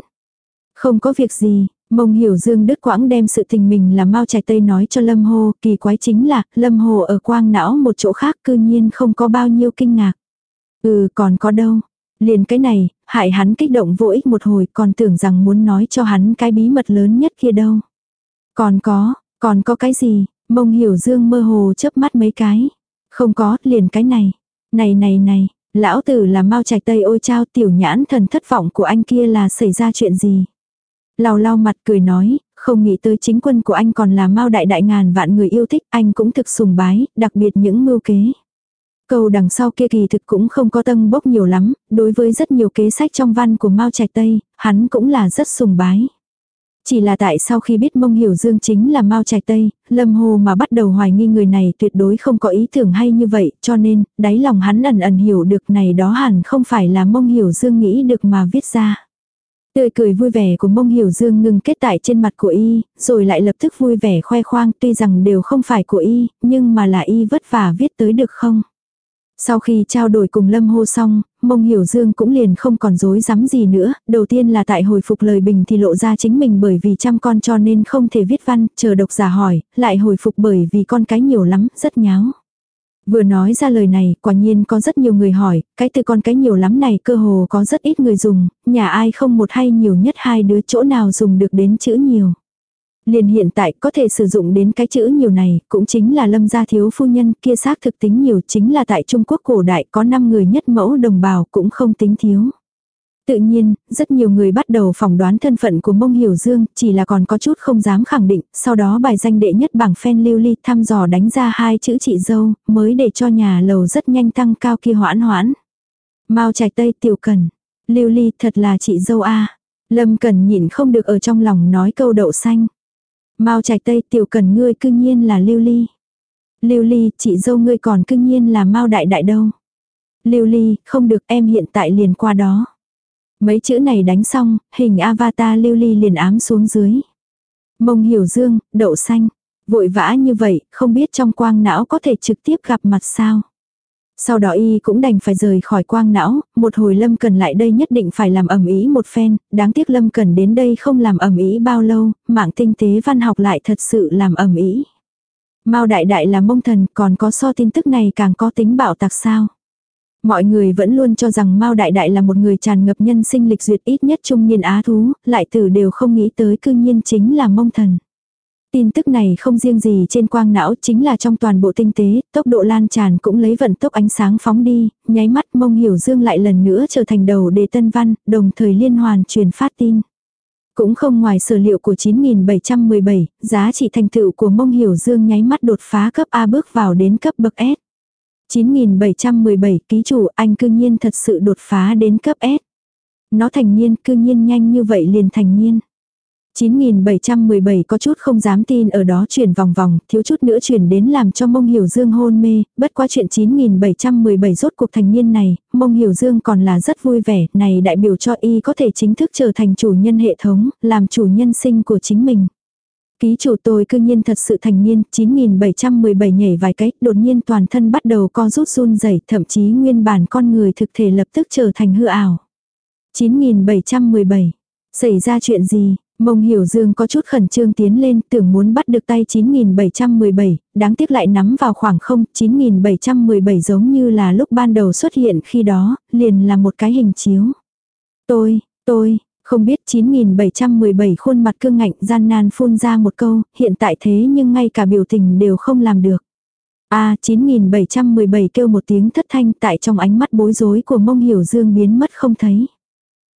Không có việc gì, Mông Hiểu Dương Đức Quãng đem sự tình mình là mau trải tây nói cho Lâm Hồ, kỳ quái chính là, Lâm Hồ ở quang não một chỗ khác cư nhiên không có bao nhiêu kinh ngạc. Ừ còn có đâu, liền cái này, hại hắn kích động vô ích một hồi còn tưởng rằng muốn nói cho hắn cái bí mật lớn nhất kia đâu. Còn có, còn có cái gì, Mông hiểu dương mơ hồ chớp mắt mấy cái. Không có, liền cái này. Này này này, lão tử là mau trạch tây ôi trao tiểu nhãn thần thất vọng của anh kia là xảy ra chuyện gì. Lau lau mặt cười nói, không nghĩ tới chính quân của anh còn là mau đại đại ngàn vạn người yêu thích, anh cũng thực sùng bái, đặc biệt những mưu kế. Câu đằng sau kia kỳ thực cũng không có tân bốc nhiều lắm, đối với rất nhiều kế sách trong văn của Mao Trạch Tây, hắn cũng là rất sùng bái. Chỉ là tại sau khi biết mông hiểu dương chính là Mao Trạch Tây, Lâm Hồ mà bắt đầu hoài nghi người này tuyệt đối không có ý tưởng hay như vậy, cho nên, đáy lòng hắn ẩn ẩn hiểu được này đó hẳn không phải là mông hiểu dương nghĩ được mà viết ra. Tươi cười vui vẻ của mông hiểu dương ngừng kết tại trên mặt của y, rồi lại lập tức vui vẻ khoe khoang tuy rằng đều không phải của y, nhưng mà là y vất vả viết tới được không. Sau khi trao đổi cùng Lâm Hô xong, Mông Hiểu Dương cũng liền không còn dối rắm gì nữa, đầu tiên là tại hồi phục lời bình thì lộ ra chính mình bởi vì chăm con cho nên không thể viết văn, chờ độc giả hỏi, lại hồi phục bởi vì con cái nhiều lắm, rất nháo. Vừa nói ra lời này, quả nhiên có rất nhiều người hỏi, cái từ con cái nhiều lắm này cơ hồ có rất ít người dùng, nhà ai không một hay nhiều nhất hai đứa chỗ nào dùng được đến chữ nhiều. Liền hiện tại có thể sử dụng đến cái chữ nhiều này, cũng chính là lâm gia thiếu phu nhân kia xác thực tính nhiều chính là tại Trung Quốc cổ đại có 5 người nhất mẫu đồng bào cũng không tính thiếu. Tự nhiên, rất nhiều người bắt đầu phỏng đoán thân phận của mông hiểu dương, chỉ là còn có chút không dám khẳng định, sau đó bài danh đệ nhất bảng fan lưu ly thăm dò đánh ra hai chữ chị dâu, mới để cho nhà lầu rất nhanh tăng cao kia hoãn hoãn. Mao trạch tây tiểu cần, lưu ly thật là chị dâu a Lâm cần nhịn không được ở trong lòng nói câu đậu xanh. Mao trạch tây tiểu cần ngươi cư nhiên là lưu ly. Lưu ly, chị dâu ngươi còn cư nhiên là Mao đại đại đâu. Lưu ly, không được em hiện tại liền qua đó. Mấy chữ này đánh xong, hình avatar lưu ly liền ám xuống dưới. Mông hiểu dương, đậu xanh. Vội vã như vậy, không biết trong quang não có thể trực tiếp gặp mặt sao. Sau đó y cũng đành phải rời khỏi quang não, một hồi Lâm Cần lại đây nhất định phải làm ẩm ý một phen, đáng tiếc Lâm Cần đến đây không làm ẩm ý bao lâu, mạng tinh tế văn học lại thật sự làm ẩm ý. Mao đại đại là mông thần, còn có so tin tức này càng có tính bạo tạc sao. Mọi người vẫn luôn cho rằng Mao Đại Đại là một người tràn ngập nhân sinh lịch duyệt ít nhất trung niên á thú, lại tử đều không nghĩ tới cư nhiên chính là mông thần. Tin tức này không riêng gì trên quang não chính là trong toàn bộ tinh tế, tốc độ lan tràn cũng lấy vận tốc ánh sáng phóng đi, nháy mắt mông hiểu dương lại lần nữa trở thành đầu đề tân văn, đồng thời liên hoàn truyền phát tin. Cũng không ngoài sở liệu của 9717, giá trị thành tựu của mông hiểu dương nháy mắt đột phá cấp A bước vào đến cấp bậc S. 9717 ký chủ anh cư nhiên thật sự đột phá đến cấp S. Nó thành niên cư nhiên nhanh như vậy liền thành niên. 9717 có chút không dám tin ở đó chuyển vòng vòng, thiếu chút nữa chuyển đến làm cho mông hiểu dương hôn mê, bất quá chuyện 9717 rốt cuộc thành niên này, mông hiểu dương còn là rất vui vẻ, này đại biểu cho y có thể chính thức trở thành chủ nhân hệ thống, làm chủ nhân sinh của chính mình. Ký chủ tôi cư nhiên thật sự thành niên, 9717 nhảy vài cái, đột nhiên toàn thân bắt đầu co rút run rẩy thậm chí nguyên bản con người thực thể lập tức trở thành hư ảo. 9717. Xảy ra chuyện gì? Mông Hiểu Dương có chút khẩn trương tiến lên, tưởng muốn bắt được tay 9717, đáng tiếc lại nắm vào khoảng không, 9717 giống như là lúc ban đầu xuất hiện khi đó, liền là một cái hình chiếu. Tôi, tôi, không biết 9717 khuôn mặt cương ngạnh gian nan phun ra một câu, hiện tại thế nhưng ngay cả biểu tình đều không làm được. a 9717 kêu một tiếng thất thanh tại trong ánh mắt bối rối của mông hiểu dương biến mất không thấy.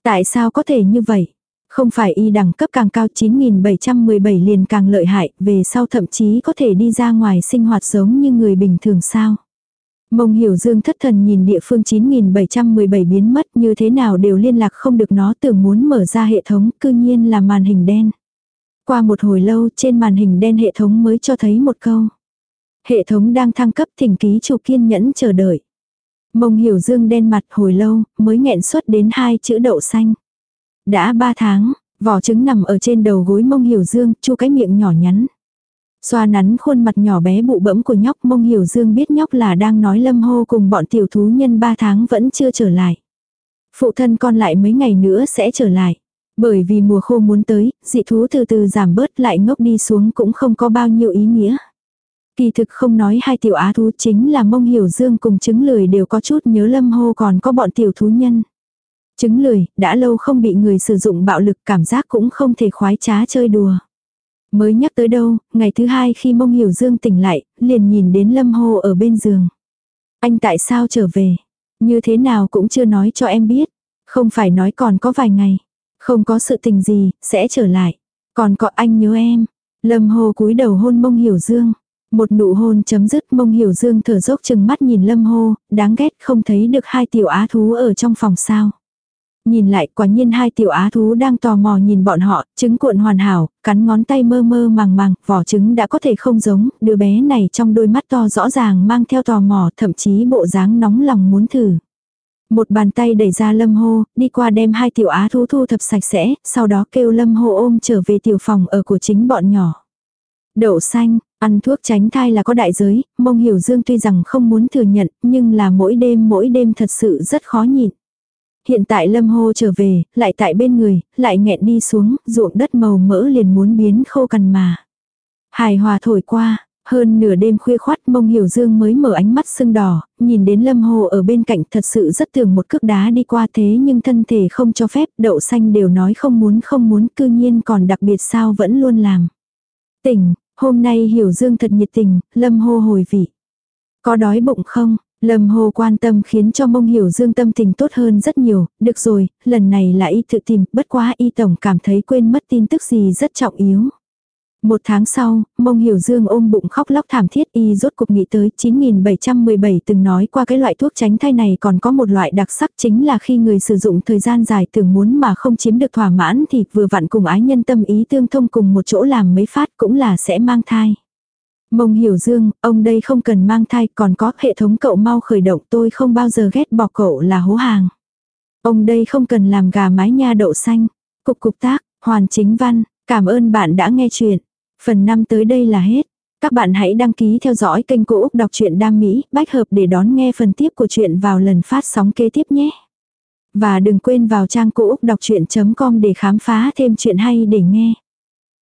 Tại sao có thể như vậy? Không phải y đẳng cấp càng cao 9717 liền càng lợi hại, về sau thậm chí có thể đi ra ngoài sinh hoạt giống như người bình thường sao? Mông hiểu dương thất thần nhìn địa phương 9717 biến mất như thế nào đều liên lạc không được nó tưởng muốn mở ra hệ thống cư nhiên là màn hình đen. Qua một hồi lâu trên màn hình đen hệ thống mới cho thấy một câu. Hệ thống đang thăng cấp thỉnh ký chủ kiên nhẫn chờ đợi. Mông hiểu dương đen mặt hồi lâu mới nghẹn xuất đến hai chữ đậu xanh. Đã ba tháng, vỏ trứng nằm ở trên đầu gối mông hiểu dương chu cái miệng nhỏ nhắn. Xoa nắn khuôn mặt nhỏ bé bụ bẫm của nhóc mông hiểu dương biết nhóc là đang nói lâm hô cùng bọn tiểu thú nhân ba tháng vẫn chưa trở lại. Phụ thân con lại mấy ngày nữa sẽ trở lại. Bởi vì mùa khô muốn tới, dị thú từ từ giảm bớt lại ngốc đi xuống cũng không có bao nhiêu ý nghĩa. Kỳ thực không nói hai tiểu á thú chính là mông hiểu dương cùng chứng lười đều có chút nhớ lâm hô còn có bọn tiểu thú nhân. Chứng lười, đã lâu không bị người sử dụng bạo lực cảm giác cũng không thể khoái trá chơi đùa. Mới nhắc tới đâu, ngày thứ hai khi mông hiểu dương tỉnh lại, liền nhìn đến lâm hô ở bên giường. Anh tại sao trở về? Như thế nào cũng chưa nói cho em biết. Không phải nói còn có vài ngày. Không có sự tình gì, sẽ trở lại. Còn có anh nhớ em. Lâm hô cúi đầu hôn mông hiểu dương. Một nụ hôn chấm dứt mông hiểu dương thở dốc chừng mắt nhìn lâm hô, đáng ghét không thấy được hai tiểu á thú ở trong phòng sao. Nhìn lại quả nhiên hai tiểu á thú đang tò mò nhìn bọn họ, trứng cuộn hoàn hảo, cắn ngón tay mơ mơ màng màng, vỏ trứng đã có thể không giống, đứa bé này trong đôi mắt to rõ ràng mang theo tò mò, thậm chí bộ dáng nóng lòng muốn thử. Một bàn tay đẩy ra lâm hô, đi qua đem hai tiểu á thú thu thập sạch sẽ, sau đó kêu lâm hô ôm trở về tiểu phòng ở của chính bọn nhỏ. Đậu xanh, ăn thuốc tránh thai là có đại giới, mông hiểu dương tuy rằng không muốn thừa nhận, nhưng là mỗi đêm mỗi đêm thật sự rất khó nhịn. Hiện tại lâm hô trở về, lại tại bên người, lại nghẹn đi xuống, ruộng đất màu mỡ liền muốn biến khô cằn mà. Hài hòa thổi qua, hơn nửa đêm khuya khoát mông hiểu dương mới mở ánh mắt sưng đỏ, nhìn đến lâm hồ ở bên cạnh thật sự rất tưởng một cước đá đi qua thế nhưng thân thể không cho phép đậu xanh đều nói không muốn không muốn cư nhiên còn đặc biệt sao vẫn luôn làm. Tỉnh, hôm nay hiểu dương thật nhiệt tình, lâm hô hồi vị. Có đói bụng không? Lâm Hồ quan tâm khiến cho mông hiểu dương tâm tình tốt hơn rất nhiều, được rồi, lần này là y tự tìm, bất quá y tổng cảm thấy quên mất tin tức gì rất trọng yếu. Một tháng sau, mông hiểu dương ôm bụng khóc lóc thảm thiết y rốt cục nghĩ tới 9717 từng nói qua cái loại thuốc tránh thai này còn có một loại đặc sắc chính là khi người sử dụng thời gian dài tưởng muốn mà không chiếm được thỏa mãn thì vừa vặn cùng ái nhân tâm ý tương thông cùng một chỗ làm mấy phát cũng là sẽ mang thai. Mông hiểu dương, ông đây không cần mang thai còn có hệ thống cậu mau khởi động tôi không bao giờ ghét bỏ cậu là hố hàng. Ông đây không cần làm gà mái nha đậu xanh. Cục cục tác, hoàn chính văn, cảm ơn bạn đã nghe chuyện. Phần 5 tới đây là hết. Các bạn hãy đăng ký theo dõi kênh Cô Úc Đọc truyện Đam Mỹ, bách hợp để đón nghe phần tiếp của chuyện vào lần phát sóng kế tiếp nhé. Và đừng quên vào trang Cô Úc Đọc Chuyện.com để khám phá thêm chuyện hay để nghe.